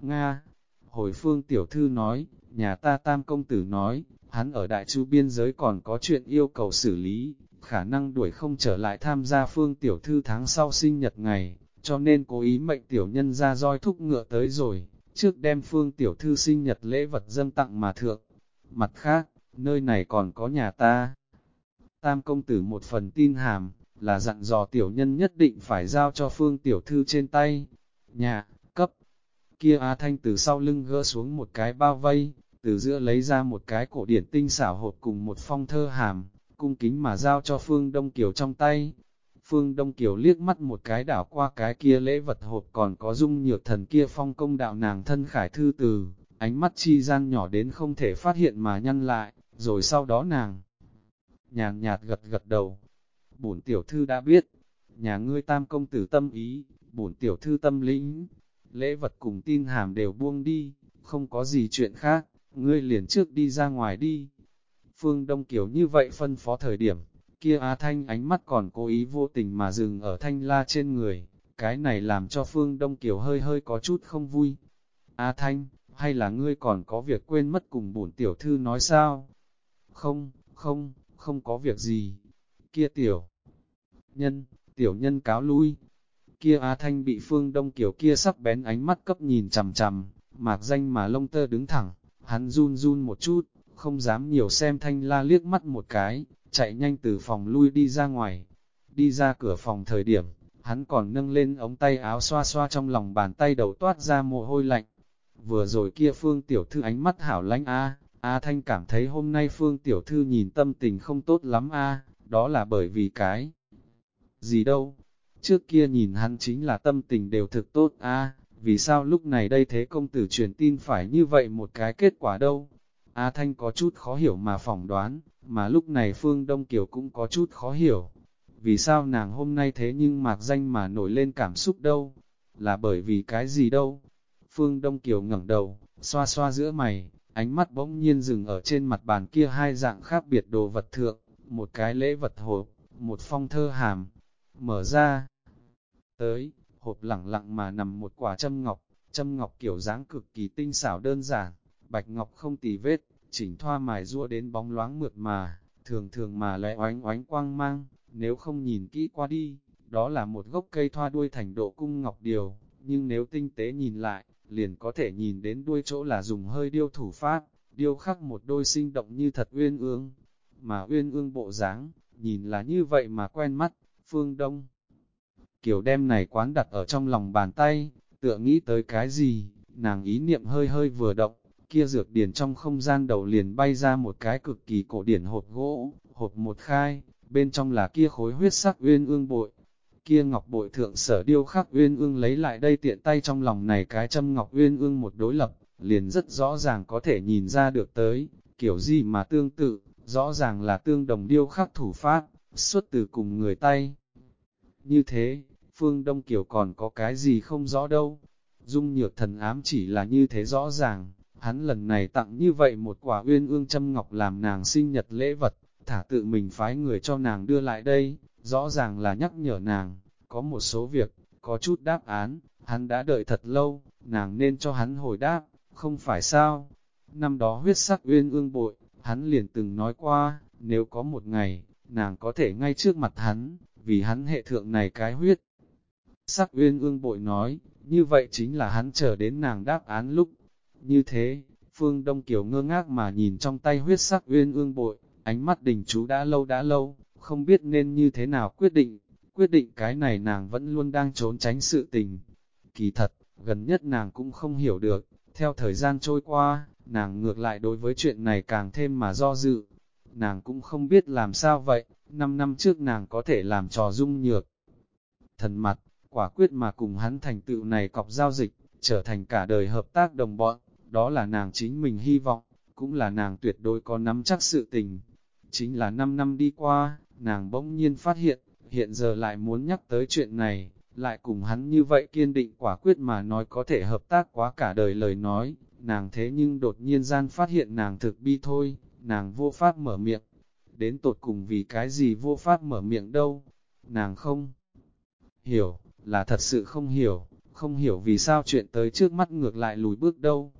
Nga, hồi phương tiểu thư nói, nhà ta tam công tử nói, hắn ở đại chu biên giới còn có chuyện yêu cầu xử lý, khả năng đuổi không trở lại tham gia phương tiểu thư tháng sau sinh nhật ngày, cho nên cố ý mệnh tiểu nhân ra roi thúc ngựa tới rồi, trước đem phương tiểu thư sinh nhật lễ vật dâng tặng mà thượng. Mặt khác, nơi này còn có nhà ta. Tam công tử một phần tin hàm, là dặn dò tiểu nhân nhất định phải giao cho phương tiểu thư trên tay. Nhà, cấp, kia Á Thanh từ sau lưng gỡ xuống một cái bao vây, từ giữa lấy ra một cái cổ điển tinh xảo hộp cùng một phong thơ hàm, cung kính mà giao cho Phương Đông Kiều trong tay. Phương Đông Kiều liếc mắt một cái đảo qua cái kia lễ vật hộp còn có dung nhược thần kia phong công đạo nàng thân khải thư từ, ánh mắt chi gian nhỏ đến không thể phát hiện mà nhăn lại, rồi sau đó nàng nhàn nhạt gật gật đầu. Bổn tiểu thư đã biết, nhà ngươi tam công tử tâm ý, bổn tiểu thư tâm lĩnh, lễ vật cùng tin hàm đều buông đi, không có gì chuyện khác, ngươi liền trước đi ra ngoài đi. Phương Đông Kiều như vậy phân phó thời điểm, kia Á Thanh ánh mắt còn cố ý vô tình mà dừng ở Thanh La trên người, cái này làm cho Phương Đông Kiều hơi hơi có chút không vui. Á Thanh, hay là ngươi còn có việc quên mất cùng bổn tiểu thư nói sao? Không, không, không có việc gì. Kia tiểu nhân, tiểu nhân cáo lui. Kia Á Thanh bị Phương Đông Kiều kia sắc bén ánh mắt cấp nhìn chằm chằm, mạc danh mà lông tơ đứng thẳng, hắn run run một chút, không dám nhiều xem Thanh La liếc mắt một cái, chạy nhanh từ phòng lui đi ra ngoài. Đi ra cửa phòng thời điểm, hắn còn nâng lên ống tay áo xoa xoa trong lòng bàn tay đầu toát ra mồ hôi lạnh. Vừa rồi kia Phương Tiểu Thư ánh mắt hảo lánh a A Thanh cảm thấy hôm nay Phương Tiểu Thư nhìn tâm tình không tốt lắm a đó là bởi vì cái. Gì đâu? Trước kia nhìn hắn chính là tâm tình đều thực tốt a vì sao lúc này đây thế công tử truyền tin phải như vậy một cái kết quả đâu? A Thanh có chút khó hiểu mà phỏng đoán, mà lúc này Phương Đông Kiều cũng có chút khó hiểu. Vì sao nàng hôm nay thế nhưng mạc danh mà nổi lên cảm xúc đâu? Là bởi vì cái gì đâu? Phương Đông Kiều ngẩng đầu, xoa xoa giữa mày, ánh mắt bỗng nhiên dừng ở trên mặt bàn kia hai dạng khác biệt đồ vật thượng, một cái lễ vật hộp, một phong thơ hàm, mở ra. Tới, hộp lẳng lặng mà nằm một quả châm ngọc, châm ngọc kiểu dáng cực kỳ tinh xảo đơn giản, bạch ngọc không tì vết, chỉnh thoa mài rua đến bóng loáng mượt mà, thường thường mà lại oánh oánh quang mang, nếu không nhìn kỹ qua đi, đó là một gốc cây thoa đuôi thành độ cung ngọc điều, nhưng nếu tinh tế nhìn lại, liền có thể nhìn đến đuôi chỗ là dùng hơi điêu thủ pháp, điêu khắc một đôi sinh động như thật uyên ương, mà uyên ương bộ dáng nhìn là như vậy mà quen mắt, phương đông. Kiểu đem này quán đặt ở trong lòng bàn tay, tựa nghĩ tới cái gì, nàng ý niệm hơi hơi vừa động, kia dược điển trong không gian đầu liền bay ra một cái cực kỳ cổ điển hộp gỗ, hộp một khai, bên trong là kia khối huyết sắc uyên ương bội. Kia ngọc bội thượng sở điêu khắc uyên ương lấy lại đây tiện tay trong lòng này cái châm ngọc uyên ương một đối lập, liền rất rõ ràng có thể nhìn ra được tới, kiểu gì mà tương tự, rõ ràng là tương đồng điêu khắc thủ pháp, xuất từ cùng người tay. Như thế, Phương Đông Kiều còn có cái gì không rõ đâu. Dung nhược thần ám chỉ là như thế rõ ràng, hắn lần này tặng như vậy một quả uyên ương châm ngọc làm nàng sinh nhật lễ vật, thả tự mình phái người cho nàng đưa lại đây, rõ ràng là nhắc nhở nàng, có một số việc, có chút đáp án, hắn đã đợi thật lâu, nàng nên cho hắn hồi đáp, không phải sao. Năm đó huyết sắc uyên ương bội, hắn liền từng nói qua, nếu có một ngày, nàng có thể ngay trước mặt hắn, vì hắn hệ thượng này cái huyết. Sắc uyên ương bội nói, như vậy chính là hắn chờ đến nàng đáp án lúc. Như thế, Phương Đông Kiều ngơ ngác mà nhìn trong tay huyết sắc uyên ương bội, ánh mắt đình chú đã lâu đã lâu, không biết nên như thế nào quyết định. Quyết định cái này nàng vẫn luôn đang trốn tránh sự tình. Kỳ thật, gần nhất nàng cũng không hiểu được, theo thời gian trôi qua, nàng ngược lại đối với chuyện này càng thêm mà do dự. Nàng cũng không biết làm sao vậy, năm năm trước nàng có thể làm trò dung nhược. Thần mặt, quả quyết mà cùng hắn thành tựu này cọc giao dịch, trở thành cả đời hợp tác đồng bọn, đó là nàng chính mình hy vọng, cũng là nàng tuyệt đối có nắm chắc sự tình. Chính là 5 năm đi qua, nàng bỗng nhiên phát hiện, hiện giờ lại muốn nhắc tới chuyện này, lại cùng hắn như vậy kiên định quả quyết mà nói có thể hợp tác quá cả đời lời nói, nàng thế nhưng đột nhiên gian phát hiện nàng thực bi thôi, nàng vô pháp mở miệng. Đến tột cùng vì cái gì vô pháp mở miệng đâu, nàng không hiểu, là thật sự không hiểu, không hiểu vì sao chuyện tới trước mắt ngược lại lùi bước đâu,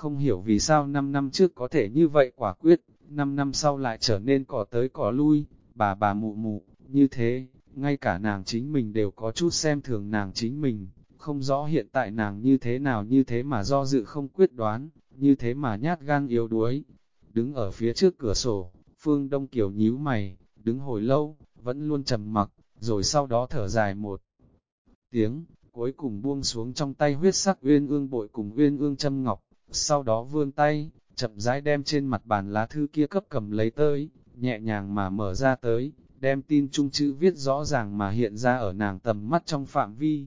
không hiểu vì sao 5 năm trước có thể như vậy quả quyết, 5 năm sau lại trở nên cỏ tới cỏ lui, bà bà mụ mụ, như thế, ngay cả nàng chính mình đều có chút xem thường nàng chính mình, không rõ hiện tại nàng như thế nào như thế mà do dự không quyết đoán, như thế mà nhát gan yếu đuối. Đứng ở phía trước cửa sổ, Phương Đông Kiều nhíu mày, đứng hồi lâu, vẫn luôn trầm mặc, rồi sau đó thở dài một tiếng, cuối cùng buông xuống trong tay huyết sắc uyên ương bội cùng uyên ương châm ngọc, sau đó vươn tay, chậm rãi đem trên mặt bàn lá thư kia cấp cầm lấy tới, nhẹ nhàng mà mở ra tới, đem tin chung chữ viết rõ ràng mà hiện ra ở nàng tầm mắt trong phạm vi.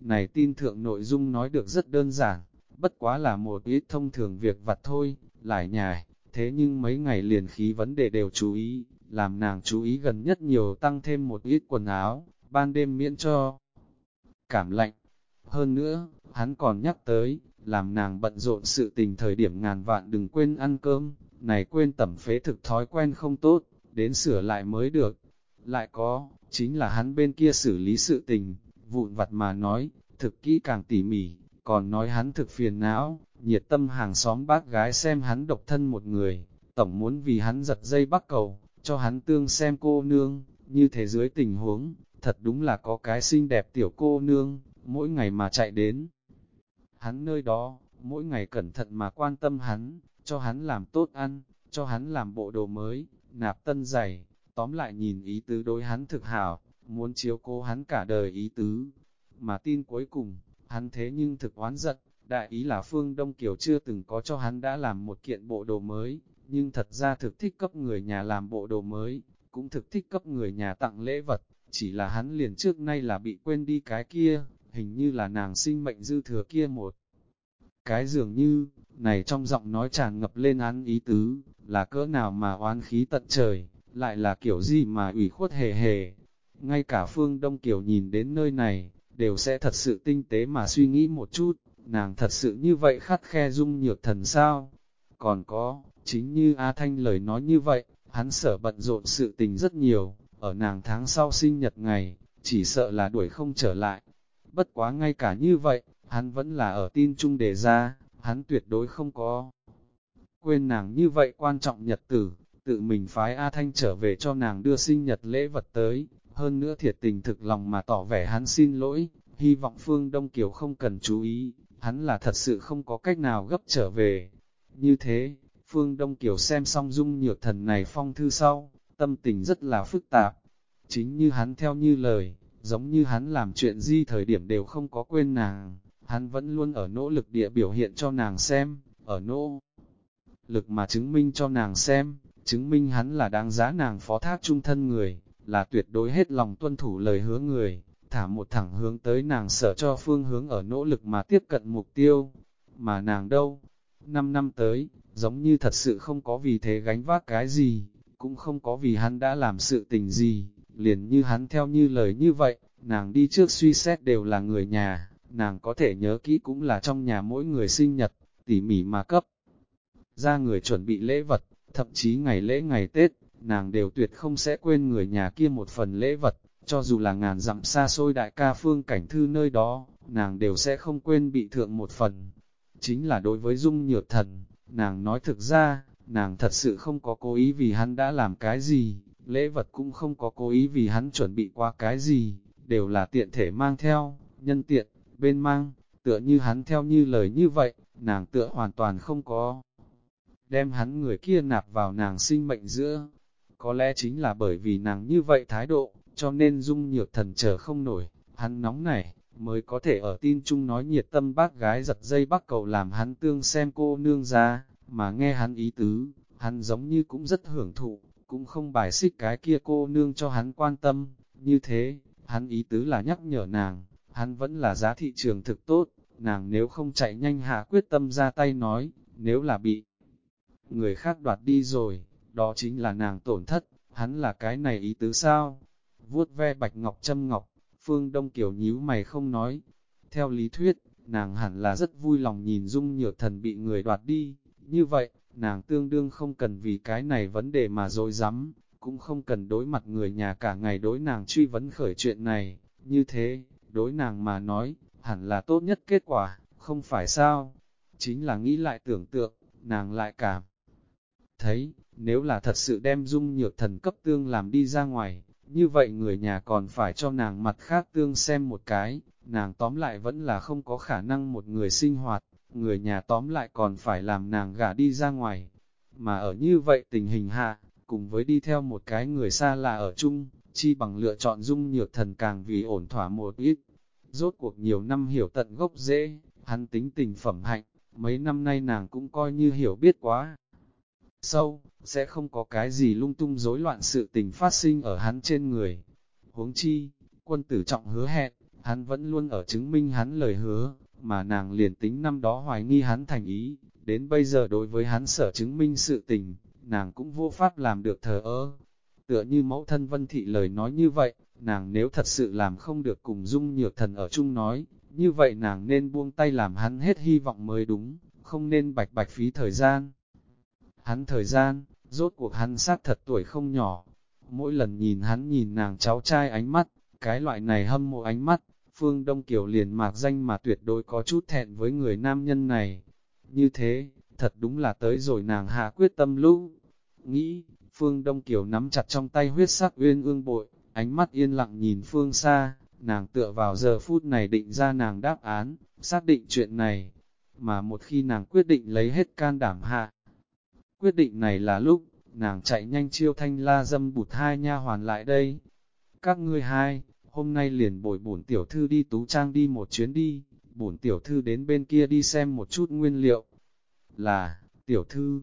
Này tin thượng nội dung nói được rất đơn giản, bất quá là một ít thông thường việc vặt thôi, lại nhài, thế nhưng mấy ngày liền khí vấn đề đều chú ý, làm nàng chú ý gần nhất nhiều tăng thêm một ít quần áo, ban đêm miễn cho cảm lạnh. Hơn nữa, hắn còn nhắc tới, làm nàng bận rộn sự tình thời điểm ngàn vạn đừng quên ăn cơm, này quên tẩm phế thực thói quen không tốt, đến sửa lại mới được. Lại có, chính là hắn bên kia xử lý sự tình, vụn vặt mà nói, thực kỹ càng tỉ mỉ, còn nói hắn thực phiền não, nhiệt tâm hàng xóm bác gái xem hắn độc thân một người, tổng muốn vì hắn giật dây bắt cầu, cho hắn tương xem cô nương, như thế dưới tình huống, thật đúng là có cái xinh đẹp tiểu cô nương, mỗi ngày mà chạy đến hắn nơi đó, mỗi ngày cẩn thận mà quan tâm hắn, cho hắn làm tốt ăn, cho hắn làm bộ đồ mới, nạp tân giày, tóm lại nhìn ý tứ đối hắn thực hảo, muốn chiếu cố hắn cả đời ý tứ. Mà tin cuối cùng, hắn thế nhưng thực oán giận, đại ý là Phương Đông Kiều chưa từng có cho hắn đã làm một kiện bộ đồ mới, nhưng thật ra thực thích cấp người nhà làm bộ đồ mới, cũng thực thích cấp người nhà tặng lễ vật, chỉ là hắn liền trước nay là bị quên đi cái kia, hình như là nàng sinh mệnh dư thừa kia một. Cái dường như, này trong giọng nói tràn ngập lên án ý tứ, là cỡ nào mà oán khí tận trời, lại là kiểu gì mà ủy khuất hề hề. Ngay cả phương Đông Kiều nhìn đến nơi này, đều sẽ thật sự tinh tế mà suy nghĩ một chút, nàng thật sự như vậy khắt khe dung nhược thần sao? Còn có, chính như A Thanh lời nói như vậy, hắn sở bận rộn sự tình rất nhiều, ở nàng tháng sau sinh nhật ngày, chỉ sợ là đuổi không trở lại. Bất quá ngay cả như vậy, hắn vẫn là ở tin chung đề ra, hắn tuyệt đối không có. Quên nàng như vậy quan trọng nhật tử, tự mình phái A Thanh trở về cho nàng đưa sinh nhật lễ vật tới, hơn nữa thiệt tình thực lòng mà tỏ vẻ hắn xin lỗi, hy vọng Phương Đông Kiều không cần chú ý, hắn là thật sự không có cách nào gấp trở về. Như thế, Phương Đông Kiều xem xong dung nhược thần này phong thư sau, tâm tình rất là phức tạp. Chính như hắn theo như lời, giống như hắn làm chuyện gì thời điểm đều không có quên nàng, hắn vẫn luôn ở nỗ lực địa biểu hiện cho nàng xem, ở nỗ lực mà chứng minh cho nàng xem, chứng minh hắn là đáng giá nàng phó thác trung thân người, là tuyệt đối hết lòng tuân thủ lời hứa người, thả một thẳng hướng tới nàng sở cho phương hướng ở nỗ lực mà tiếp cận mục tiêu, mà nàng đâu, năm năm tới, giống như thật sự không có vì thế gánh vác cái gì, cũng không có vì hắn đã làm sự tình gì, liền như hắn theo như lời như vậy, nàng đi trước suy xét đều là người nhà, nàng có thể nhớ kỹ cũng là trong nhà mỗi người sinh nhật, tỉ mỉ mà cấp. Ra người chuẩn bị lễ vật, thậm chí ngày lễ ngày Tết, nàng đều tuyệt không sẽ quên người nhà kia một phần lễ vật, cho dù là ngàn dặm xa xôi đại ca phương cảnh thư nơi đó, nàng đều sẽ không quên bị thượng một phần. Chính là đối với dung nhược thần, nàng nói thực ra, nàng thật sự không có cố ý vì hắn đã làm cái gì, lễ vật cũng không có cố ý vì hắn chuẩn bị qua cái gì, đều là tiện thể mang theo, nhân tiện, bên mang, tựa như hắn theo như lời như vậy, nàng tựa hoàn toàn không có. Đem hắn người kia nạp vào nàng sinh mệnh giữa, có lẽ chính là bởi vì nàng như vậy thái độ, cho nên dung nhược thần chờ không nổi, hắn nóng này, mới có thể ở tin chung nói nhiệt tâm bác gái giật dây bắt cầu làm hắn tương xem cô nương ra, mà nghe hắn ý tứ, hắn giống như cũng rất hưởng thụ, cũng không bài xích cái kia cô nương cho hắn quan tâm, như thế, hắn ý tứ là nhắc nhở nàng, hắn vẫn là giá thị trường thực tốt, nàng nếu không chạy nhanh hạ quyết tâm ra tay nói, nếu là bị người khác đoạt đi rồi, đó chính là nàng tổn thất, hắn là cái này ý tứ sao? Vuốt ve bạch ngọc châm ngọc, phương đông kiểu nhíu mày không nói. Theo lý thuyết, nàng hẳn là rất vui lòng nhìn dung nhược thần bị người đoạt đi, như vậy, nàng tương đương không cần vì cái này vấn đề mà dối rắm cũng không cần đối mặt người nhà cả ngày đối nàng truy vấn khởi chuyện này, như thế, đối nàng mà nói, hẳn là tốt nhất kết quả, không phải sao? Chính là nghĩ lại tưởng tượng, nàng lại cảm thấy, nếu là thật sự đem dung nhược thần cấp tương làm đi ra ngoài, như vậy người nhà còn phải cho nàng mặt khác tương xem một cái, nàng tóm lại vẫn là không có khả năng một người sinh hoạt, người nhà tóm lại còn phải làm nàng gả đi ra ngoài. Mà ở như vậy tình hình hạ, cùng với đi theo một cái người xa lạ ở chung, chi bằng lựa chọn dung nhược thần càng vì ổn thỏa một ít. Rốt cuộc nhiều năm hiểu tận gốc dễ, hắn tính tình phẩm hạnh, mấy năm nay nàng cũng coi như hiểu biết quá. Sâu, sẽ không có cái gì lung tung rối loạn sự tình phát sinh ở hắn trên người. Huống chi, quân tử trọng hứa hẹn, hắn vẫn luôn ở chứng minh hắn lời hứa, mà nàng liền tính năm đó hoài nghi hắn thành ý, đến bây giờ đối với hắn sở chứng minh sự tình, nàng cũng vô pháp làm được thờ ơ. Tựa như mẫu thân vân thị lời nói như vậy, nàng nếu thật sự làm không được cùng dung nhược thần ở chung nói, như vậy nàng nên buông tay làm hắn hết hy vọng mới đúng, không nên bạch bạch phí thời gian. Hắn thời gian, rốt cuộc hắn sát thật tuổi không nhỏ. Mỗi lần nhìn hắn nhìn nàng cháu trai ánh mắt, cái loại này hâm mộ ánh mắt, Phương Đông Kiều liền mạc danh mà tuyệt đối có chút thẹn với người nam nhân này. Như thế, thật đúng là tới rồi nàng hạ quyết tâm lũ. Nghĩ, Phương Đông Kiều nắm chặt trong tay huyết sắc uyên ương bội, ánh mắt yên lặng nhìn Phương xa, nàng tựa vào giờ phút này định ra nàng đáp án, xác định chuyện này. Mà một khi nàng quyết định lấy hết can đảm hạ, Quyết định này là lúc, nàng chạy nhanh chiêu thanh la dâm bụt hai nha hoàn lại đây. Các ngươi hai, hôm nay liền bồi bổn tiểu thư đi tú trang đi một chuyến đi, bổn tiểu thư đến bên kia đi xem một chút nguyên liệu. Là, tiểu thư,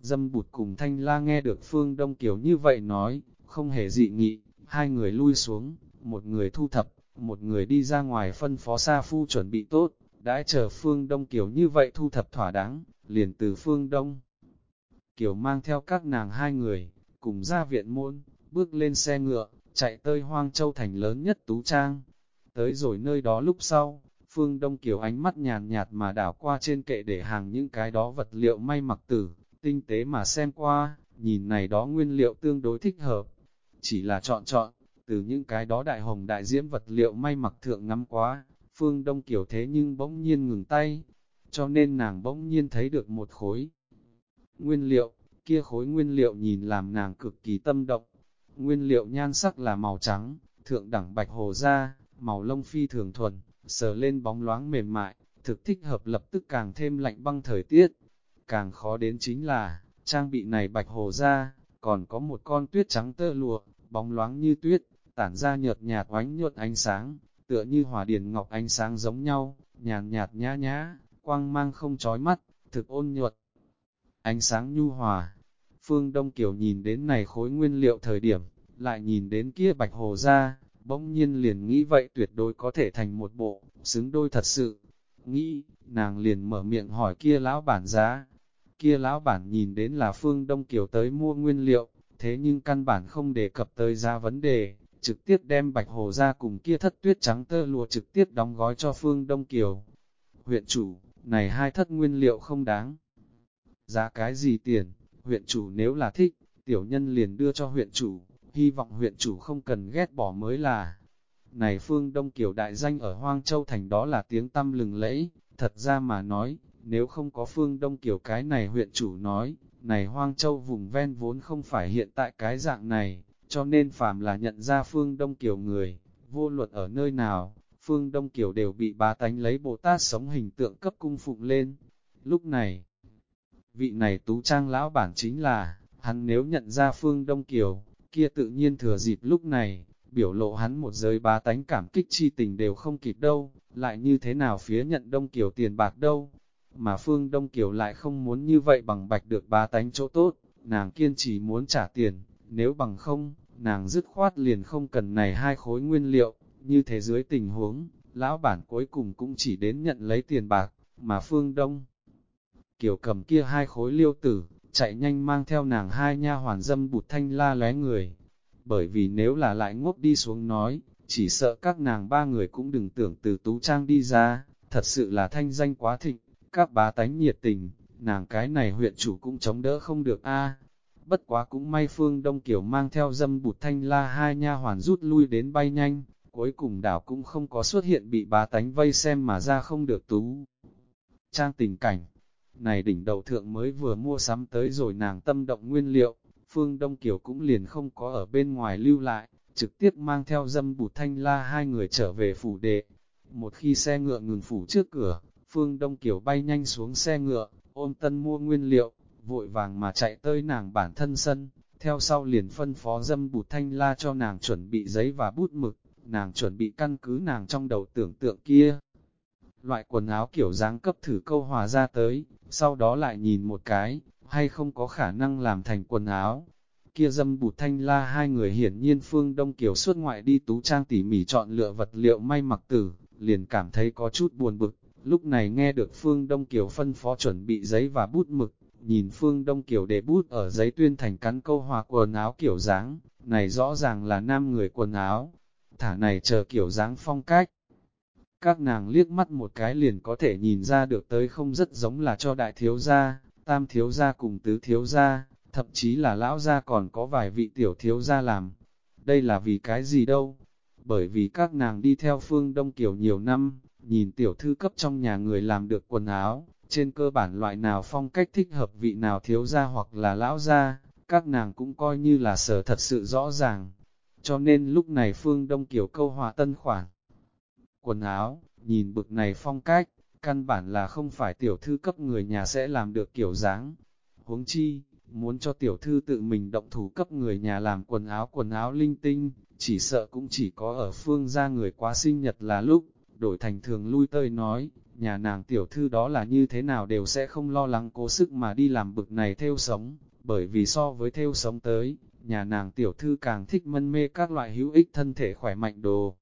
dâm bụt cùng thanh la nghe được phương đông kiểu như vậy nói, không hề dị nghị, hai người lui xuống, một người thu thập, một người đi ra ngoài phân phó Sa Phu chuẩn bị tốt, đã chờ Phương Đông Kiều như vậy thu thập thỏa đáng, liền từ Phương Đông. Kiều mang theo các nàng hai người, cùng ra viện môn, bước lên xe ngựa, chạy tới Hoang Châu thành lớn nhất Tú Trang. Tới rồi nơi đó lúc sau, Phương Đông Kiều ánh mắt nhàn nhạt mà đảo qua trên kệ để hàng những cái đó vật liệu may mặc tử, tinh tế mà xem qua, nhìn này đó nguyên liệu tương đối thích hợp. Chỉ là chọn chọn, từ những cái đó đại hồng đại diễm vật liệu may mặc thượng ngắm quá, Phương Đông Kiều thế nhưng bỗng nhiên ngừng tay, cho nên nàng bỗng nhiên thấy được một khối. Nguyên liệu, kia khối nguyên liệu nhìn làm nàng cực kỳ tâm động. Nguyên liệu nhan sắc là màu trắng, thượng đẳng bạch hồ da, màu lông phi thường thuần, sờ lên bóng loáng mềm mại, thực thích hợp lập tức càng thêm lạnh băng thời tiết. Càng khó đến chính là, trang bị này bạch hồ da, còn có một con tuyết trắng tơ lụa, bóng loáng như tuyết, tản ra nhợt nhạt oánh nhuận ánh sáng, tựa như hỏa điền ngọc ánh sáng giống nhau, nhàn nhạt nhã nhã, quang mang không chói mắt, thực ôn nhuận. Ánh sáng nhu hòa, Phương Đông Kiều nhìn đến này khối nguyên liệu thời điểm, lại nhìn đến kia bạch hồ ra, bỗng nhiên liền nghĩ vậy tuyệt đối có thể thành một bộ, xứng đôi thật sự. Nghĩ, nàng liền mở miệng hỏi kia lão bản giá. Kia lão bản nhìn đến là Phương Đông Kiều tới mua nguyên liệu, thế nhưng căn bản không đề cập tới ra vấn đề, trực tiếp đem bạch hồ ra cùng kia thất tuyết trắng tơ lụa trực tiếp đóng gói cho Phương Đông Kiều. Huyện chủ, này hai thất nguyên liệu không đáng. Giá cái gì tiền, huyện chủ nếu là thích, tiểu nhân liền đưa cho huyện chủ, hy vọng huyện chủ không cần ghét bỏ mới là. Này Phương Đông Kiều đại danh ở Hoang Châu Thành đó là tiếng tâm lừng lẫy, thật ra mà nói, nếu không có Phương Đông Kiều cái này huyện chủ nói, này Hoang Châu vùng ven vốn không phải hiện tại cái dạng này, cho nên phàm là nhận ra Phương Đông Kiều người, vô luật ở nơi nào, Phương Đông Kiều đều bị bà tánh lấy Bồ Tát sống hình tượng cấp cung phụng lên. Lúc này, vị này tú trang lão bản chính là, hắn nếu nhận ra Phương Đông Kiều, kia tự nhiên thừa dịp lúc này, biểu lộ hắn một giới bá tánh cảm kích chi tình đều không kịp đâu, lại như thế nào phía nhận Đông Kiều tiền bạc đâu, mà Phương Đông Kiều lại không muốn như vậy bằng bạch được bá tánh chỗ tốt, nàng kiên trì muốn trả tiền, nếu bằng không, nàng dứt khoát liền không cần này hai khối nguyên liệu, như thế dưới tình huống, lão bản cuối cùng cũng chỉ đến nhận lấy tiền bạc, mà Phương Đông. Kiều cầm kia hai khối liêu tử, chạy nhanh mang theo nàng hai nha hoàn dâm bụt thanh la lóe người. Bởi vì nếu là lại ngốc đi xuống nói, chỉ sợ các nàng ba người cũng đừng tưởng từ tú trang đi ra, thật sự là thanh danh quá thịnh, các bá tánh nhiệt tình, nàng cái này huyện chủ cũng chống đỡ không được a Bất quá cũng may phương Đông Kiều mang theo dâm bụt thanh la hai nha hoàn rút lui đến bay nhanh, cuối cùng đảo cũng không có xuất hiện bị bá tánh vây xem mà ra không được tú. Trang tình cảnh, này đỉnh đầu thượng mới vừa mua sắm tới rồi nàng tâm động nguyên liệu, Phương Đông Kiều cũng liền không có ở bên ngoài lưu lại, trực tiếp mang theo dâm bụt thanh la hai người trở về phủ đệ. Một khi xe ngựa ngừng phủ trước cửa, Phương Đông Kiều bay nhanh xuống xe ngựa, ôm tân mua nguyên liệu, vội vàng mà chạy tới nàng bản thân sân, theo sau liền phân phó dâm bụt thanh la cho nàng chuẩn bị giấy và bút mực, nàng chuẩn bị căn cứ nàng trong đầu tưởng tượng kia. Loại quần áo kiểu dáng cấp thử câu hòa ra tới, sau đó lại nhìn một cái, hay không có khả năng làm thành quần áo. Kia dâm bụt thanh la hai người hiển nhiên phương Đông Kiều suốt ngoại đi tú trang tỉ mỉ chọn lựa vật liệu may mặc tử, liền cảm thấy có chút buồn bực. Lúc này nghe được Phương Đông Kiều phân phó chuẩn bị giấy và bút mực, nhìn Phương Đông Kiều để bút ở giấy tuyên thành cắn câu hòa quần áo kiểu dáng, này rõ ràng là nam người quần áo, thả này chờ kiểu dáng phong cách. Các nàng liếc mắt một cái liền có thể nhìn ra được tới không rất giống là cho đại thiếu gia, tam thiếu gia cùng tứ thiếu gia, thậm chí là lão gia còn có vài vị tiểu thiếu gia làm. Đây là vì cái gì đâu? Bởi vì các nàng đi theo phương Đông Kiều nhiều năm, nhìn tiểu thư cấp trong nhà người làm được quần áo, trên cơ bản loại nào phong cách thích hợp vị nào thiếu gia hoặc là lão gia, các nàng cũng coi như là sở thật sự rõ ràng. Cho nên lúc này Phương Đông Kiều câu hòa tân khoản. Quần áo, nhìn bực này phong cách, căn bản là không phải tiểu thư cấp người nhà sẽ làm được kiểu dáng. Huống chi, muốn cho tiểu thư tự mình động thủ cấp người nhà làm quần áo quần áo linh tinh, chỉ sợ cũng chỉ có ở phương gia người quá sinh nhật là lúc, đổi thành thường lui tơi nói, nhà nàng tiểu thư đó là như thế nào đều sẽ không lo lắng cố sức mà đi làm bực này theo sống, bởi vì so với theo sống tới, nhà nàng tiểu thư càng thích mân mê các loại hữu ích thân thể khỏe mạnh đồ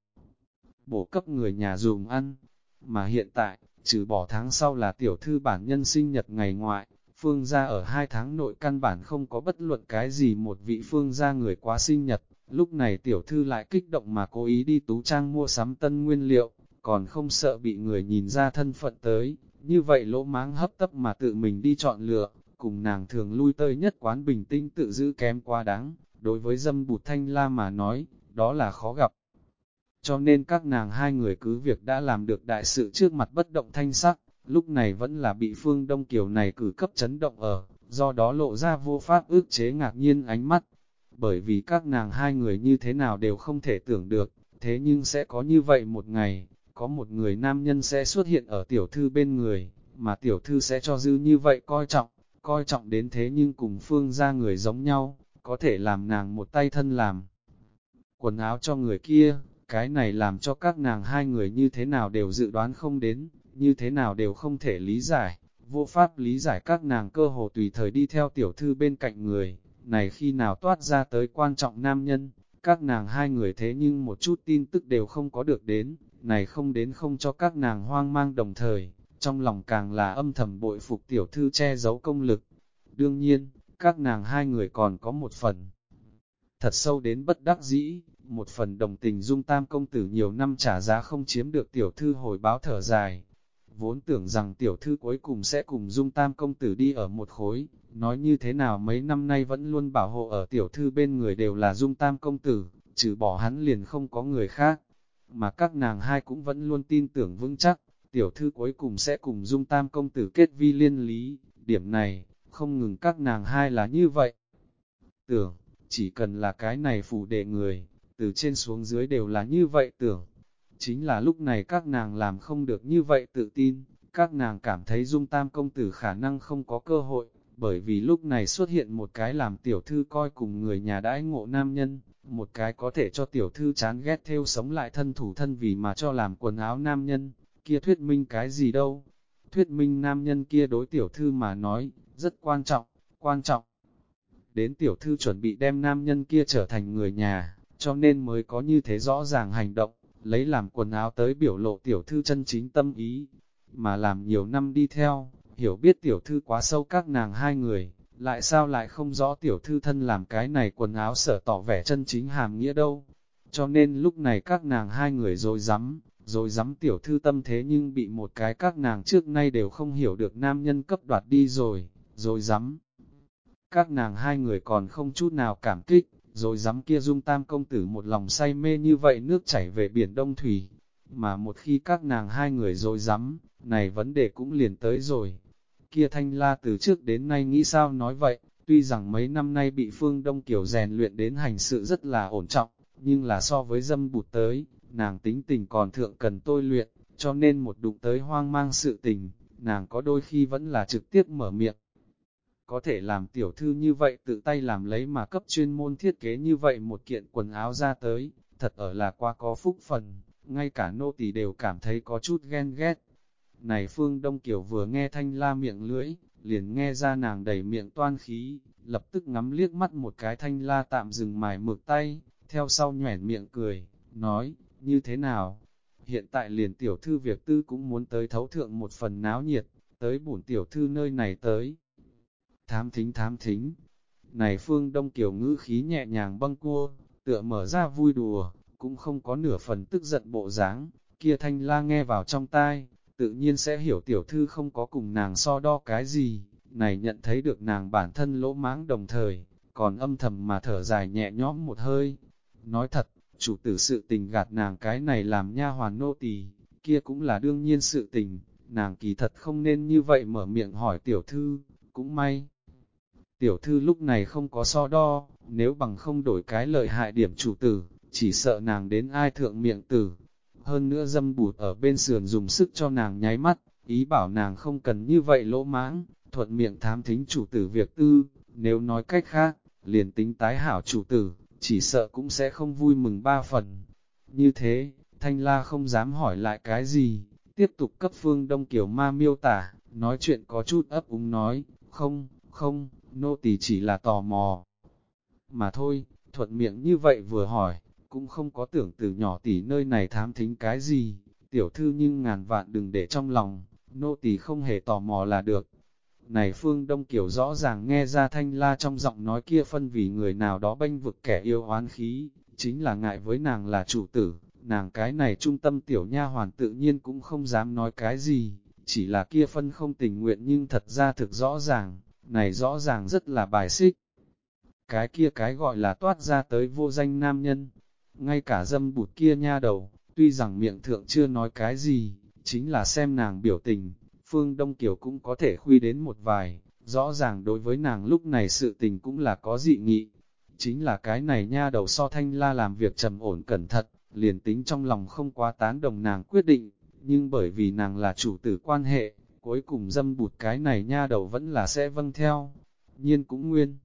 bổ cấp người nhà dùng ăn. Mà hiện tại, trừ bỏ tháng sau là tiểu thư bản nhân sinh nhật ngày ngoại, phương gia ở hai tháng nội căn bản không có bất luận cái gì một vị phương gia người quá sinh nhật, lúc này tiểu thư lại kích động mà cố ý đi tú trang mua sắm tân nguyên liệu, còn không sợ bị người nhìn ra thân phận tới, như vậy lỗ máng hấp tấp mà tự mình đi chọn lựa, cùng nàng thường lui tơi nhất quán bình tĩnh tự giữ kém quá đáng, đối với dâm bụt thanh la mà nói, đó là khó gặp. Cho nên các nàng hai người cứ việc đã làm được đại sự trước mặt bất động thanh sắc, lúc này vẫn là bị phương Đông Kiều này cử cấp chấn động ở, do đó lộ ra vô pháp ước chế ngạc nhiên ánh mắt. Bởi vì các nàng hai người như thế nào đều không thể tưởng được, thế nhưng sẽ có như vậy một ngày, có một người nam nhân sẽ xuất hiện ở tiểu thư bên người, mà tiểu thư sẽ cho dư như vậy coi trọng, coi trọng đến thế nhưng cùng phương ra người giống nhau, có thể làm nàng một tay thân làm. Quần áo cho người kia, cái này làm cho các nàng hai người như thế nào đều dự đoán không đến, như thế nào đều không thể lý giải, vô pháp lý giải các nàng cơ hồ tùy thời đi theo tiểu thư bên cạnh người, này khi nào toát ra tới quan trọng nam nhân, các nàng hai người thế nhưng một chút tin tức đều không có được đến, này không đến không cho các nàng hoang mang đồng thời, trong lòng càng là âm thầm bội phục tiểu thư che giấu công lực. Đương nhiên, các nàng hai người còn có một phần thật sâu đến bất đắc dĩ, một phần đồng tình dung tam công tử nhiều năm trả giá không chiếm được tiểu thư hồi báo thở dài. Vốn tưởng rằng tiểu thư cuối cùng sẽ cùng dung tam công tử đi ở một khối, nói như thế nào mấy năm nay vẫn luôn bảo hộ ở tiểu thư bên người đều là dung tam công tử, trừ bỏ hắn liền không có người khác. Mà các nàng hai cũng vẫn luôn tin tưởng vững chắc, tiểu thư cuối cùng sẽ cùng dung tam công tử kết vi liên lý, điểm này, không ngừng các nàng hai là như vậy. Tưởng, chỉ cần là cái này phủ đệ người, từ trên xuống dưới đều là như vậy tưởng. Chính là lúc này các nàng làm không được như vậy tự tin, các nàng cảm thấy dung tam công tử khả năng không có cơ hội, bởi vì lúc này xuất hiện một cái làm tiểu thư coi cùng người nhà đãi ngộ nam nhân, một cái có thể cho tiểu thư chán ghét theo sống lại thân thủ thân vì mà cho làm quần áo nam nhân, kia thuyết minh cái gì đâu. Thuyết minh nam nhân kia đối tiểu thư mà nói, rất quan trọng, quan trọng. Đến tiểu thư chuẩn bị đem nam nhân kia trở thành người nhà, cho nên mới có như thế rõ ràng hành động, lấy làm quần áo tới biểu lộ tiểu thư chân chính tâm ý, mà làm nhiều năm đi theo, hiểu biết tiểu thư quá sâu các nàng hai người, lại sao lại không rõ tiểu thư thân làm cái này quần áo sở tỏ vẻ chân chính hàm nghĩa đâu. Cho nên lúc này các nàng hai người rồi dám, rồi dám tiểu thư tâm thế nhưng bị một cái các nàng trước nay đều không hiểu được nam nhân cấp đoạt đi rồi, rồi dám. Các nàng hai người còn không chút nào cảm kích, rồi dám kia dung tam công tử một lòng say mê như vậy nước chảy về biển Đông Thủy. Mà một khi các nàng hai người rồi dám, này vấn đề cũng liền tới rồi. Kia thanh la từ trước đến nay nghĩ sao nói vậy, tuy rằng mấy năm nay bị phương Đông Kiều rèn luyện đến hành sự rất là ổn trọng, nhưng là so với dâm bụt tới, nàng tính tình còn thượng cần tôi luyện, cho nên một đụng tới hoang mang sự tình, nàng có đôi khi vẫn là trực tiếp mở miệng. Có thể làm tiểu thư như vậy tự tay làm lấy mà cấp chuyên môn thiết kế như vậy một kiện quần áo ra tới, thật ở là qua có phúc phần, ngay cả nô tỳ đều cảm thấy có chút ghen ghét. Này Phương Đông Kiều vừa nghe thanh la miệng lưỡi, liền nghe ra nàng đầy miệng toan khí, lập tức ngắm liếc mắt một cái thanh la tạm dừng mài mực tay, theo sau nhoẻn miệng cười, nói, như thế nào? Hiện tại liền tiểu thư việc tư cũng muốn tới thấu thượng một phần náo nhiệt, tới bổn tiểu thư nơi này tới. Thám thính thám thính, này phương đông kiều ngữ khí nhẹ nhàng băng cua, tựa mở ra vui đùa, cũng không có nửa phần tức giận bộ dáng kia thanh la nghe vào trong tai, tự nhiên sẽ hiểu tiểu thư không có cùng nàng so đo cái gì, này nhận thấy được nàng bản thân lỗ máng đồng thời, còn âm thầm mà thở dài nhẹ nhõm một hơi. Nói thật, chủ tử sự tình gạt nàng cái này làm nha hoàn nô tỳ, kia cũng là đương nhiên sự tình, nàng kỳ thật không nên như vậy mở miệng hỏi tiểu thư, cũng may. Tiểu thư lúc này không có so đo, nếu bằng không đổi cái lợi hại điểm chủ tử, chỉ sợ nàng đến ai thượng miệng tử. Hơn nữa dâm bụt ở bên sườn dùng sức cho nàng nháy mắt, ý bảo nàng không cần như vậy lỗ mãng, thuận miệng thám thính chủ tử việc tư, nếu nói cách khác, liền tính tái hảo chủ tử, chỉ sợ cũng sẽ không vui mừng ba phần. Như thế, Thanh La không dám hỏi lại cái gì, tiếp tục cấp phương Đông Kiều Ma miêu tả, nói chuyện có chút ấp úng nói, không, không, nô tỳ chỉ là tò mò. Mà thôi, thuận miệng như vậy vừa hỏi, cũng không có tưởng từ nhỏ tỷ nơi này thám thính cái gì, tiểu thư nhưng ngàn vạn đừng để trong lòng, nô tỳ không hề tò mò là được. Này Phương Đông Kiều rõ ràng nghe ra thanh la trong giọng nói kia phân vì người nào đó bênh vực kẻ yêu oán khí, chính là ngại với nàng là chủ tử, nàng cái này trung tâm tiểu nha hoàn tự nhiên cũng không dám nói cái gì, chỉ là kia phân không tình nguyện nhưng thật ra thực rõ ràng, này rõ ràng rất là bài xích. Cái kia cái gọi là toát ra tới vô danh nam nhân, ngay cả dâm bụt kia nha đầu, tuy rằng miệng thượng chưa nói cái gì, chính là xem nàng biểu tình, Phương Đông Kiều cũng có thể khuy đến một vài, rõ ràng đối với nàng lúc này sự tình cũng là có dị nghị. Chính là cái này nha đầu so thanh la làm việc trầm ổn cẩn thận, liền tính trong lòng không quá tán đồng nàng quyết định, nhưng bởi vì nàng là chủ tử quan hệ, cuối cùng dâm bụt cái này nha đầu vẫn là sẽ vâng theo, nhiên cũng nguyên.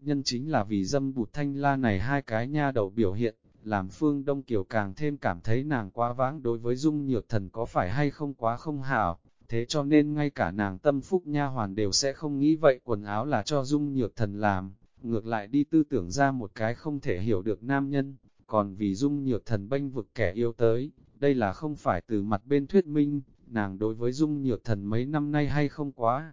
Nhân chính là vì dâm bụt thanh la này hai cái nha đầu biểu hiện, làm Phương Đông Kiều càng thêm cảm thấy nàng quá vãng đối với dung nhược thần có phải hay không quá không hảo, thế cho nên ngay cả nàng tâm phúc nha hoàn đều sẽ không nghĩ vậy quần áo là cho dung nhược thần làm, ngược lại đi tư tưởng ra một cái không thể hiểu được nam nhân, còn vì dung nhược thần bênh vực kẻ yêu tới, đây là không phải từ mặt bên thuyết minh, nàng đối với dung nhược thần mấy năm nay hay không quá.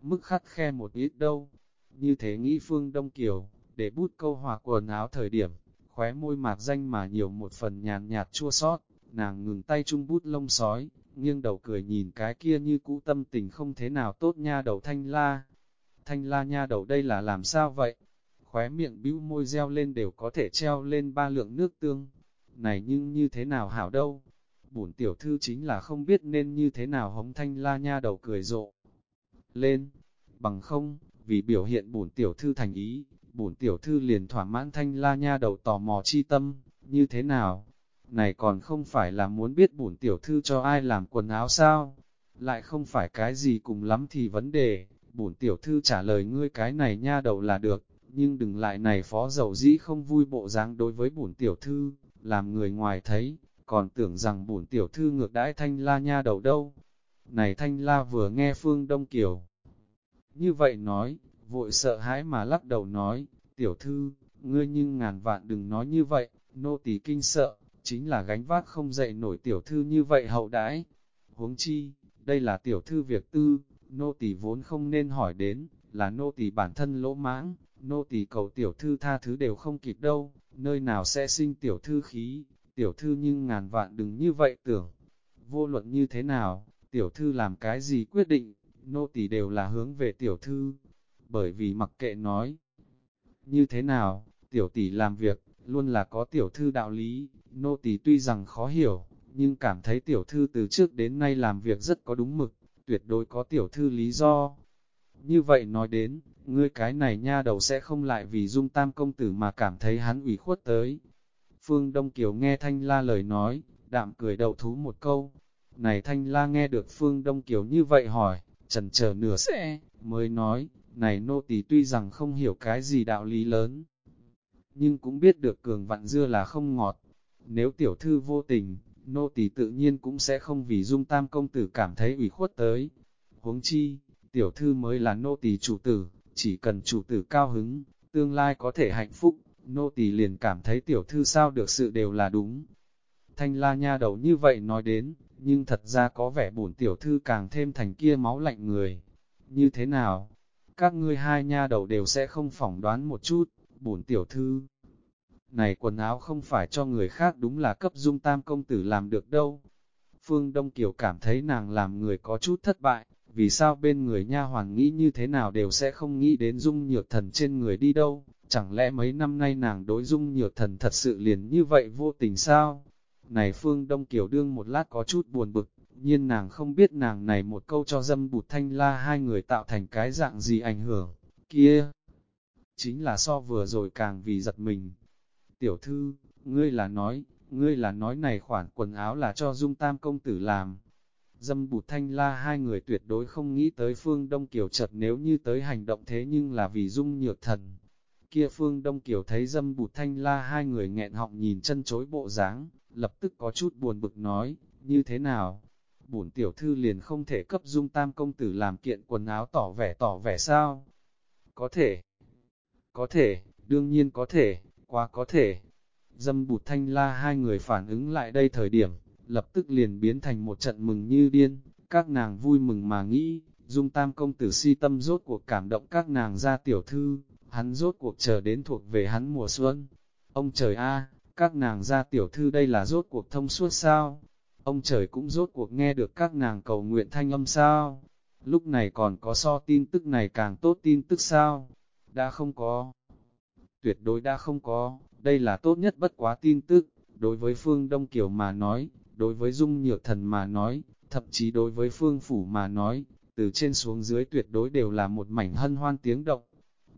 Mức khắt khe một ít đâu, như thế nghĩ Phương Đông Kiều, để bút câu hòa quần áo thời điểm, khóe môi mạc danh mà nhiều một phần nhàn nhạt chua sót, nàng ngừng tay chung bút lông sói, nghiêng đầu cười nhìn cái kia như cũ tâm tình không thế nào tốt nha đầu thanh la. Thanh la nha đầu đây là làm sao vậy? Khóe miệng bĩu môi reo lên đều có thể treo lên ba lượng nước tương. Này nhưng như thế nào hảo đâu? Bổn tiểu thư chính là không biết nên như thế nào hống thanh la nha đầu cười rộ. Lên, bằng không, vì biểu hiện bổn tiểu thư thành ý, bổn tiểu thư liền thỏa mãn thanh la nha đầu tò mò chi tâm, như thế nào? Này còn không phải là muốn biết bổn tiểu thư cho ai làm quần áo sao? Lại không phải cái gì cùng lắm thì vấn đề, bổn tiểu thư trả lời ngươi cái này nha đầu là được, nhưng đừng lại này phó dầu dĩ không vui bộ dáng đối với bổn tiểu thư, làm người ngoài thấy, còn tưởng rằng bổn tiểu thư ngược đãi thanh la nha đầu đâu. Này thanh la vừa nghe phương Đông Kiều. Như vậy nói, vội sợ hãi mà lắc đầu nói, tiểu thư, ngươi nhưng ngàn vạn đừng nói như vậy, nô tỳ kinh sợ, chính là gánh vác không dậy nổi tiểu thư như vậy hậu đãi. Huống chi, đây là tiểu thư việc tư, nô tỳ vốn không nên hỏi đến, là nô tỳ bản thân lỗ mãng, nô tỳ cầu tiểu thư tha thứ đều không kịp đâu, nơi nào sẽ sinh tiểu thư khí, tiểu thư nhưng ngàn vạn đừng như vậy tưởng. Vô luận như thế nào, tiểu thư làm cái gì quyết định, nô tỳ đều là hướng về tiểu thư, bởi vì mặc kệ nói. Như thế nào, tiểu tỷ làm việc, luôn là có tiểu thư đạo lý, nô tỳ tuy rằng khó hiểu, nhưng cảm thấy tiểu thư từ trước đến nay làm việc rất có đúng mực, tuyệt đối có tiểu thư lý do. Như vậy nói đến, ngươi cái này nha đầu sẽ không lại vì dung tam công tử mà cảm thấy hắn ủy khuất tới. Phương Đông Kiều nghe Thanh La lời nói, đạm cười đầu thú một câu. Này Thanh La nghe được Phương Đông Kiều như vậy hỏi, trần chờ nửa sẽ, mới nói, này nô tỳ tuy rằng không hiểu cái gì đạo lý lớn, nhưng cũng biết được cường vặn dưa là không ngọt. Nếu tiểu thư vô tình, nô tỳ tự nhiên cũng sẽ không vì dung tam công tử cảm thấy ủy khuất tới. Huống chi, tiểu thư mới là nô tỳ chủ tử, chỉ cần chủ tử cao hứng, tương lai có thể hạnh phúc, nô tỳ liền cảm thấy tiểu thư sao được sự đều là đúng. Thanh la nha đầu như vậy nói đến, nhưng thật ra có vẻ bổn tiểu thư càng thêm thành kia máu lạnh người. Như thế nào? Các ngươi hai nha đầu đều sẽ không phỏng đoán một chút, bổn tiểu thư. Này quần áo không phải cho người khác đúng là cấp dung tam công tử làm được đâu. Phương Đông Kiều cảm thấy nàng làm người có chút thất bại, vì sao bên người nha hoàng nghĩ như thế nào đều sẽ không nghĩ đến dung nhược thần trên người đi đâu, chẳng lẽ mấy năm nay nàng đối dung nhược thần thật sự liền như vậy vô tình sao? Này Phương Đông Kiều đương một lát có chút buồn bực, nhiên nàng không biết nàng này một câu cho dâm bụt thanh la hai người tạo thành cái dạng gì ảnh hưởng, kia. Chính là so vừa rồi càng vì giật mình. Tiểu thư, ngươi là nói, ngươi là nói này khoản quần áo là cho dung tam công tử làm. Dâm bụt thanh la hai người tuyệt đối không nghĩ tới phương Đông Kiều chợt nếu như tới hành động thế nhưng là vì dung nhược thần. Kia phương Đông Kiều thấy dâm bụt thanh la hai người nghẹn họng nhìn chân chối bộ dáng, lập tức có chút buồn bực nói, như thế nào? Bổn tiểu thư liền không thể cấp dung tam công tử làm kiện quần áo tỏ vẻ tỏ vẻ sao? Có thể, có thể, đương nhiên có thể, quá có thể. Dâm bụt thanh la hai người phản ứng lại đây thời điểm, lập tức liền biến thành một trận mừng như điên, các nàng vui mừng mà nghĩ, dung tam công tử si tâm rốt cuộc cảm động các nàng ra tiểu thư, hắn rốt cuộc chờ đến thuộc về hắn mùa xuân. Ông trời a, các nàng ra tiểu thư đây là rốt cuộc thông suốt sao? Ông trời cũng rốt cuộc nghe được các nàng cầu nguyện thanh âm sao? Lúc này còn có so tin tức này càng tốt tin tức sao? Đã không có. Tuyệt đối đã không có, đây là tốt nhất bất quá tin tức. Đối với Phương Đông Kiều mà nói, đối với Dung Nhược Thần mà nói, thậm chí đối với Phương Phủ mà nói, từ trên xuống dưới tuyệt đối đều là một mảnh hân hoan tiếng động.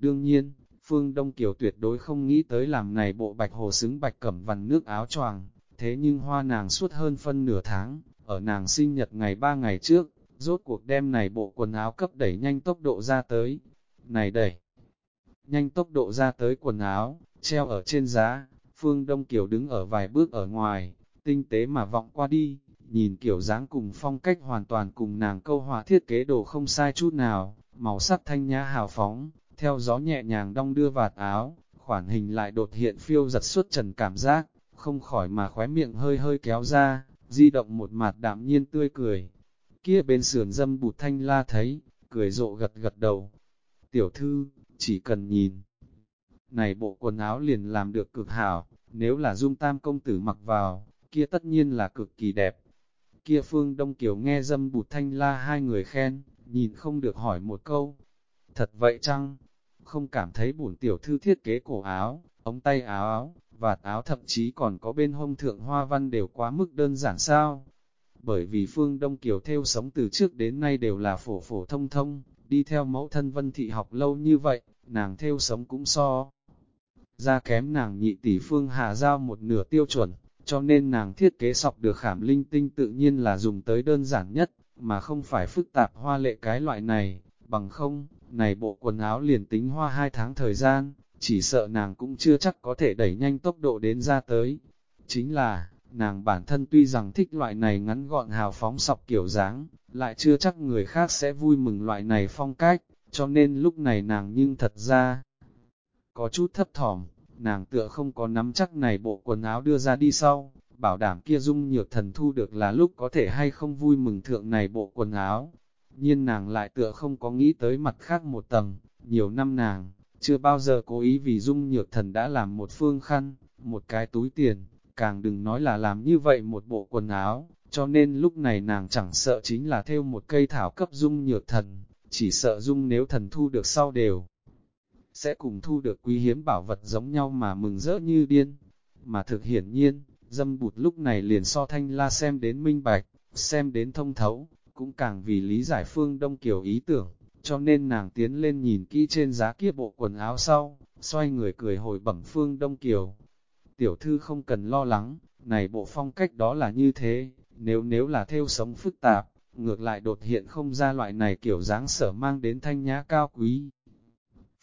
Đương nhiên, Phương Đông Kiều tuyệt đối không nghĩ tới làm này bộ bạch hồ xứng bạch cẩm vằn nước áo choàng, thế nhưng hoa nàng suốt hơn phân nửa tháng, ở nàng sinh nhật ngày ba ngày trước, rốt cuộc đem này bộ quần áo cấp đẩy nhanh tốc độ ra tới. Này đẩy, nhanh tốc độ ra tới quần áo, treo ở trên giá, Phương Đông Kiều đứng ở vài bước ở ngoài, tinh tế mà vọng qua đi, nhìn kiểu dáng cùng phong cách hoàn toàn cùng nàng câu hòa thiết kế đồ không sai chút nào, màu sắc thanh nhã hào phóng, theo gió nhẹ nhàng đong đưa vạt áo, khoản hình lại đột hiện phiêu giật suốt trần cảm giác, không khỏi mà khóe miệng hơi hơi kéo ra, di động một mặt đạm nhiên tươi cười. Kia bên sườn dâm bụt thanh la thấy, cười rộ gật gật đầu. Tiểu thư, chỉ cần nhìn. Này bộ quần áo liền làm được cực hảo, nếu là dung tam công tử mặc vào, kia tất nhiên là cực kỳ đẹp. Kia phương Đông Kiều nghe dâm bụt thanh la hai người khen, nhìn không được hỏi một câu. Thật vậy chăng? Không cảm thấy bổn tiểu thư thiết kế cổ áo, ống tay áo áo, vạt áo thậm chí còn có bên hông thượng hoa văn đều quá mức đơn giản sao? Bởi vì phương Đông Kiều theo sống từ trước đến nay đều là phổ phổ thông thông, đi theo mẫu thân vân thị học lâu như vậy, nàng theo sống cũng so. Ra kém nàng nhị tỷ phương hà giao một nửa tiêu chuẩn, cho nên nàng thiết kế sọc được khảm linh tinh tự nhiên là dùng tới đơn giản nhất, mà không phải phức tạp hoa lệ cái loại này, bằng không, này bộ quần áo liền tính hoa hai tháng thời gian, chỉ sợ nàng cũng chưa chắc có thể đẩy nhanh tốc độ đến ra tới. Chính là, nàng bản thân tuy rằng thích loại này ngắn gọn hào phóng sọc kiểu dáng, lại chưa chắc người khác sẽ vui mừng loại này phong cách, cho nên lúc này nàng nhưng thật ra có chút thấp thỏm, nàng tựa không có nắm chắc này bộ quần áo đưa ra đi sau, bảo đảm kia dung nhược thần thu được là lúc có thể hay không vui mừng thượng này bộ quần áo. Nhiên nàng lại tựa không có nghĩ tới mặt khác một tầng, nhiều năm nàng, chưa bao giờ cố ý vì dung nhược thần đã làm một phương khăn, một cái túi tiền, càng đừng nói là làm như vậy một bộ quần áo, cho nên lúc này nàng chẳng sợ chính là theo một cây thảo cấp dung nhược thần, chỉ sợ dung nếu thần thu được sau đều sẽ cùng thu được quý hiếm bảo vật giống nhau mà mừng rỡ như điên. Mà thực hiển nhiên, dâm bụt lúc này liền so thanh la xem đến minh bạch, xem đến thông thấu, cũng càng vì lý giải phương Đông Kiều ý tưởng, cho nên nàng tiến lên nhìn kỹ trên giá kia bộ quần áo sau, xoay người cười hồi bẩm phương Đông Kiều. Tiểu thư không cần lo lắng, này bộ phong cách đó là như thế, nếu nếu là theo sống phức tạp, ngược lại đột hiện không ra loại này kiểu dáng sở mang đến thanh nhã cao quý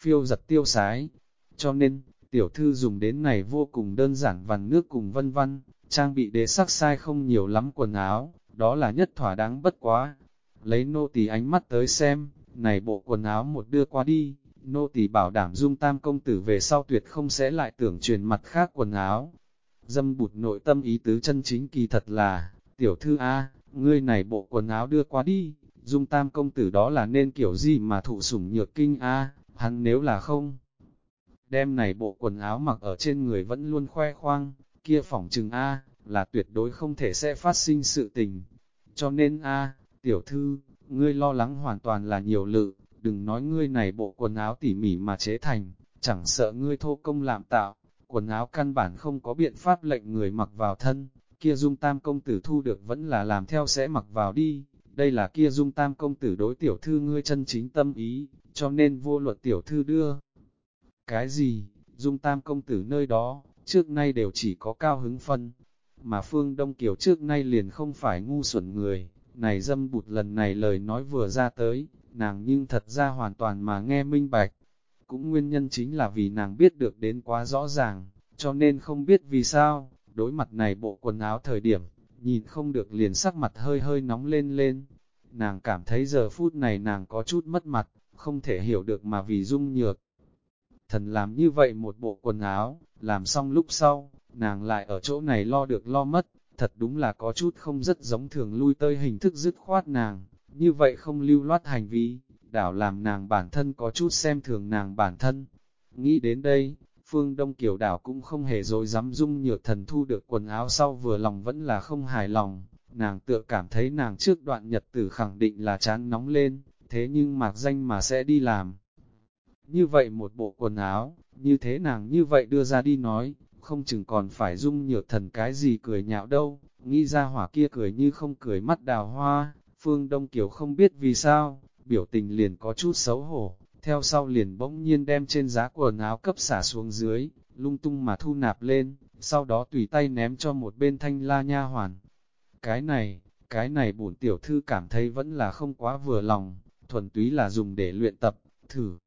phiêu giật tiêu sái. Cho nên, tiểu thư dùng đến này vô cùng đơn giản vằn nước cùng vân vân, trang bị đế sắc sai không nhiều lắm quần áo, đó là nhất thỏa đáng bất quá. Lấy nô tỳ ánh mắt tới xem, này bộ quần áo một đưa qua đi, nô tỳ bảo đảm dung tam công tử về sau tuyệt không sẽ lại tưởng truyền mặt khác quần áo. Dâm bụt nội tâm ý tứ chân chính kỳ thật là, tiểu thư A, ngươi này bộ quần áo đưa qua đi, dung tam công tử đó là nên kiểu gì mà thụ sủng nhược kinh A, Hắn nếu là không, đem này bộ quần áo mặc ở trên người vẫn luôn khoe khoang, kia phỏng trừng A, là tuyệt đối không thể sẽ phát sinh sự tình. Cho nên A, tiểu thư, ngươi lo lắng hoàn toàn là nhiều lự, đừng nói ngươi này bộ quần áo tỉ mỉ mà chế thành, chẳng sợ ngươi thô công làm tạo, quần áo căn bản không có biện pháp lệnh người mặc vào thân, kia dung tam công tử thu được vẫn là làm theo sẽ mặc vào đi, đây là kia dung tam công tử đối tiểu thư ngươi chân chính tâm ý, cho nên vô luật tiểu thư đưa. Cái gì, dung tam công tử nơi đó, trước nay đều chỉ có cao hứng phân, mà phương Đông Kiều trước nay liền không phải ngu xuẩn người, này dâm bụt lần này lời nói vừa ra tới, nàng nhưng thật ra hoàn toàn mà nghe minh bạch. Cũng nguyên nhân chính là vì nàng biết được đến quá rõ ràng, cho nên không biết vì sao, đối mặt này bộ quần áo thời điểm, nhìn không được liền sắc mặt hơi hơi nóng lên lên. Nàng cảm thấy giờ phút này nàng có chút mất mặt, không thể hiểu được mà vì dung nhược. Thần làm như vậy một bộ quần áo, làm xong lúc sau, nàng lại ở chỗ này lo được lo mất, thật đúng là có chút không rất giống thường lui tơi hình thức dứt khoát nàng, như vậy không lưu loát hành vi, đảo làm nàng bản thân có chút xem thường nàng bản thân. Nghĩ đến đây, Phương Đông Kiều đảo cũng không hề dối dám dung nhược thần thu được quần áo sau vừa lòng vẫn là không hài lòng, nàng tựa cảm thấy nàng trước đoạn nhật tử khẳng định là chán nóng lên, thế nhưng mạc danh mà sẽ đi làm. Như vậy một bộ quần áo, như thế nàng như vậy đưa ra đi nói, không chừng còn phải dung nhược thần cái gì cười nhạo đâu, nghĩ ra hỏa kia cười như không cười mắt đào hoa, Phương Đông Kiều không biết vì sao, biểu tình liền có chút xấu hổ, theo sau liền bỗng nhiên đem trên giá quần áo cấp xả xuống dưới, lung tung mà thu nạp lên, sau đó tùy tay ném cho một bên thanh la nha hoàn. Cái này, cái này bổn tiểu thư cảm thấy vẫn là không quá vừa lòng, thuần túy là dùng để luyện tập, thử.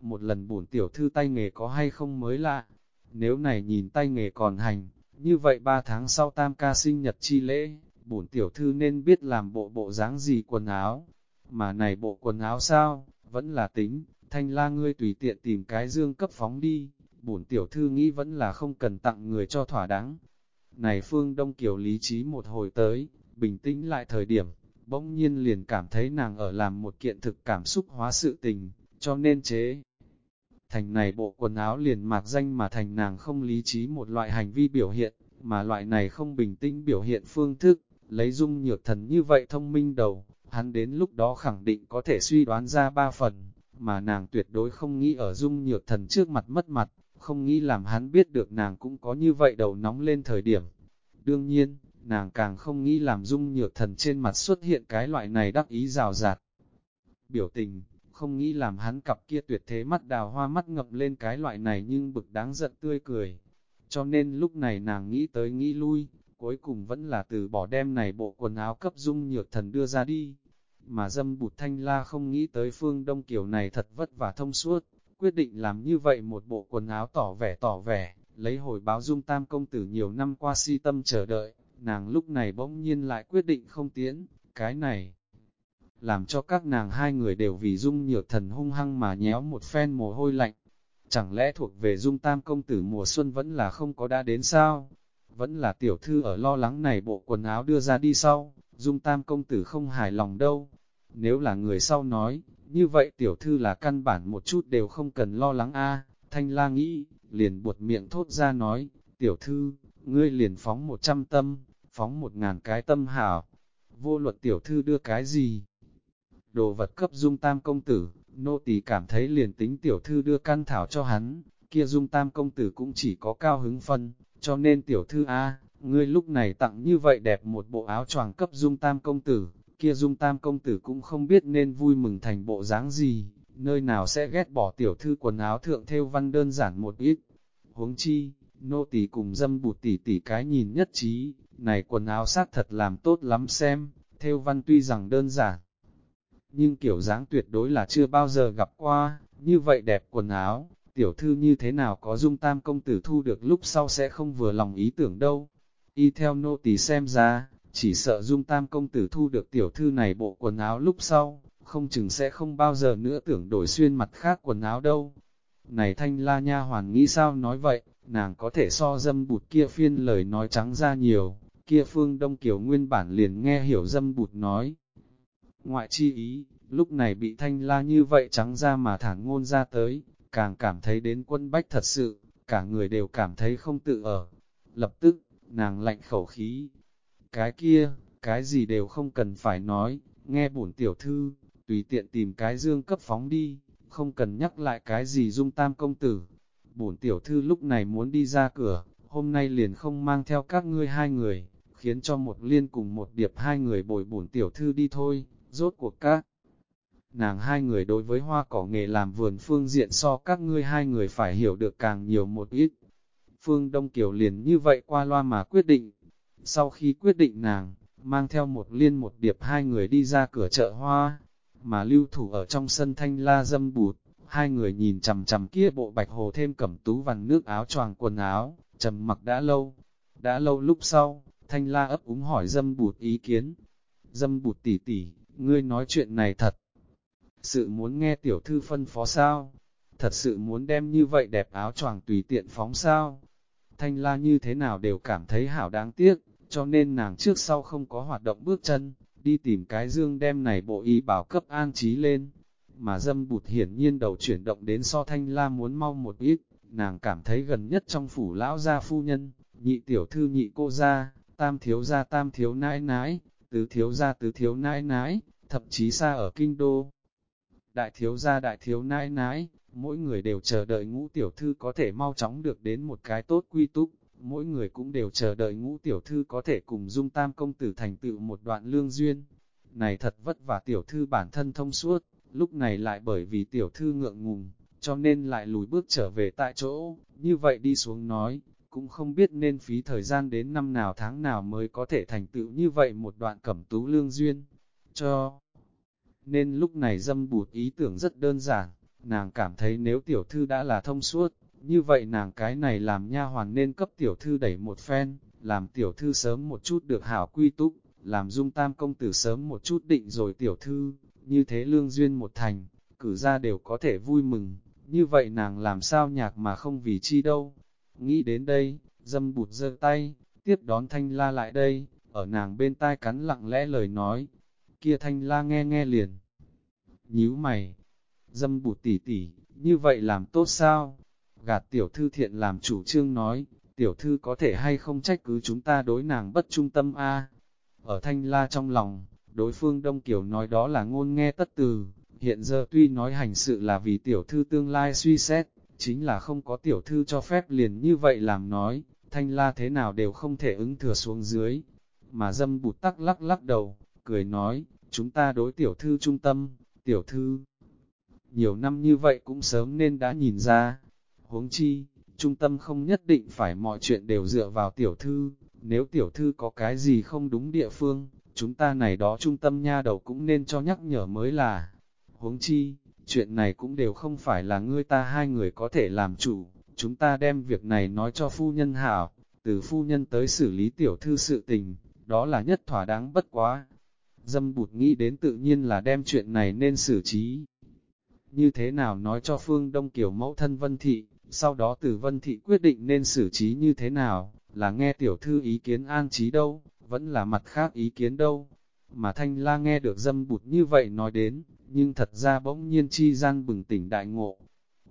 Một lần bổn tiểu thư tay nghề có hay không mới lạ, nếu này nhìn tay nghề còn hành, như vậy ba tháng sau tam ca sinh nhật chi lễ, bổn tiểu thư nên biết làm bộ bộ dáng gì quần áo, mà này bộ quần áo sao, vẫn là tính, thanh la ngươi tùy tiện tìm cái dương cấp phóng đi, bổn tiểu thư nghĩ vẫn là không cần tặng người cho thỏa đáng. Này phương Đông Kiều lý trí một hồi tới, bình tĩnh lại thời điểm, bỗng nhiên liền cảm thấy nàng ở làm một kiện thực cảm xúc hóa sự tình, cho nên chế. Thành này bộ quần áo liền mạc danh mà thành nàng không lý trí một loại hành vi biểu hiện, mà loại này không bình tĩnh biểu hiện phương thức, lấy dung nhược thần như vậy thông minh đầu, hắn đến lúc đó khẳng định có thể suy đoán ra ba phần, mà nàng tuyệt đối không nghĩ ở dung nhược thần trước mặt mất mặt, không nghĩ làm hắn biết được nàng cũng có như vậy đầu nóng lên thời điểm. Đương nhiên, nàng càng không nghĩ làm dung nhược thần trên mặt xuất hiện cái loại này đắc ý rào rạt. Biểu tình, không nghĩ làm hắn cặp kia tuyệt thế mắt đào hoa mắt ngập lên cái loại này nhưng bực đáng giận tươi cười. Cho nên lúc này nàng nghĩ tới nghĩ lui, cuối cùng vẫn là từ bỏ đem này bộ quần áo cấp dung nhược thần đưa ra đi. Mà dâm bụt thanh la không nghĩ tới phương đông kiểu này thật vất vả thông suốt, quyết định làm như vậy một bộ quần áo tỏ vẻ tỏ vẻ, lấy hồi báo dung tam công tử nhiều năm qua si tâm chờ đợi, nàng lúc này bỗng nhiên lại quyết định không tiến, cái này làm cho các nàng hai người đều vì dung nhược thần hung hăng mà nhéo một phen mồ hôi lạnh. Chẳng lẽ thuộc về dung tam công tử mùa xuân vẫn là không có đã đến sao? Vẫn là tiểu thư ở lo lắng này bộ quần áo đưa ra đi sau, dung tam công tử không hài lòng đâu. Nếu là người sau nói, như vậy tiểu thư là căn bản một chút đều không cần lo lắng a Thanh la nghĩ, liền buột miệng thốt ra nói, tiểu thư, ngươi liền phóng một trăm tâm, phóng một ngàn cái tâm hảo. Vô luật tiểu thư đưa cái gì? Đồ vật cấp dung tam công tử, nô tỳ cảm thấy liền tính tiểu thư đưa căn thảo cho hắn, kia dung tam công tử cũng chỉ có cao hứng phân, cho nên tiểu thư A, ngươi lúc này tặng như vậy đẹp một bộ áo choàng cấp dung tam công tử, kia dung tam công tử cũng không biết nên vui mừng thành bộ dáng gì, nơi nào sẽ ghét bỏ tiểu thư quần áo thượng theo văn đơn giản một ít. Huống chi, nô tỳ cùng dâm bụt tỉ tỉ cái nhìn nhất trí, này quần áo xác thật làm tốt lắm xem, theo văn tuy rằng đơn giản, nhưng kiểu dáng tuyệt đối là chưa bao giờ gặp qua, như vậy đẹp quần áo, tiểu thư như thế nào có dung tam công tử thu được lúc sau sẽ không vừa lòng ý tưởng đâu. Y theo nô tỳ xem ra, chỉ sợ dung tam công tử thu được tiểu thư này bộ quần áo lúc sau, không chừng sẽ không bao giờ nữa tưởng đổi xuyên mặt khác quần áo đâu. Này thanh la nha hoàn nghĩ sao nói vậy, nàng có thể so dâm bụt kia phiên lời nói trắng ra nhiều, kia phương đông kiều nguyên bản liền nghe hiểu dâm bụt nói. Ngoại chi ý, lúc này bị thanh la như vậy trắng ra mà thản ngôn ra tới, càng cảm thấy đến quân bách thật sự, cả người đều cảm thấy không tự ở. Lập tức, nàng lạnh khẩu khí. Cái kia, cái gì đều không cần phải nói, nghe bổn tiểu thư, tùy tiện tìm cái dương cấp phóng đi, không cần nhắc lại cái gì dung tam công tử. Bổn tiểu thư lúc này muốn đi ra cửa, hôm nay liền không mang theo các ngươi hai người, khiến cho một liên cùng một điệp hai người bồi bổn tiểu thư đi thôi, rốt cuộc các nàng hai người đối với hoa cỏ nghề làm vườn phương diện so các ngươi hai người phải hiểu được càng nhiều một ít. Phương Đông Kiều liền như vậy qua loa mà quyết định. Sau khi quyết định nàng, mang theo một liên một điệp hai người đi ra cửa chợ hoa, mà lưu thủ ở trong sân thanh la dâm bụt, hai người nhìn chầm chầm kia bộ bạch hồ thêm cẩm tú vằn nước áo choàng quần áo, trầm mặc đã lâu. Đã lâu lúc sau, thanh la ấp úng hỏi dâm bụt ý kiến. Dâm bụt tỉ tỉ, ngươi nói chuyện này thật, sự muốn nghe tiểu thư phân phó sao? Thật sự muốn đem như vậy đẹp áo choàng tùy tiện phóng sao? Thanh La như thế nào đều cảm thấy hảo đáng tiếc, cho nên nàng trước sau không có hoạt động bước chân, đi tìm cái dương đem này bộ y bảo cấp an trí lên. Mà dâm bụt hiển nhiên đầu chuyển động đến so Thanh La muốn mau một ít, nàng cảm thấy gần nhất trong phủ lão gia phu nhân, nhị tiểu thư nhị cô gia, tam thiếu gia tam thiếu nãi nãi, tứ thiếu gia tứ thiếu nãi nãi, thậm chí xa ở kinh đô. Đại thiếu gia đại thiếu nãi nãi, mỗi người đều chờ đợi ngũ tiểu thư có thể mau chóng được đến một cái tốt quy túc, mỗi người cũng đều chờ đợi ngũ tiểu thư có thể cùng dung tam công tử thành tựu một đoạn lương duyên. Này thật vất vả tiểu thư bản thân thông suốt, lúc này lại bởi vì tiểu thư ngượng ngùng, cho nên lại lùi bước trở về tại chỗ, như vậy đi xuống nói, cũng không biết nên phí thời gian đến năm nào tháng nào mới có thể thành tựu như vậy một đoạn cẩm tú lương duyên, cho. Nên lúc này dâm bụt ý tưởng rất đơn giản, nàng cảm thấy nếu tiểu thư đã là thông suốt, như vậy nàng cái này làm nha hoàn nên cấp tiểu thư đẩy một phen, làm tiểu thư sớm một chút được hảo quy túc, làm dung tam công tử sớm một chút định rồi tiểu thư, như thế lương duyên một thành, cử ra đều có thể vui mừng, như vậy nàng làm sao nhạc mà không vì chi đâu. Nghĩ đến đây, dâm bụt giơ tay, tiếp đón thanh la lại đây, ở nàng bên tai cắn lặng lẽ lời nói, kia thanh la nghe nghe liền. Nhíu mày, dâm bụt tỉ tỉ, như vậy làm tốt sao? Gạt tiểu thư thiện làm chủ trương nói, tiểu thư có thể hay không trách cứ chúng ta đối nàng bất trung tâm a Ở thanh la trong lòng, đối phương Đông Kiều nói đó là ngôn nghe tất từ, hiện giờ tuy nói hành sự là vì tiểu thư tương lai suy xét, chính là không có tiểu thư cho phép liền như vậy làm nói, thanh la thế nào đều không thể ứng thừa xuống dưới. Mà dâm bụt tắc lắc lắc đầu, cười nói, chúng ta đối tiểu thư trung tâm, tiểu thư. Nhiều năm như vậy cũng sớm nên đã nhìn ra, huống chi, trung tâm không nhất định phải mọi chuyện đều dựa vào tiểu thư, nếu tiểu thư có cái gì không đúng địa phương, chúng ta này đó trung tâm nha đầu cũng nên cho nhắc nhở mới là. Huống chi, chuyện này cũng đều không phải là ngươi ta hai người có thể làm chủ, chúng ta đem việc này nói cho phu nhân hảo, từ phu nhân tới xử lý tiểu thư sự tình, đó là nhất thỏa đáng bất quá. Dâm bụt nghĩ đến tự nhiên là đem chuyện này nên xử trí. Như thế nào nói cho Phương Đông Kiều mẫu thân Vân Thị, sau đó từ Vân Thị quyết định nên xử trí như thế nào, là nghe tiểu thư ý kiến an trí đâu, vẫn là mặt khác ý kiến đâu. Mà Thanh La nghe được dâm bụt như vậy nói đến, nhưng thật ra bỗng nhiên chi gian bừng tỉnh đại ngộ.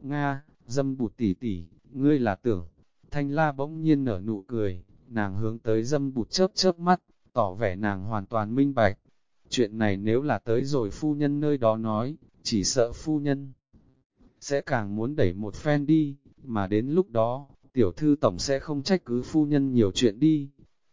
Nga, dâm bụt tỉ tỉ, ngươi là tưởng. Thanh La bỗng nhiên nở nụ cười, nàng hướng tới dâm bụt chớp chớp mắt, tỏ vẻ nàng hoàn toàn minh bạch. Chuyện này nếu là tới rồi phu nhân nơi đó nói, chỉ sợ phu nhân sẽ càng muốn đẩy một phen đi, mà đến lúc đó, tiểu thư tổng sẽ không trách cứ phu nhân nhiều chuyện đi.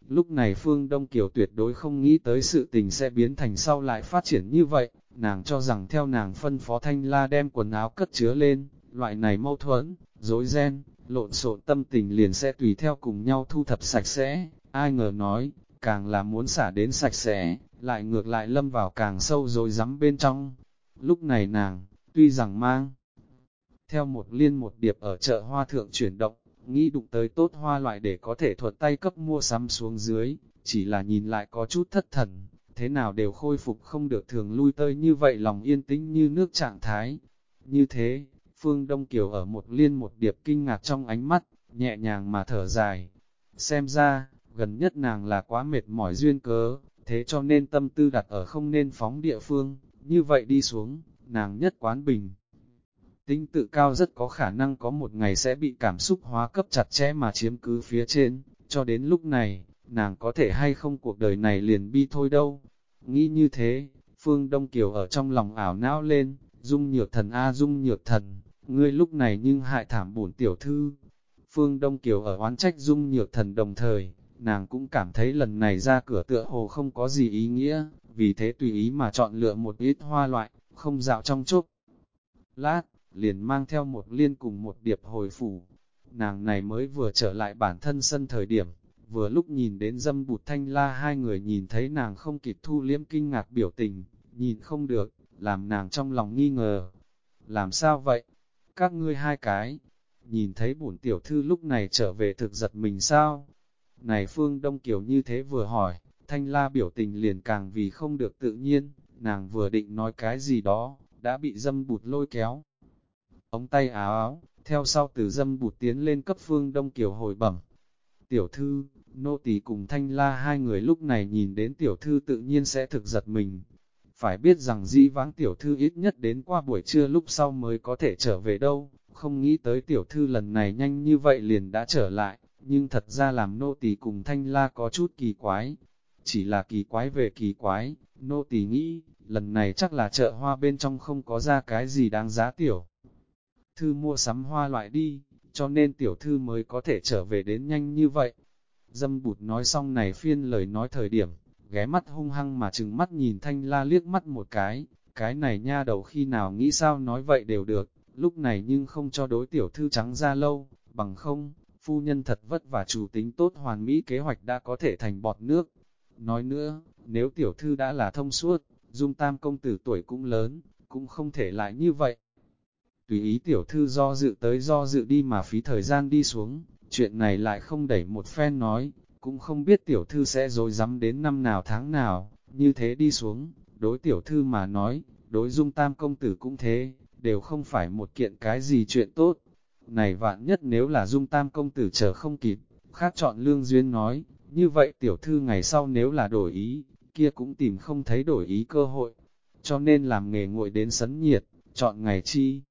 Lúc này Phương Đông Kiều tuyệt đối không nghĩ tới sự tình sẽ biến thành sau lại phát triển như vậy, nàng cho rằng theo nàng phân phó Thanh La đem quần áo cất chứa lên, loại này mâu thuẫn, dối ren, lộn xộn tâm tình liền sẽ tùy theo cùng nhau thu thập sạch sẽ, ai ngờ nói, càng là muốn xả đến sạch sẽ, lại ngược lại lâm vào càng sâu rồi rắm bên trong. Lúc này nàng, tuy rằng mang, theo một liên một điệp ở chợ hoa thượng chuyển động, nghĩ đụng tới tốt hoa loại để có thể thuật tay cấp mua sắm xuống dưới, chỉ là nhìn lại có chút thất thần, thế nào đều khôi phục không được thường lui tơi như vậy lòng yên tĩnh như nước trạng thái. Như thế, Phương Đông Kiều ở một liên một điệp kinh ngạc trong ánh mắt, nhẹ nhàng mà thở dài. Xem ra, gần nhất nàng là quá mệt mỏi duyên cớ, thế cho nên tâm tư đặt ở không nên phóng địa phương, như vậy đi xuống, nàng nhất quán bình. Tính tự cao rất có khả năng có một ngày sẽ bị cảm xúc hóa cấp chặt chẽ mà chiếm cứ phía trên, cho đến lúc này, nàng có thể hay không cuộc đời này liền bi thôi đâu. Nghĩ như thế, Phương Đông Kiều ở trong lòng ảo não lên, dung nhược thần a dung nhược thần, ngươi lúc này nhưng hại thảm bổn tiểu thư. Phương Đông Kiều ở oán trách dung nhược thần đồng thời, nàng cũng cảm thấy lần này ra cửa tựa hồ không có gì ý nghĩa, vì thế tùy ý mà chọn lựa một ít hoa loại, không dạo trong chốc. Lát, liền mang theo một liên cùng một điệp hồi phủ. Nàng này mới vừa trở lại bản thân sân thời điểm, vừa lúc nhìn đến dâm bụt thanh la hai người nhìn thấy nàng không kịp thu liếm kinh ngạc biểu tình, nhìn không được, làm nàng trong lòng nghi ngờ. Làm sao vậy? Các ngươi hai cái, nhìn thấy bổn tiểu thư lúc này trở về thực giật mình sao? Này Phương Đông Kiều như thế vừa hỏi, thanh la biểu tình liền càng vì không được tự nhiên, nàng vừa định nói cái gì đó, đã bị dâm bụt lôi kéo. Ống tay áo áo, theo sau từ dâm bụt tiến lên cấp Phương Đông Kiều hồi bẩm. Tiểu thư, nô tỳ cùng thanh la hai người lúc này nhìn đến tiểu thư tự nhiên sẽ thực giật mình. Phải biết rằng dĩ vãng tiểu thư ít nhất đến qua buổi trưa lúc sau mới có thể trở về đâu, không nghĩ tới tiểu thư lần này nhanh như vậy liền đã trở lại, nhưng thật ra làm nô tỳ cùng thanh la có chút kỳ quái. Chỉ là kỳ quái về kỳ quái, nô tỳ nghĩ, lần này chắc là chợ hoa bên trong không có ra cái gì đáng giá tiểu. Thư mua sắm hoa loại đi, cho nên tiểu thư mới có thể trở về đến nhanh như vậy. Dâm bụt nói xong này phiên lời nói thời điểm, ghé mắt hung hăng mà chừng mắt nhìn thanh la liếc mắt một cái, cái này nha đầu khi nào nghĩ sao nói vậy đều được, lúc này nhưng không cho đối tiểu thư trắng ra lâu, bằng không, phu nhân thật vất và chủ tính tốt hoàn mỹ kế hoạch đã có thể thành bọt nước. Nói nữa, nếu tiểu thư đã là thông suốt, dung tam công tử tuổi cũng lớn, cũng không thể lại như vậy. Tùy ý tiểu thư do dự tới do dự đi mà phí thời gian đi xuống, chuyện này lại không đẩy một phen nói, cũng không biết tiểu thư sẽ dối rắm đến năm nào tháng nào, như thế đi xuống, đối tiểu thư mà nói, đối dung tam công tử cũng thế, đều không phải một kiện cái gì chuyện tốt. Này vạn nhất nếu là dung tam công tử chờ không kịp, khác chọn lương duyên nói, như vậy tiểu thư ngày sau nếu là đổi ý, kia cũng tìm không thấy đổi ý cơ hội, cho nên làm nghề nguội đến sấn nhiệt, chọn ngày chi.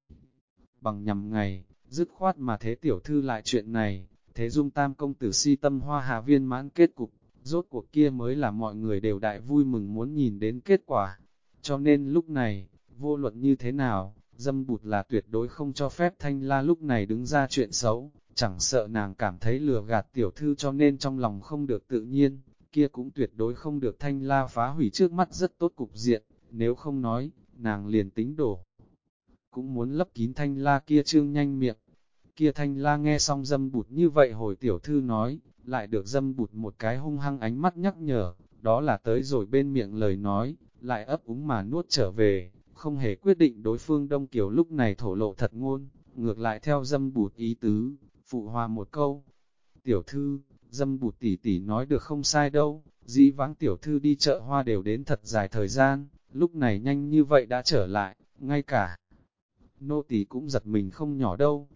Bằng nhằm ngày, dứt khoát mà thế tiểu thư lại chuyện này, thế dung tam công tử si tâm hoa hà viên mãn kết cục, rốt cuộc kia mới là mọi người đều đại vui mừng muốn nhìn đến kết quả. Cho nên lúc này, vô luận như thế nào, dâm bụt là tuyệt đối không cho phép thanh la lúc này đứng ra chuyện xấu, chẳng sợ nàng cảm thấy lừa gạt tiểu thư cho nên trong lòng không được tự nhiên, kia cũng tuyệt đối không được thanh la phá hủy trước mắt rất tốt cục diện, nếu không nói, nàng liền tính đổ. Cũng muốn lấp kín thanh la kia trương nhanh miệng, kia thanh la nghe xong dâm bụt như vậy hồi tiểu thư nói, lại được dâm bụt một cái hung hăng ánh mắt nhắc nhở, đó là tới rồi bên miệng lời nói, lại ấp úng mà nuốt trở về, không hề quyết định đối phương Đông Kiều lúc này thổ lộ thật ngôn, ngược lại theo dâm bụt ý tứ, phụ hòa một câu. Tiểu thư, dâm bụt tỷ tỷ nói được không sai đâu, dĩ vãng tiểu thư đi chợ hoa đều đến thật dài thời gian, lúc này nhanh như vậy đã trở lại, ngay cả. Nô tỷ cũng giật mình không nhỏ đâu.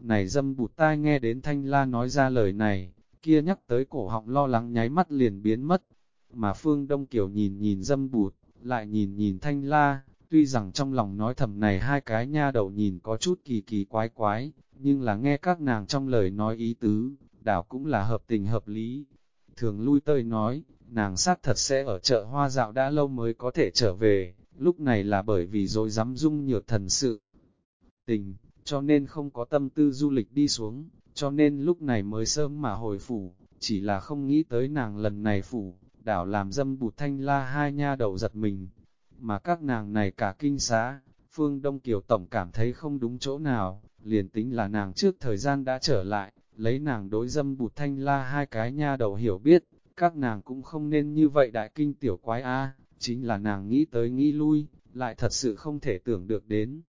Này dâm bụt tai nghe đến thanh la nói ra lời này, kia nhắc tới cổ họng lo lắng nháy mắt liền biến mất. Mà phương Đông Kiều nhìn nhìn dâm bụt, lại nhìn nhìn thanh la, tuy rằng trong lòng nói thầm này hai cái nha đầu nhìn có chút kỳ kỳ quái quái, nhưng là nghe các nàng trong lời nói ý tứ, đảo cũng là hợp tình hợp lý. Thường lui tơi nói, nàng sát thật sẽ ở chợ hoa dạo đã lâu mới có thể trở về, lúc này là bởi vì rồi dám dung nhược thần sự. Tình, cho nên không có tâm tư du lịch đi xuống, cho nên lúc này mới sớm mà hồi phủ, chỉ là không nghĩ tới nàng lần này phủ, đảo làm dâm bụt thanh la hai nha đầu giật mình. Mà các nàng này cả kinh xá, Phương Đông Kiều Tổng cảm thấy không đúng chỗ nào, liền tính là nàng trước thời gian đã trở lại, lấy nàng đối dâm bụt thanh la hai cái nha đầu hiểu biết, các nàng cũng không nên như vậy đại kinh tiểu quái a chính là nàng nghĩ tới nghĩ lui, lại thật sự không thể tưởng được đến.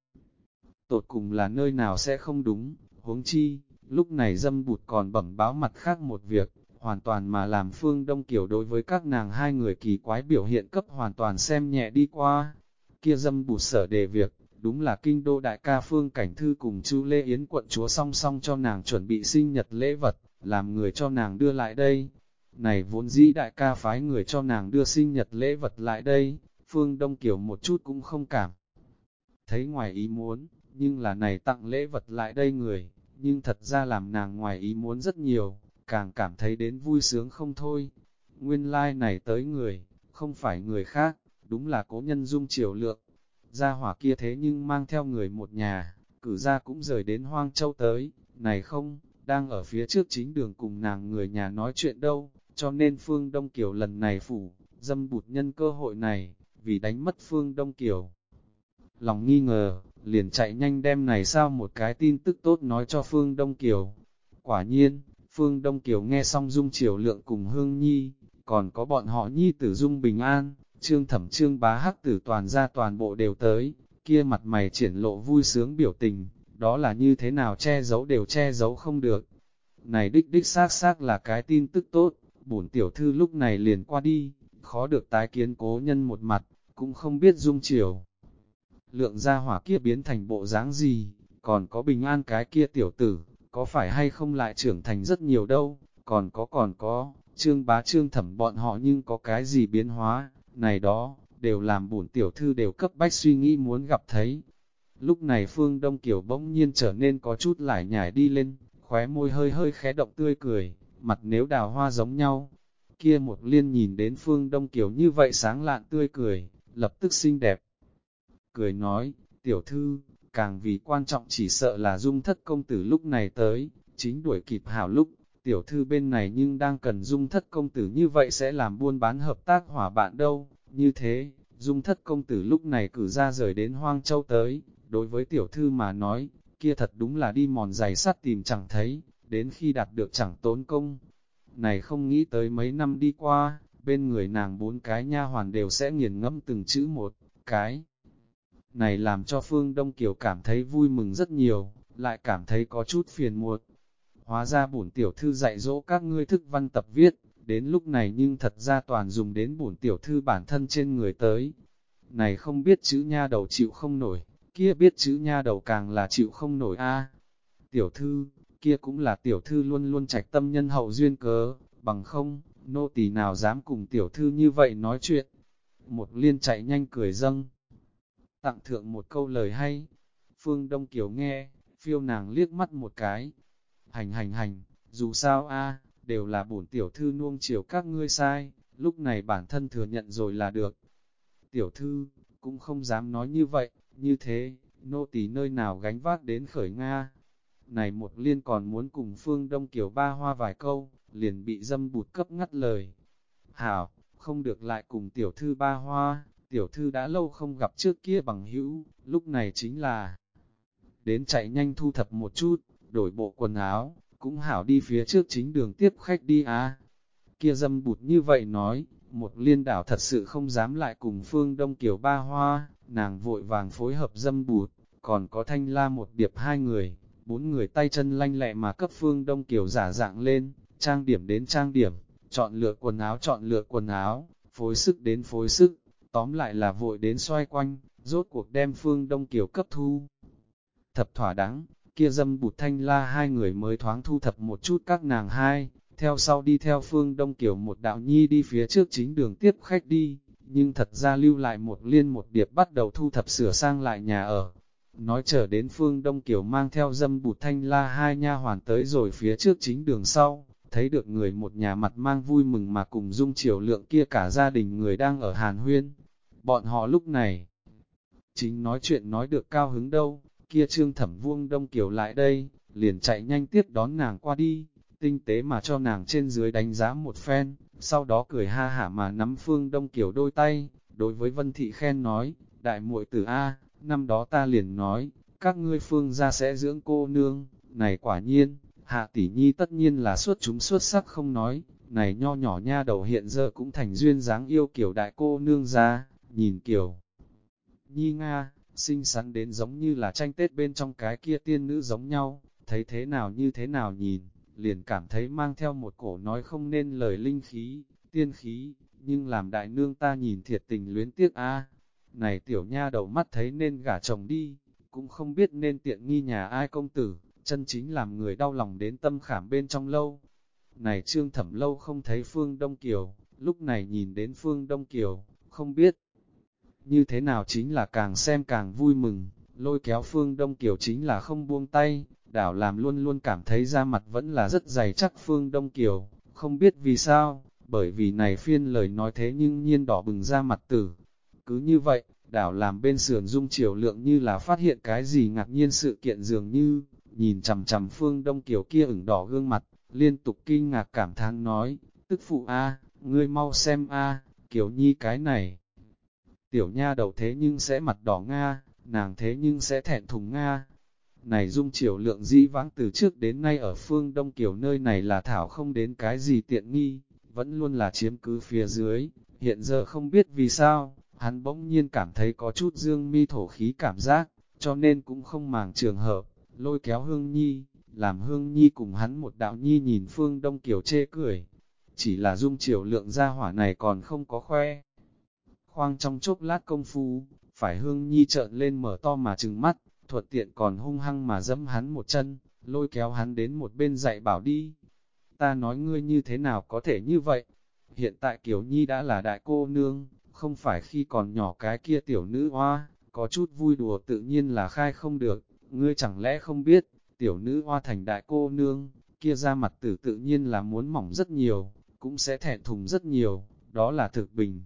Tột cùng là nơi nào sẽ không đúng, huống chi, lúc này dâm bụt còn bẩm báo mặt khác một việc, hoàn toàn mà làm phương đông kiểu đối với các nàng hai người kỳ quái biểu hiện cấp hoàn toàn xem nhẹ đi qua. Kia dâm bụt sở đề việc, đúng là kinh đô đại ca phương cảnh thư cùng chú Lê Yến quận chúa song song cho nàng chuẩn bị sinh nhật lễ vật, làm người cho nàng đưa lại đây. Này vốn dĩ đại ca phái người cho nàng đưa sinh nhật lễ vật lại đây, phương đông kiểu một chút cũng không cảm. Thấy ngoài ý muốn, nhưng là này tặng lễ vật lại đây người, nhưng thật ra làm nàng ngoài ý muốn rất nhiều, càng cảm thấy đến vui sướng không thôi. Nguyên lai like này tới người, không phải người khác, đúng là cố nhân dung triều lượng. Gia hỏa kia thế nhưng mang theo người một nhà, cử ra cũng rời đến Hoang Châu tới, này không, đang ở phía trước chính đường cùng nàng người nhà nói chuyện đâu, cho nên Phương Đông Kiều lần này phủ, dâm bụt nhân cơ hội này, vì đánh mất Phương Đông Kiều. Lòng nghi ngờ, liền chạy nhanh đem này sao một cái tin tức tốt nói cho Phương Đông Kiều. Quả nhiên, Phương Đông Kiều nghe xong Dung Triều Lượng cùng Hương Nhi, còn có bọn họ Nhi tử Dung Bình An, Trương Thẩm Trương Bá Hắc tử toàn ra toàn bộ đều tới, kia mặt mày triển lộ vui sướng biểu tình, đó là như thế nào che giấu đều che giấu không được. Này đích đích xác xác là cái tin tức tốt, bổn tiểu thư lúc này liền qua đi, khó được tái kiến cố nhân một mặt, cũng không biết Dung Triều lượng ra hỏa kia biến thành bộ dáng gì, còn có bình an cái kia tiểu tử, có phải hay không lại trưởng thành rất nhiều đâu, Còn có còn có, trương bá trương thẩm bọn họ nhưng có cái gì biến hóa, này đó, đều làm bổn tiểu thư đều cấp bách suy nghĩ muốn gặp thấy. Lúc này Phương Đông Kiều bỗng nhiên trở nên có chút lải nhải đi lên, khóe môi hơi hơi khẽ động tươi cười, mặt nếu đào hoa giống nhau. Kia một liên nhìn đến Phương Đông Kiều như vậy sáng lạn tươi cười, lập tức xinh đẹp. Cười nói, tiểu thư, càng vì quan trọng chỉ sợ là dung thất công tử lúc này tới, chính đuổi kịp hảo lúc, tiểu thư bên này nhưng đang cần dung thất công tử như vậy sẽ làm buôn bán hợp tác hỏa bạn đâu, như thế, dung thất công tử lúc này cử ra rời đến Hoang Châu tới, đối với tiểu thư mà nói, kia thật đúng là đi mòn giày sắt tìm chẳng thấy, đến khi đạt được chẳng tốn công. Này không nghĩ tới mấy năm đi qua, bên người nàng bốn cái nha hoàn đều sẽ nghiền ngẫm từng chữ một, cái. Này làm cho Phương Đông Kiều cảm thấy vui mừng rất nhiều, lại cảm thấy có chút phiền muộn. Hóa ra bổn tiểu thư dạy dỗ các ngươi thức văn tập viết, đến lúc này nhưng thật ra toàn dùng đến bổn tiểu thư bản thân trên người tới. Này không biết chữ nha đầu chịu không nổi, kia biết chữ nha đầu càng là chịu không nổi a. Tiểu thư, kia cũng là tiểu thư luôn luôn trạch tâm nhân hậu duyên cớ, bằng không, nô tỳ nào dám cùng tiểu thư như vậy nói chuyện. Một liên chạy nhanh cười dâng, tặng thượng một câu lời hay. Phương Đông Kiều nghe, phiêu nàng liếc mắt một cái. Hành hành hành, dù sao a đều là bổn tiểu thư nuông chiều các ngươi sai, lúc này bản thân thừa nhận rồi là được. Tiểu thư, cũng không dám nói như vậy, như thế, nô tỳ nơi nào gánh vác đến khởi Nga. Này một liên còn muốn cùng Phương Đông Kiều ba hoa vài câu, liền bị dâm bụt cấp ngắt lời. Hảo, không được lại cùng tiểu thư ba hoa, tiểu thư đã lâu không gặp trước kia bằng hữu, lúc này chính là đến chạy nhanh thu thập một chút, đổi bộ quần áo, cũng hảo đi phía trước chính đường tiếp khách đi á. Kia dâm bụt như vậy nói, một liên đảo thật sự không dám lại cùng phương đông kiểu ba hoa, nàng vội vàng phối hợp dâm bụt, còn có thanh la một điệp hai người, bốn người tay chân lanh lẹ mà cấp phương đông kiểu giả dạng lên, trang điểm đến trang điểm, chọn lựa quần áo chọn lựa quần áo, phối sức đến phối sức, tóm lại là vội đến xoay quanh, rốt cuộc đem phương đông kiểu cấp thu. Thập thỏa đáng, kia dâm bụt thanh la hai người mới thoáng thu thập một chút các nàng hai, theo sau đi theo phương đông kiểu một đạo nhi đi phía trước chính đường tiếp khách đi, nhưng thật ra lưu lại một liên một điệp bắt đầu thu thập sửa sang lại nhà ở. Nói trở đến phương đông kiểu mang theo dâm bụt thanh la hai nha hoàn tới rồi phía trước chính đường sau, thấy được người một nhà mặt mang vui mừng mà cùng dung chiều lượng kia cả gia đình người đang ở Hàn Huyên. Bọn họ lúc này, chính nói chuyện nói được cao hứng đâu, kia trương thẩm vuông đông kiều lại đây, liền chạy nhanh tiếp đón nàng qua đi, tinh tế mà cho nàng trên dưới đánh giá một phen, sau đó cười ha hả mà nắm phương đông kiều đôi tay, đối với vân thị khen nói, đại muội tử A, năm đó ta liền nói, các ngươi phương ra sẽ dưỡng cô nương, này quả nhiên, hạ tỷ nhi tất nhiên là xuất chúng xuất sắc không nói, này nho nhỏ nha đầu hiện giờ cũng thành duyên dáng yêu kiểu đại cô nương ra, nhìn kiểu. Nhi Nga, xinh xắn đến giống như là tranh tết bên trong cái kia tiên nữ giống nhau, thấy thế nào như thế nào nhìn, liền cảm thấy mang theo một cổ nói không nên lời linh khí, tiên khí, nhưng làm đại nương ta nhìn thiệt tình luyến tiếc a Này tiểu nha đầu mắt thấy nên gả chồng đi, cũng không biết nên tiện nghi nhà ai công tử, chân chính làm người đau lòng đến tâm khảm bên trong lâu. Này trương thẩm lâu không thấy Phương Đông Kiều, lúc này nhìn đến Phương Đông Kiều, không biết như thế nào chính là càng xem càng vui mừng, lôi kéo Phương Đông Kiều chính là không buông tay, đảo làm luôn luôn cảm thấy da mặt vẫn là rất dày chắc Phương Đông Kiều, không biết vì sao, bởi vì này phiên lời nói thế nhưng nhiên đỏ bừng ra mặt tử. Cứ như vậy, đảo làm bên sườn dung chiều lượng như là phát hiện cái gì ngạc nhiên sự kiện dường như, nhìn chầm chầm Phương Đông Kiều kia ửng đỏ gương mặt, liên tục kinh ngạc cảm thán nói, tức phụ A, ngươi mau xem A, Kiều Nhi cái này tiểu nha đầu thế nhưng sẽ mặt đỏ Nga, nàng thế nhưng sẽ thẹn thùng Nga. Này dung triều lượng dĩ vãng từ trước đến nay ở phương Đông Kiều nơi này là thảo không đến cái gì tiện nghi, vẫn luôn là chiếm cứ phía dưới, hiện giờ không biết vì sao, hắn bỗng nhiên cảm thấy có chút dương mi thổ khí cảm giác, cho nên cũng không màng trường hợp, lôi kéo hương nhi, làm hương nhi cùng hắn một đạo nhi nhìn phương Đông Kiều chê cười. Chỉ là dung triều lượng gia hỏa này còn không có khoe, khoang trong chốc lát công phu, phải hương nhi trợn lên mở to mà trừng mắt, thuật tiện còn hung hăng mà dẫm hắn một chân, lôi kéo hắn đến một bên dạy bảo đi. ta nói ngươi như thế nào có thể như vậy? Hiện tại Kiều Nhi đã là đại cô nương, không phải khi còn nhỏ cái kia tiểu nữ hoa, có chút vui đùa tự nhiên là khai không được, ngươi chẳng lẽ không biết, tiểu nữ hoa thành đại cô nương, kia ra mặt tử tự nhiên là muốn mỏng rất nhiều, cũng sẽ thẹn thùng rất nhiều, đó là thực bình.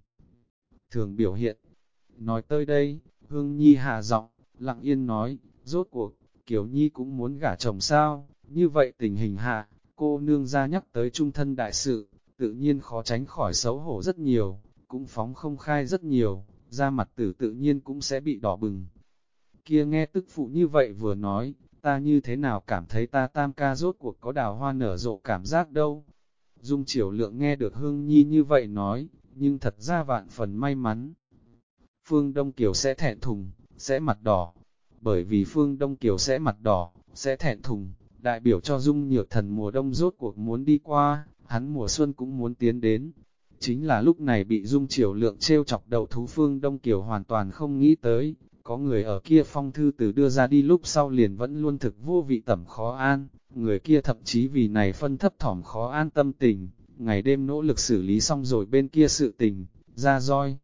Thường biểu hiện, nói tới đây, Hương Nhi hạ giọng, lặng yên nói, rốt cuộc, Kiều Nhi cũng muốn gả chồng sao, như vậy tình hình hạ, cô nương ra nhắc tới trung thân đại sự, tự nhiên khó tránh khỏi xấu hổ rất nhiều, cũng phóng không khai rất nhiều, da mặt tử tự nhiên cũng sẽ bị đỏ bừng. Kia nghe tức phụ như vậy vừa nói, ta như thế nào cảm thấy ta tam ca rốt cuộc có đào hoa nở rộ cảm giác đâu. Dung triều lượng nghe được Hương Nhi như vậy nói, nhưng thật ra vạn phần may mắn. Phương Đông Kiều sẽ thẹn thùng, sẽ mặt đỏ, bởi vì Phương Đông Kiều sẽ mặt đỏ, sẽ thẹn thùng, đại biểu cho Dung Nhược Thần mùa đông rốt cuộc muốn đi qua, hắn mùa xuân cũng muốn tiến đến. Chính là lúc này bị Dung Triều Lượng trêu chọc đầu thú Phương Đông Kiều hoàn toàn không nghĩ tới, có người ở kia phong thư từ đưa ra đi lúc sau liền vẫn luôn thực vô vị tẩm khó an, người kia thậm chí vì này phân thấp thỏm khó an tâm tình, ngày đêm nỗ lực xử lý xong rồi bên kia sự tình, ra roi.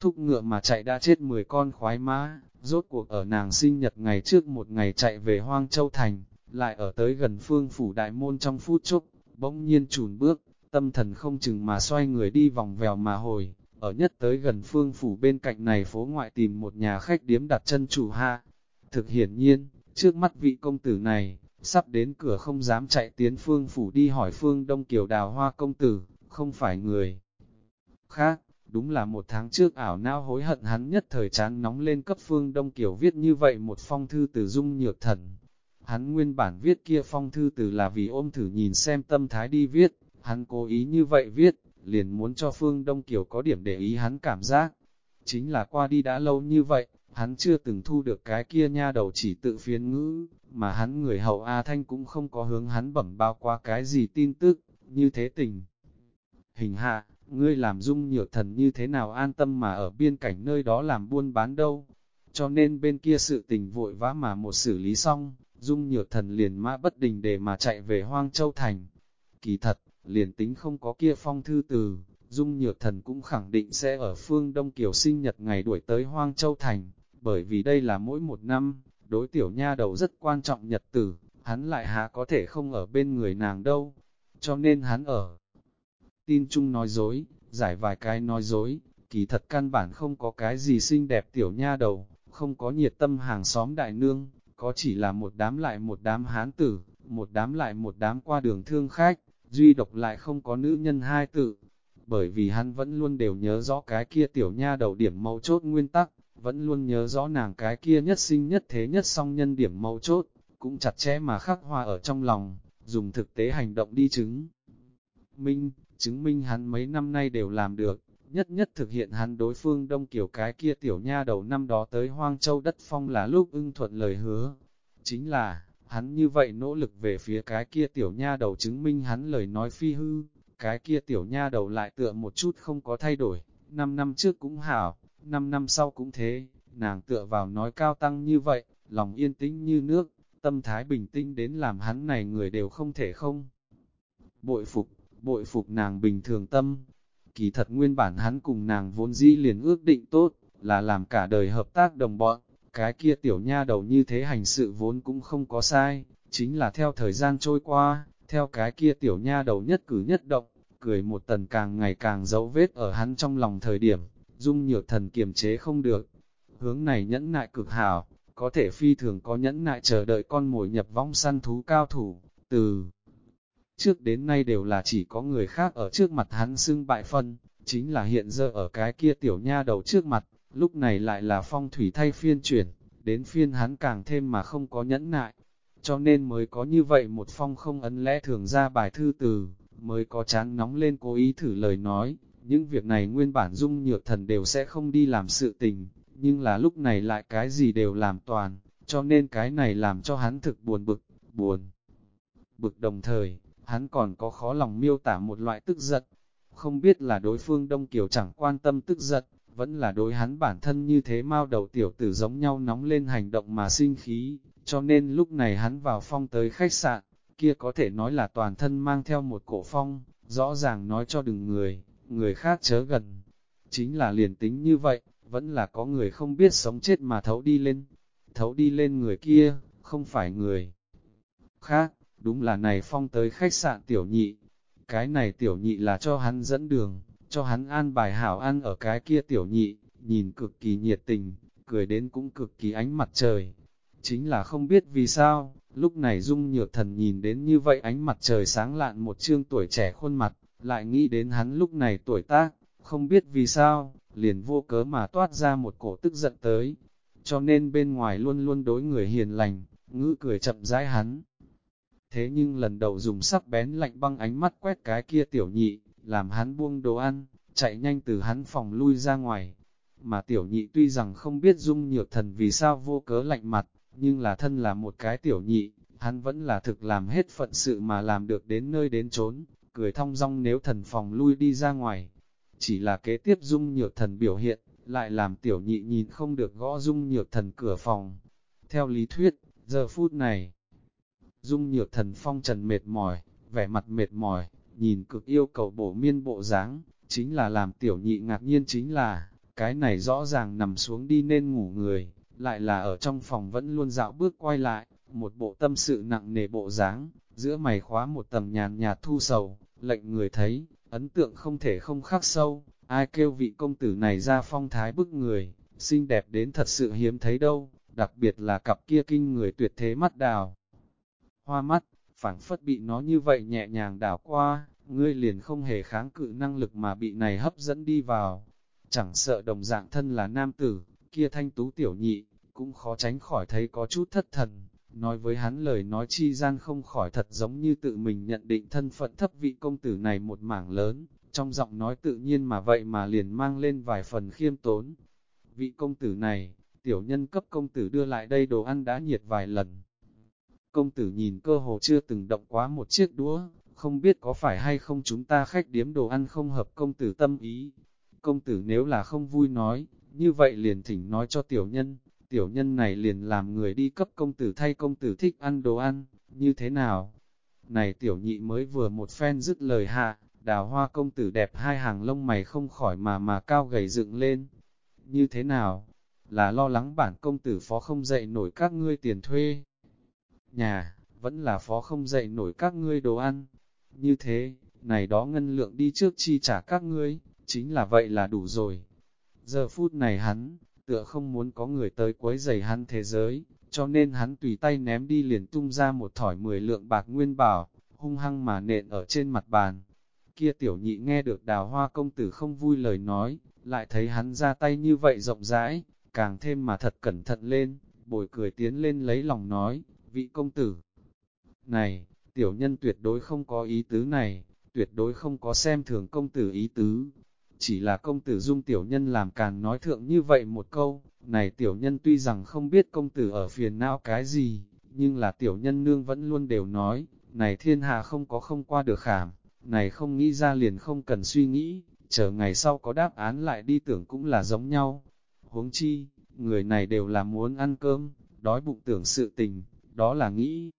Thúc ngựa mà chạy đã chết 10 con khoái mã, rốt cuộc ở nàng sinh nhật ngày trước một ngày chạy về Hoang Châu Thành, lại ở tới gần phương phủ đại môn trong phút chốc, bỗng nhiên chùn bước, tâm thần không chừng mà xoay người đi vòng vèo mà hồi, ở nhất tới gần phương phủ bên cạnh này phố ngoại tìm một nhà khách điếm đặt chân chủ hạ. Thực hiển nhiên, trước mắt vị công tử này, sắp đến cửa không dám chạy tiến phương phủ đi hỏi phương đông kiều đào hoa công tử, không phải người khác, đúng là một tháng trước ảo não hối hận hắn nhất thời chán nóng lên cấp phương đông kiều viết như vậy một phong thư từ dung nhược thần. Hắn nguyên bản viết kia phong thư từ là vì ôm thử nhìn xem tâm thái đi viết, hắn cố ý như vậy viết, liền muốn cho Phương Đông Kiều có điểm để ý hắn cảm giác. Chính là qua đi đã lâu như vậy, hắn chưa từng thu được cái kia nha đầu chỉ tự phiến ngữ, mà hắn người hậu A Thanh cũng không có hướng hắn bẩm bao qua cái gì tin tức, như thế tình. Hình hạ, ngươi làm dung nhược thần như thế nào an tâm mà ở biên cảnh nơi đó làm buôn bán đâu, cho nên bên kia sự tình vội vã mà một xử lý xong, dung nhược thần liền mã bất đình để mà chạy về Hoang Châu Thành. Kỳ thật, liền tính không có kia phong thư từ, Dung Nhược Thần cũng khẳng định sẽ ở phương Đông Kiều sinh nhật ngày đuổi tới Hoang Châu Thành, bởi vì đây là mỗi một năm, đối tiểu nha đầu rất quan trọng nhật tử, hắn lại há có thể không ở bên người nàng đâu, cho nên hắn ở. Tin chung nói dối, giải vài cái nói dối, kỳ thật căn bản không có cái gì xinh đẹp tiểu nha đầu, không có nhiệt tâm hàng xóm đại nương, có chỉ là một đám lại một đám hán tử, một đám lại một đám qua đường thương khách, duy độc lại không có nữ nhân hai tự, bởi vì hắn vẫn luôn đều nhớ rõ cái kia tiểu nha đầu điểm mấu chốt nguyên tắc, vẫn luôn nhớ rõ nàng cái kia nhất sinh nhất thế nhất song nhân điểm mấu chốt, cũng chặt chẽ mà khắc hoa ở trong lòng, dùng thực tế hành động đi chứng. Minh, chứng minh hắn mấy năm nay đều làm được, nhất nhất thực hiện hắn đối phương đông kiểu cái kia tiểu nha đầu năm đó tới Hoang Châu đất phong là lúc ưng thuận lời hứa. Chính là, Hắn như vậy nỗ lực về phía cái kia tiểu nha đầu chứng minh hắn lời nói phi hư, cái kia tiểu nha đầu lại tựa một chút không có thay đổi, năm năm trước cũng hảo, năm năm sau cũng thế, nàng tựa vào nói cao tăng như vậy, lòng yên tĩnh như nước, tâm thái bình tĩnh đến làm hắn này người đều không thể không. Bội phục, bội phục nàng bình thường tâm, kỳ thật nguyên bản hắn cùng nàng vốn dĩ liền ước định tốt, là làm cả đời hợp tác đồng bọn, cái kia tiểu nha đầu như thế hành sự vốn cũng không có sai, chính là theo thời gian trôi qua, theo cái kia tiểu nha đầu nhất cử nhất động, cười một tần càng ngày càng dấu vết ở hắn trong lòng thời điểm, dung nhược thần kiềm chế không được. Hướng này nhẫn nại cực hảo, có thể phi thường có nhẫn nại chờ đợi con mồi nhập vong săn thú cao thủ, từ trước đến nay đều là chỉ có người khác ở trước mặt hắn xưng bại phân, chính là hiện giờ ở cái kia tiểu nha đầu trước mặt, lúc này lại là phong thủy thay phiên chuyển, đến phiên hắn càng thêm mà không có nhẫn nại, cho nên mới có như vậy một phong không ấn lẽ thường ra bài thư từ, mới có chán nóng lên cố ý thử lời nói, những việc này nguyên bản dung nhược thần đều sẽ không đi làm sự tình, nhưng là lúc này lại cái gì đều làm toàn, cho nên cái này làm cho hắn thực buồn bực, buồn. Bực đồng thời, hắn còn có khó lòng miêu tả một loại tức giận, không biết là đối phương Đông Kiều chẳng quan tâm tức giận, vẫn là đối hắn bản thân như thế mau đầu tiểu tử giống nhau nóng lên hành động mà sinh khí, cho nên lúc này hắn vào phong tới khách sạn, kia có thể nói là toàn thân mang theo một cổ phong, rõ ràng nói cho đừng người, người khác chớ gần. Chính là liền tính như vậy, vẫn là có người không biết sống chết mà thấu đi lên. Thấu đi lên người kia, không phải người khác, đúng là này phong tới khách sạn tiểu nhị. Cái này tiểu nhị là cho hắn dẫn đường, cho hắn an bài hảo ăn ở cái kia tiểu nhị, nhìn cực kỳ nhiệt tình, cười đến cũng cực kỳ ánh mặt trời. Chính là không biết vì sao, lúc này Dung Nhược Thần nhìn đến như vậy ánh mặt trời sáng lạn một trương tuổi trẻ khuôn mặt, lại nghĩ đến hắn lúc này tuổi tác, không biết vì sao, liền vô cớ mà toát ra một cổ tức giận tới. Cho nên bên ngoài luôn luôn đối người hiền lành, ngữ cười chậm rãi hắn. Thế nhưng lần đầu dùng sắc bén lạnh băng ánh mắt quét cái kia tiểu nhị, làm hắn buông đồ ăn, chạy nhanh từ hắn phòng lui ra ngoài. Mà tiểu nhị tuy rằng không biết dung nhược thần vì sao vô cớ lạnh mặt, nhưng là thân là một cái tiểu nhị, hắn vẫn là thực làm hết phận sự mà làm được đến nơi đến trốn, cười thong dong nếu thần phòng lui đi ra ngoài. Chỉ là kế tiếp dung nhược thần biểu hiện, lại làm tiểu nhị nhìn không được gõ dung nhược thần cửa phòng. Theo lý thuyết, giờ phút này, dung nhược thần phong trần mệt mỏi, vẻ mặt mệt mỏi, nhìn cực yêu cầu bổ miên bộ dáng, chính là làm tiểu nhị ngạc nhiên chính là, cái này rõ ràng nằm xuống đi nên ngủ người, lại là ở trong phòng vẫn luôn dạo bước quay lại, một bộ tâm sự nặng nề bộ dáng, giữa mày khóa một tầm nhàn nhạt thu sầu, lệnh người thấy, ấn tượng không thể không khắc sâu, ai kêu vị công tử này ra phong thái bức người, xinh đẹp đến thật sự hiếm thấy đâu, đặc biệt là cặp kia kinh người tuyệt thế mắt đào. Hoa mắt, phảng phất bị nó như vậy nhẹ nhàng đảo qua, ngươi liền không hề kháng cự năng lực mà bị này hấp dẫn đi vào. Chẳng sợ đồng dạng thân là nam tử, kia thanh tú tiểu nhị, cũng khó tránh khỏi thấy có chút thất thần. Nói với hắn lời nói chi gian không khỏi thật giống như tự mình nhận định thân phận thấp vị công tử này một mảng lớn, trong giọng nói tự nhiên mà vậy mà liền mang lên vài phần khiêm tốn. Vị công tử này, tiểu nhân cấp công tử đưa lại đây đồ ăn đã nhiệt vài lần. Công tử nhìn cơ hồ chưa từng động quá một chiếc đũa, không biết có phải hay không chúng ta khách điếm đồ ăn không hợp công tử tâm ý. Công tử nếu là không vui nói, như vậy liền thỉnh nói cho tiểu nhân, tiểu nhân này liền làm người đi cấp công tử thay công tử thích ăn đồ ăn, như thế nào? Này tiểu nhị mới vừa một phen dứt lời hạ, đào hoa công tử đẹp hai hàng lông mày không khỏi mà mà cao gầy dựng lên. Như thế nào? Là lo lắng bản công tử phó không dậy nổi các ngươi tiền thuê. Nhà, vẫn là phó không dậy nổi các ngươi đồ ăn. Như thế, này đó ngân lượng đi trước chi trả các ngươi, chính là vậy là đủ rồi. Giờ phút này hắn, tựa không muốn có người tới quấy rầy hắn thế giới, cho nên hắn tùy tay ném đi liền tung ra một thỏi mười lượng bạc nguyên bảo, hung hăng mà nện ở trên mặt bàn. Kia tiểu nhị nghe được đào hoa công tử không vui lời nói, lại thấy hắn ra tay như vậy rộng rãi, càng thêm mà thật cẩn thận lên, bồi cười tiến lên lấy lòng nói, vị công tử. Này, tiểu nhân tuyệt đối không có ý tứ này, tuyệt đối không có xem thường công tử ý tứ. Chỉ là công tử dung tiểu nhân làm càng nói thượng như vậy một câu, này tiểu nhân tuy rằng không biết công tử ở phiền não cái gì, nhưng là tiểu nhân nương vẫn luôn đều nói, này thiên hạ không có không qua được khảm, này không nghĩ ra liền không cần suy nghĩ, chờ ngày sau có đáp án lại đi tưởng cũng là giống nhau. Huống chi, người này đều là muốn ăn cơm, đói bụng tưởng sự tình, đó là nghĩ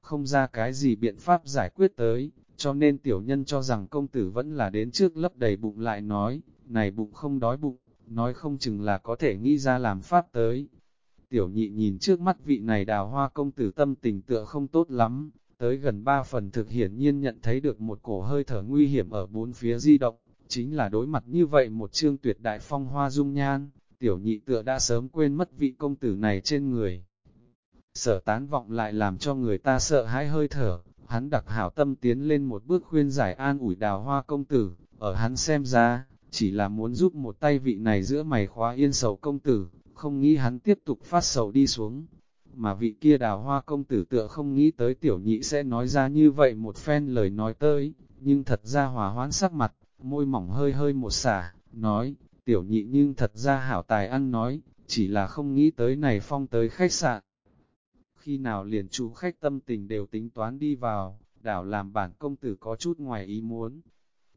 không ra cái gì biện pháp giải quyết tới, cho nên tiểu nhân cho rằng công tử vẫn là đến trước lấp đầy bụng lại nói, này bụng không đói bụng, nói không chừng là có thể nghĩ ra làm pháp tới. Tiểu nhị nhìn trước mắt vị này đào hoa công tử tâm tình tựa không tốt lắm, tới gần ba phần thực hiển nhiên nhận thấy được một cổ hơi thở nguy hiểm ở bốn phía di động, chính là đối mặt như vậy một chương tuyệt đại phong hoa dung nhan, tiểu nhị tựa đã sớm quên mất vị công tử này trên người. Sở tán vọng lại làm cho người ta sợ hãi hơi thở, hắn đặc hảo tâm tiến lên một bước khuyên giải an ủi đào hoa công tử, ở hắn xem ra, chỉ là muốn giúp một tay vị này giữa mày khóa yên sầu công tử, không nghĩ hắn tiếp tục phát sầu đi xuống. Mà vị kia đào hoa công tử tựa không nghĩ tới tiểu nhị sẽ nói ra như vậy một phen lời nói tới, nhưng thật ra hòa hoãn sắc mặt, môi mỏng hơi hơi một xả, nói, tiểu nhị nhưng thật ra hảo tài ăn nói, chỉ là không nghĩ tới này phong tới khách sạn khi nào liền chủ khách tâm tình đều tính toán đi vào, đảo làm bản công tử có chút ngoài ý muốn.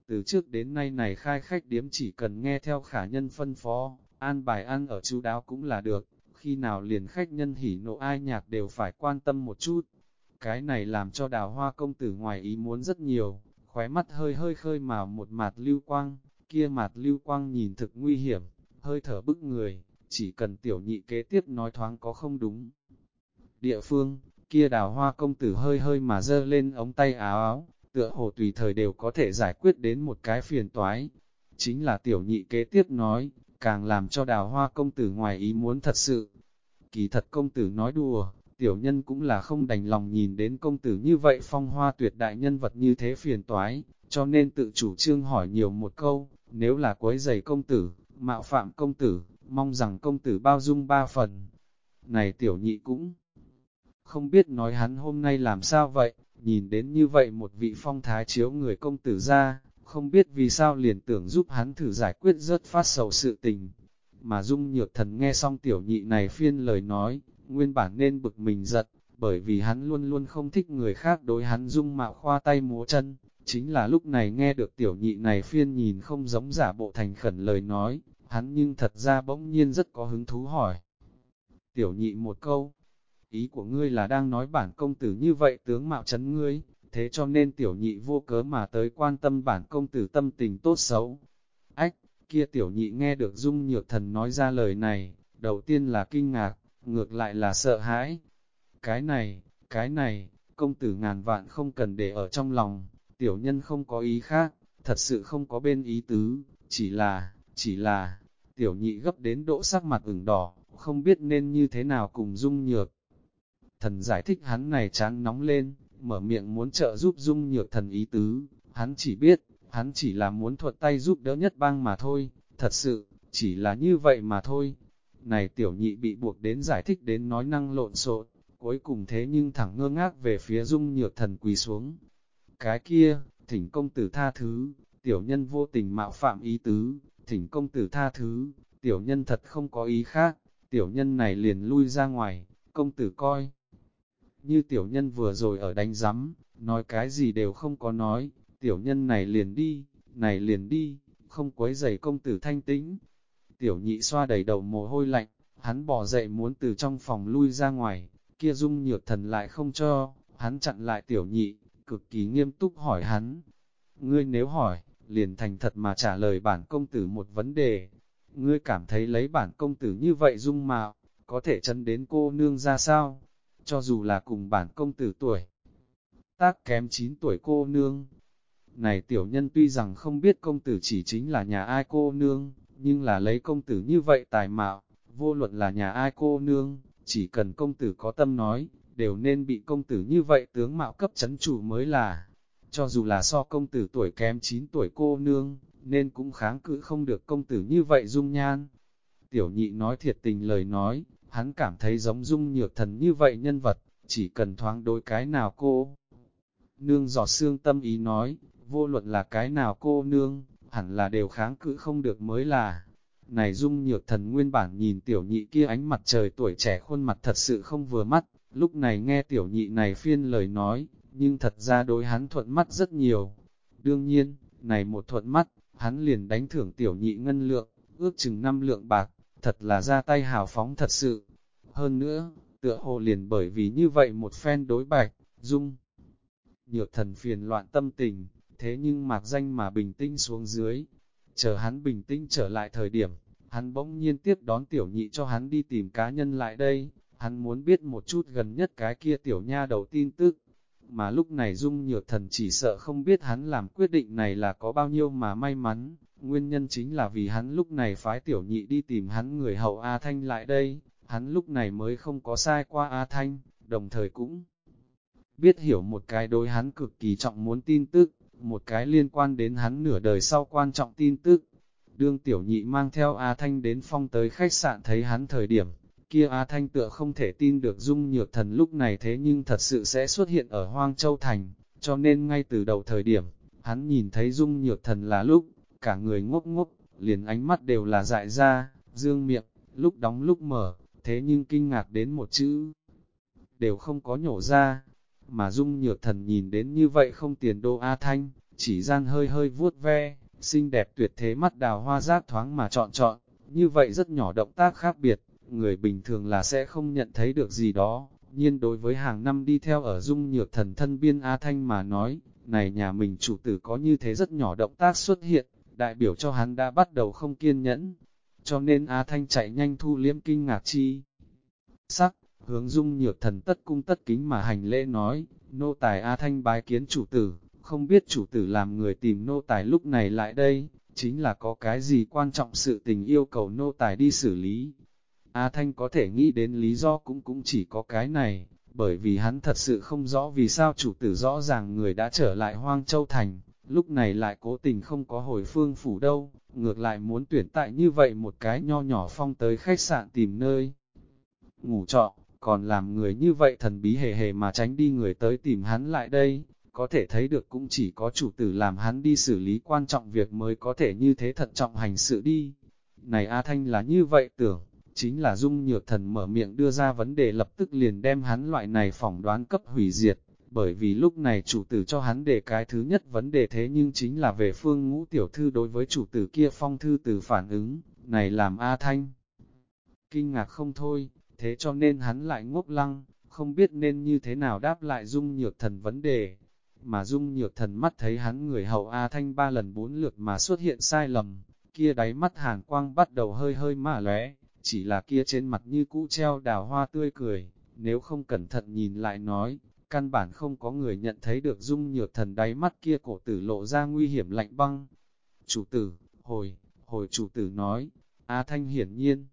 Từ trước đến nay này khai khách điếm chỉ cần nghe theo khả nhân phân phó, an bài ăn ở chú đáo cũng là được, khi nào liền khách nhân hỉ nộ ai nhạc đều phải quan tâm một chút. Cái này làm cho đào hoa công tử ngoài ý muốn rất nhiều, khóe mắt hơi hơi khơi màu một mạt lưu quang, kia mạt lưu quang nhìn thực nguy hiểm, hơi thở bức người, chỉ cần tiểu nhị kế tiếp nói thoáng có không đúng. Địa phương, kia đào hoa công tử hơi hơi mà dơ lên ống tay áo áo, tựa hồ tùy thời đều có thể giải quyết đến một cái phiền toái. Chính là tiểu nhị kế tiếp nói, càng làm cho đào hoa công tử ngoài ý muốn thật sự. Kỳ thật công tử nói đùa, tiểu nhân cũng là không đành lòng nhìn đến công tử như vậy phong hoa tuyệt đại nhân vật như thế phiền toái, cho nên tự chủ trương hỏi nhiều một câu, nếu là quấy giày công tử, mạo phạm công tử, mong rằng công tử bao dung ba phần. Này tiểu nhị cũng không biết nói hắn hôm nay làm sao vậy, nhìn đến như vậy một vị phong thái chiếu người công tử ra, không biết vì sao liền tưởng giúp hắn thử giải quyết rớt phát sầu sự tình. Mà dung nhược thần nghe xong tiểu nhị này phiên lời nói, nguyên bản nên bực mình giật, bởi vì hắn luôn luôn không thích người khác đối hắn dung mạo khoa tay múa chân, chính là lúc này nghe được tiểu nhị này phiên nhìn không giống giả bộ thành khẩn lời nói, hắn nhưng thật ra bỗng nhiên rất có hứng thú hỏi. Tiểu nhị một câu, ý của ngươi là đang nói bản công tử như vậy tướng mạo chấn ngươi, thế cho nên tiểu nhị vô cớ mà tới quan tâm bản công tử tâm tình tốt xấu. Ách, kia tiểu nhị nghe được dung nhược thần nói ra lời này, đầu tiên là kinh ngạc, ngược lại là sợ hãi. Cái này, cái này, công tử ngàn vạn không cần để ở trong lòng, tiểu nhân không có ý khác, thật sự không có bên ý tứ, chỉ là, chỉ là, tiểu nhị gấp đến độ sắc mặt ửng đỏ, không biết nên như thế nào cùng dung nhược. Thần giải thích hắn này chán nóng lên, mở miệng muốn trợ giúp dung nhược thần ý tứ, hắn chỉ biết, hắn chỉ là muốn thuận tay giúp đỡ nhất bang mà thôi, thật sự, chỉ là như vậy mà thôi. Này tiểu nhị bị buộc đến giải thích đến nói năng lộn xộn, cuối cùng thế nhưng thẳng ngơ ngác về phía dung nhược thần quỳ xuống. Cái kia, thỉnh công tử tha thứ, tiểu nhân vô tình mạo phạm ý tứ, thỉnh công tử tha thứ, tiểu nhân thật không có ý khác, tiểu nhân này liền lui ra ngoài, công tử coi. Như tiểu nhân vừa rồi ở đánh rắm, nói cái gì đều không có nói, tiểu nhân này liền đi, này liền đi, không quấy giày công tử thanh tĩnh. Tiểu nhị xoa đầy đầu mồ hôi lạnh, hắn bỏ dậy muốn từ trong phòng lui ra ngoài, kia dung nhược thần lại không cho, hắn chặn lại tiểu nhị, cực kỳ nghiêm túc hỏi hắn. Ngươi nếu hỏi, liền thành thật mà trả lời bản công tử một vấn đề. Ngươi cảm thấy lấy bản công tử như vậy dung mạo, có thể chân đến cô nương ra sao? Cho dù là cùng bản công tử tuổi, tác kém 9 tuổi cô nương. Này tiểu nhân tuy rằng không biết công tử chỉ chính là nhà ai cô nương, nhưng là lấy công tử như vậy tài mạo, vô luận là nhà ai cô nương, chỉ cần công tử có tâm nói, đều nên bị công tử như vậy tướng mạo cấp chấn chủ mới là. Cho dù là so công tử tuổi kém 9 tuổi cô nương, nên cũng kháng cự không được công tử như vậy dung nhan. Tiểu nhị nói thiệt tình lời nói, hắn cảm thấy giống dung nhược thần như vậy nhân vật, chỉ cần thoáng đối cái nào cô. Nương giọt xương tâm ý nói, vô luận là cái nào cô nương, hẳn là đều kháng cự không được mới là. Này dung nhược thần nguyên bản nhìn tiểu nhị kia ánh mặt trời tuổi trẻ khuôn mặt thật sự không vừa mắt, lúc này nghe tiểu nhị này phiên lời nói, nhưng thật ra đối hắn thuận mắt rất nhiều. Đương nhiên, này một thuận mắt, hắn liền đánh thưởng tiểu nhị ngân lượng, ước chừng năm lượng bạc, thật là ra tay hào phóng thật sự. Hơn nữa, tựa hồ liền bởi vì như vậy một phen đối bạch, dung. Nhược thần phiền loạn tâm tình, thế nhưng mạc danh mà bình tĩnh xuống dưới. Chờ hắn bình tĩnh trở lại thời điểm, hắn bỗng nhiên tiếp đón tiểu nhị cho hắn đi tìm cá nhân lại đây, hắn muốn biết một chút gần nhất cái kia tiểu nha đầu tin tức. Mà lúc này dung nhược thần chỉ sợ không biết hắn làm quyết định này là có bao nhiêu mà may mắn, nguyên nhân chính là vì hắn lúc này phái tiểu nhị đi tìm hắn người hậu A Thanh lại đây, hắn lúc này mới không có sai qua A Thanh, đồng thời cũng biết hiểu một cái đối hắn cực kỳ trọng muốn tin tức, một cái liên quan đến hắn nửa đời sau quan trọng tin tức. Đương tiểu nhị mang theo A Thanh đến phong tới khách sạn thấy hắn thời điểm, kia A Thanh tựa không thể tin được dung nhược thần lúc này thế nhưng thật sự sẽ xuất hiện ở Hoang Châu Thành, cho nên ngay từ đầu thời điểm, hắn nhìn thấy dung nhược thần là lúc, cả người ngốc ngốc, liền ánh mắt đều là dại ra, dương miệng, lúc đóng lúc mở, thế nhưng kinh ngạc đến một chữ, đều không có nhổ ra, mà dung nhược thần nhìn đến như vậy không tiền đô A Thanh, chỉ gian hơi hơi vuốt ve, xinh đẹp tuyệt thế mắt đào hoa giác thoáng mà chọn chọn, như vậy rất nhỏ động tác khác biệt, người bình thường là sẽ không nhận thấy được gì đó, nhiên đối với hàng năm đi theo ở dung nhược thần thân biên A Thanh mà nói, này nhà mình chủ tử có như thế rất nhỏ động tác xuất hiện, đại biểu cho hắn đã bắt đầu không kiên nhẫn. Cho nên A Thanh chạy nhanh thu liếm kinh ngạc chi. Sắc, hướng dung nhược thần tất cung tất kính mà hành lễ nói, nô tài A Thanh bái kiến chủ tử, không biết chủ tử làm người tìm nô tài lúc này lại đây, chính là có cái gì quan trọng sự tình yêu cầu nô tài đi xử lý. A Thanh có thể nghĩ đến lý do cũng cũng chỉ có cái này, bởi vì hắn thật sự không rõ vì sao chủ tử rõ ràng người đã trở lại Hoang Châu Thành, lúc này lại cố tình không có hồi phương phủ đâu, ngược lại muốn tuyển tại như vậy một cái nho nhỏ phong tới khách sạn tìm nơi. Ngủ trọ, còn làm người như vậy thần bí hề hề mà tránh đi người tới tìm hắn lại đây, có thể thấy được cũng chỉ có chủ tử làm hắn đi xử lý quan trọng việc mới có thể như thế thận trọng hành sự đi. Này A Thanh là như vậy tưởng, chính là dung nhược thần mở miệng đưa ra vấn đề lập tức liền đem hắn loại này phỏng đoán cấp hủy diệt, bởi vì lúc này chủ tử cho hắn đề cái thứ nhất vấn đề thế nhưng chính là về phương ngũ tiểu thư đối với chủ tử kia phong thư từ phản ứng, này làm A Thanh. Kinh ngạc không thôi, thế cho nên hắn lại ngốc lăng, không biết nên như thế nào đáp lại dung nhược thần vấn đề. Mà dung nhược thần mắt thấy hắn người hậu A Thanh ba lần bốn lượt mà xuất hiện sai lầm, kia đáy mắt hàn quang bắt đầu hơi hơi mà lóe, chỉ là kia trên mặt như cũ treo đào hoa tươi cười, nếu không cẩn thận nhìn lại nói, căn bản không có người nhận thấy được dung nhược thần đáy mắt kia cổ tử lộ ra nguy hiểm lạnh băng. Chủ tử, hồi, hồi chủ tử nói, A Thanh hiển nhiên,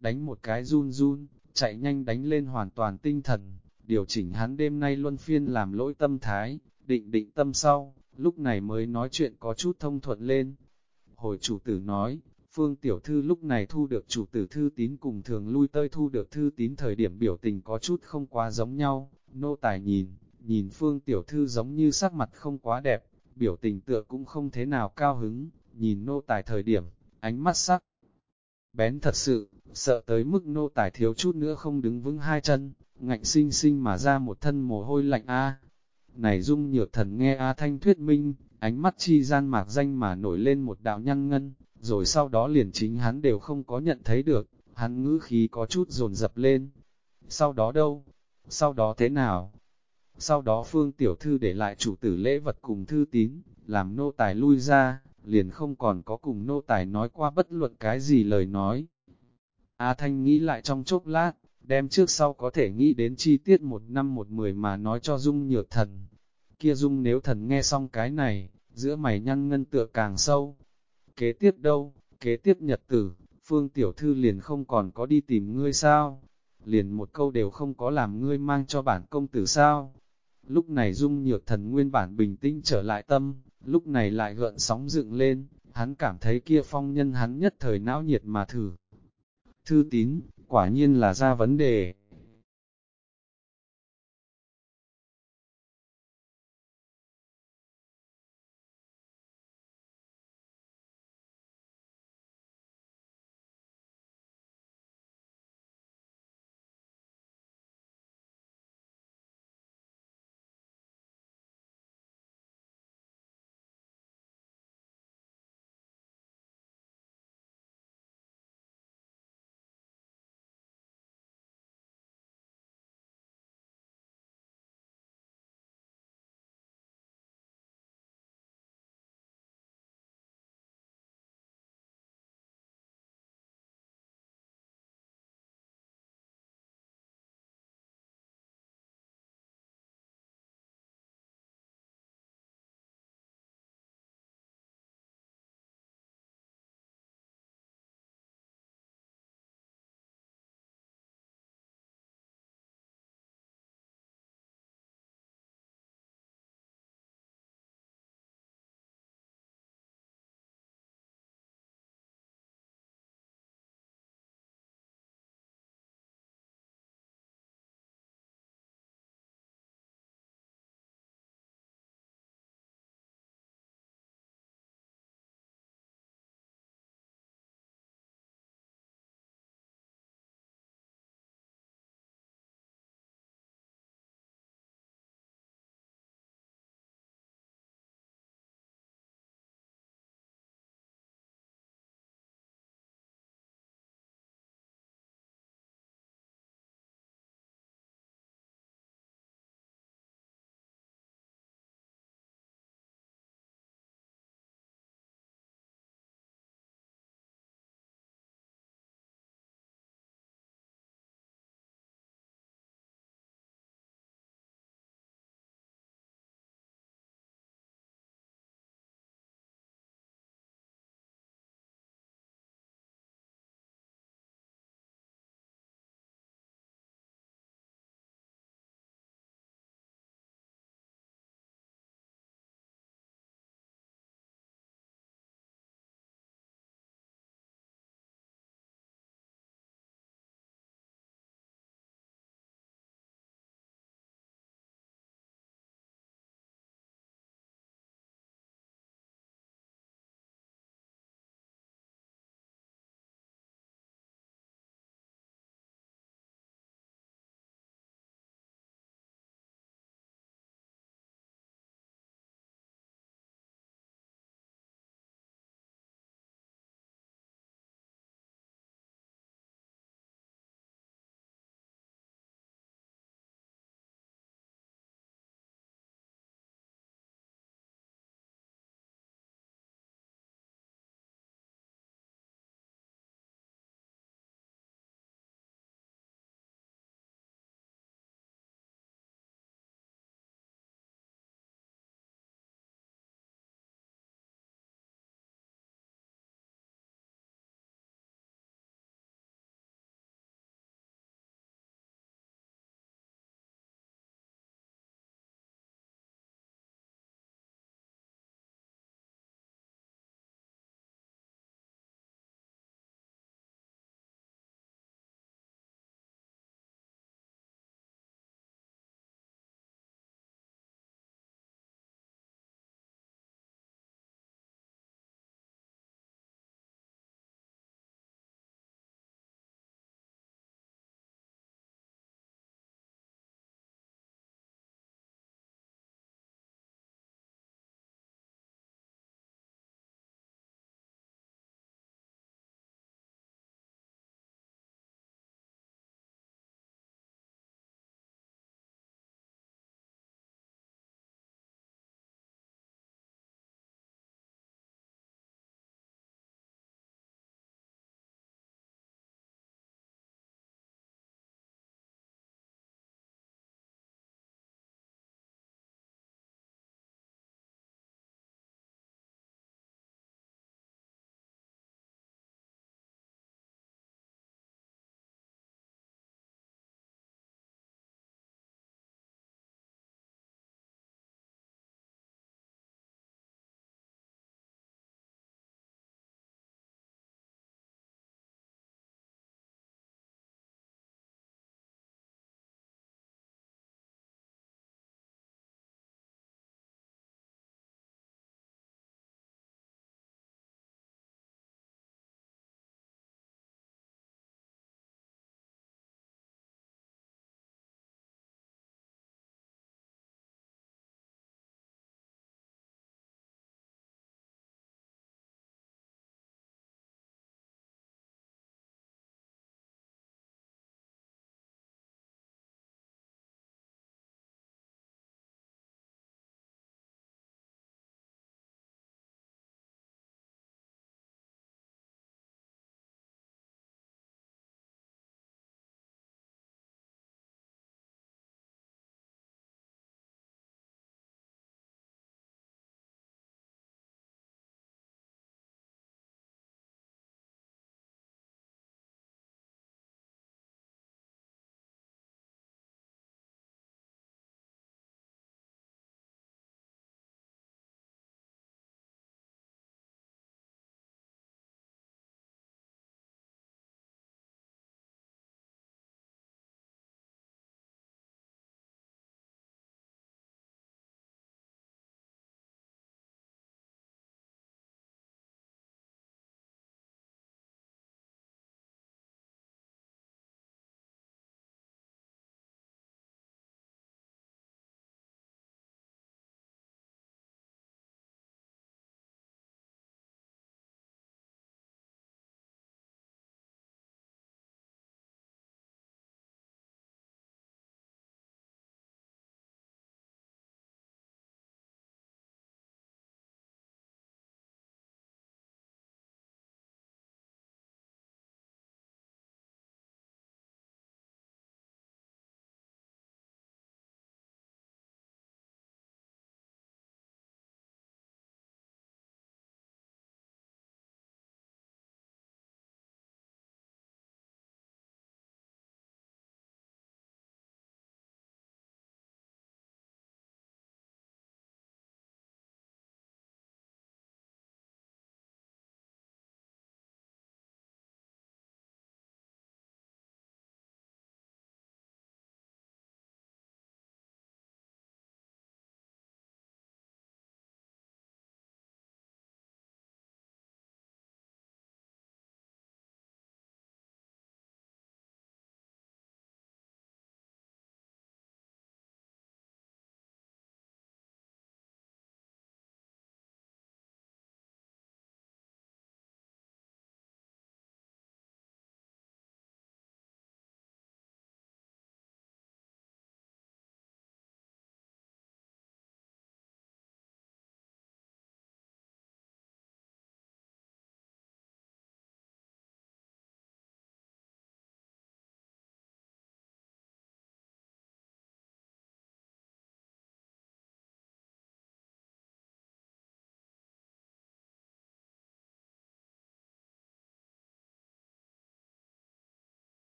đánh một cái run run, chạy nhanh đánh lên hoàn toàn tinh thần, điều chỉnh hắn đêm nay luân phiên làm lỗi tâm thái, định định tâm sau, lúc này mới nói chuyện có chút thông thuận lên. Hồi chủ tử nói, Phương Tiểu Thư lúc này thu được chủ tử thư tín cùng thường lui tơi thu được thư tín thời điểm biểu tình có chút không quá giống nhau, nô tài nhìn, nhìn Phương Tiểu Thư giống như sắc mặt không quá đẹp, biểu tình tựa cũng không thế nào cao hứng, nhìn nô tài thời điểm, ánh mắt sắc. Bén thật sự, sợ tới mức nô tài thiếu chút nữa không đứng vững hai chân, ngạnh sinh sinh mà ra một thân mồ hôi lạnh a. Này dung nhược thần nghe A Thanh thuyết minh, ánh mắt chi gian mạc danh mà nổi lên một đạo nhăn ngân, rồi sau đó liền chính hắn đều không có nhận thấy được, hắn ngữ khí có chút dồn dập lên. Sau đó đâu? Sau đó thế nào? Sau đó phương tiểu thư để lại chủ tử lễ vật cùng thư tín, làm nô tài lui ra, liền không còn có cùng nô tài nói qua bất luận cái gì lời nói. A Thanh nghĩ lại trong chốc lát, đem trước sau có thể nghĩ đến chi tiết một năm một mười mà nói cho Dung nhược thần. Kia Dung nếu thần nghe xong cái này, giữa mày nhăn ngân tựa càng sâu. Kế tiếp đâu, kế tiếp nhật tử, Phương Tiểu Thư liền không còn có đi tìm ngươi sao? Liền một câu đều không có làm ngươi mang cho bản công tử sao? Lúc này Dung nhược thần nguyên bản bình tĩnh trở lại tâm, lúc này lại gợn sóng dựng lên, hắn cảm thấy kia phong nhân hắn nhất thời não nhiệt mà thử. Thư tín, quả nhiên là ra vấn đề.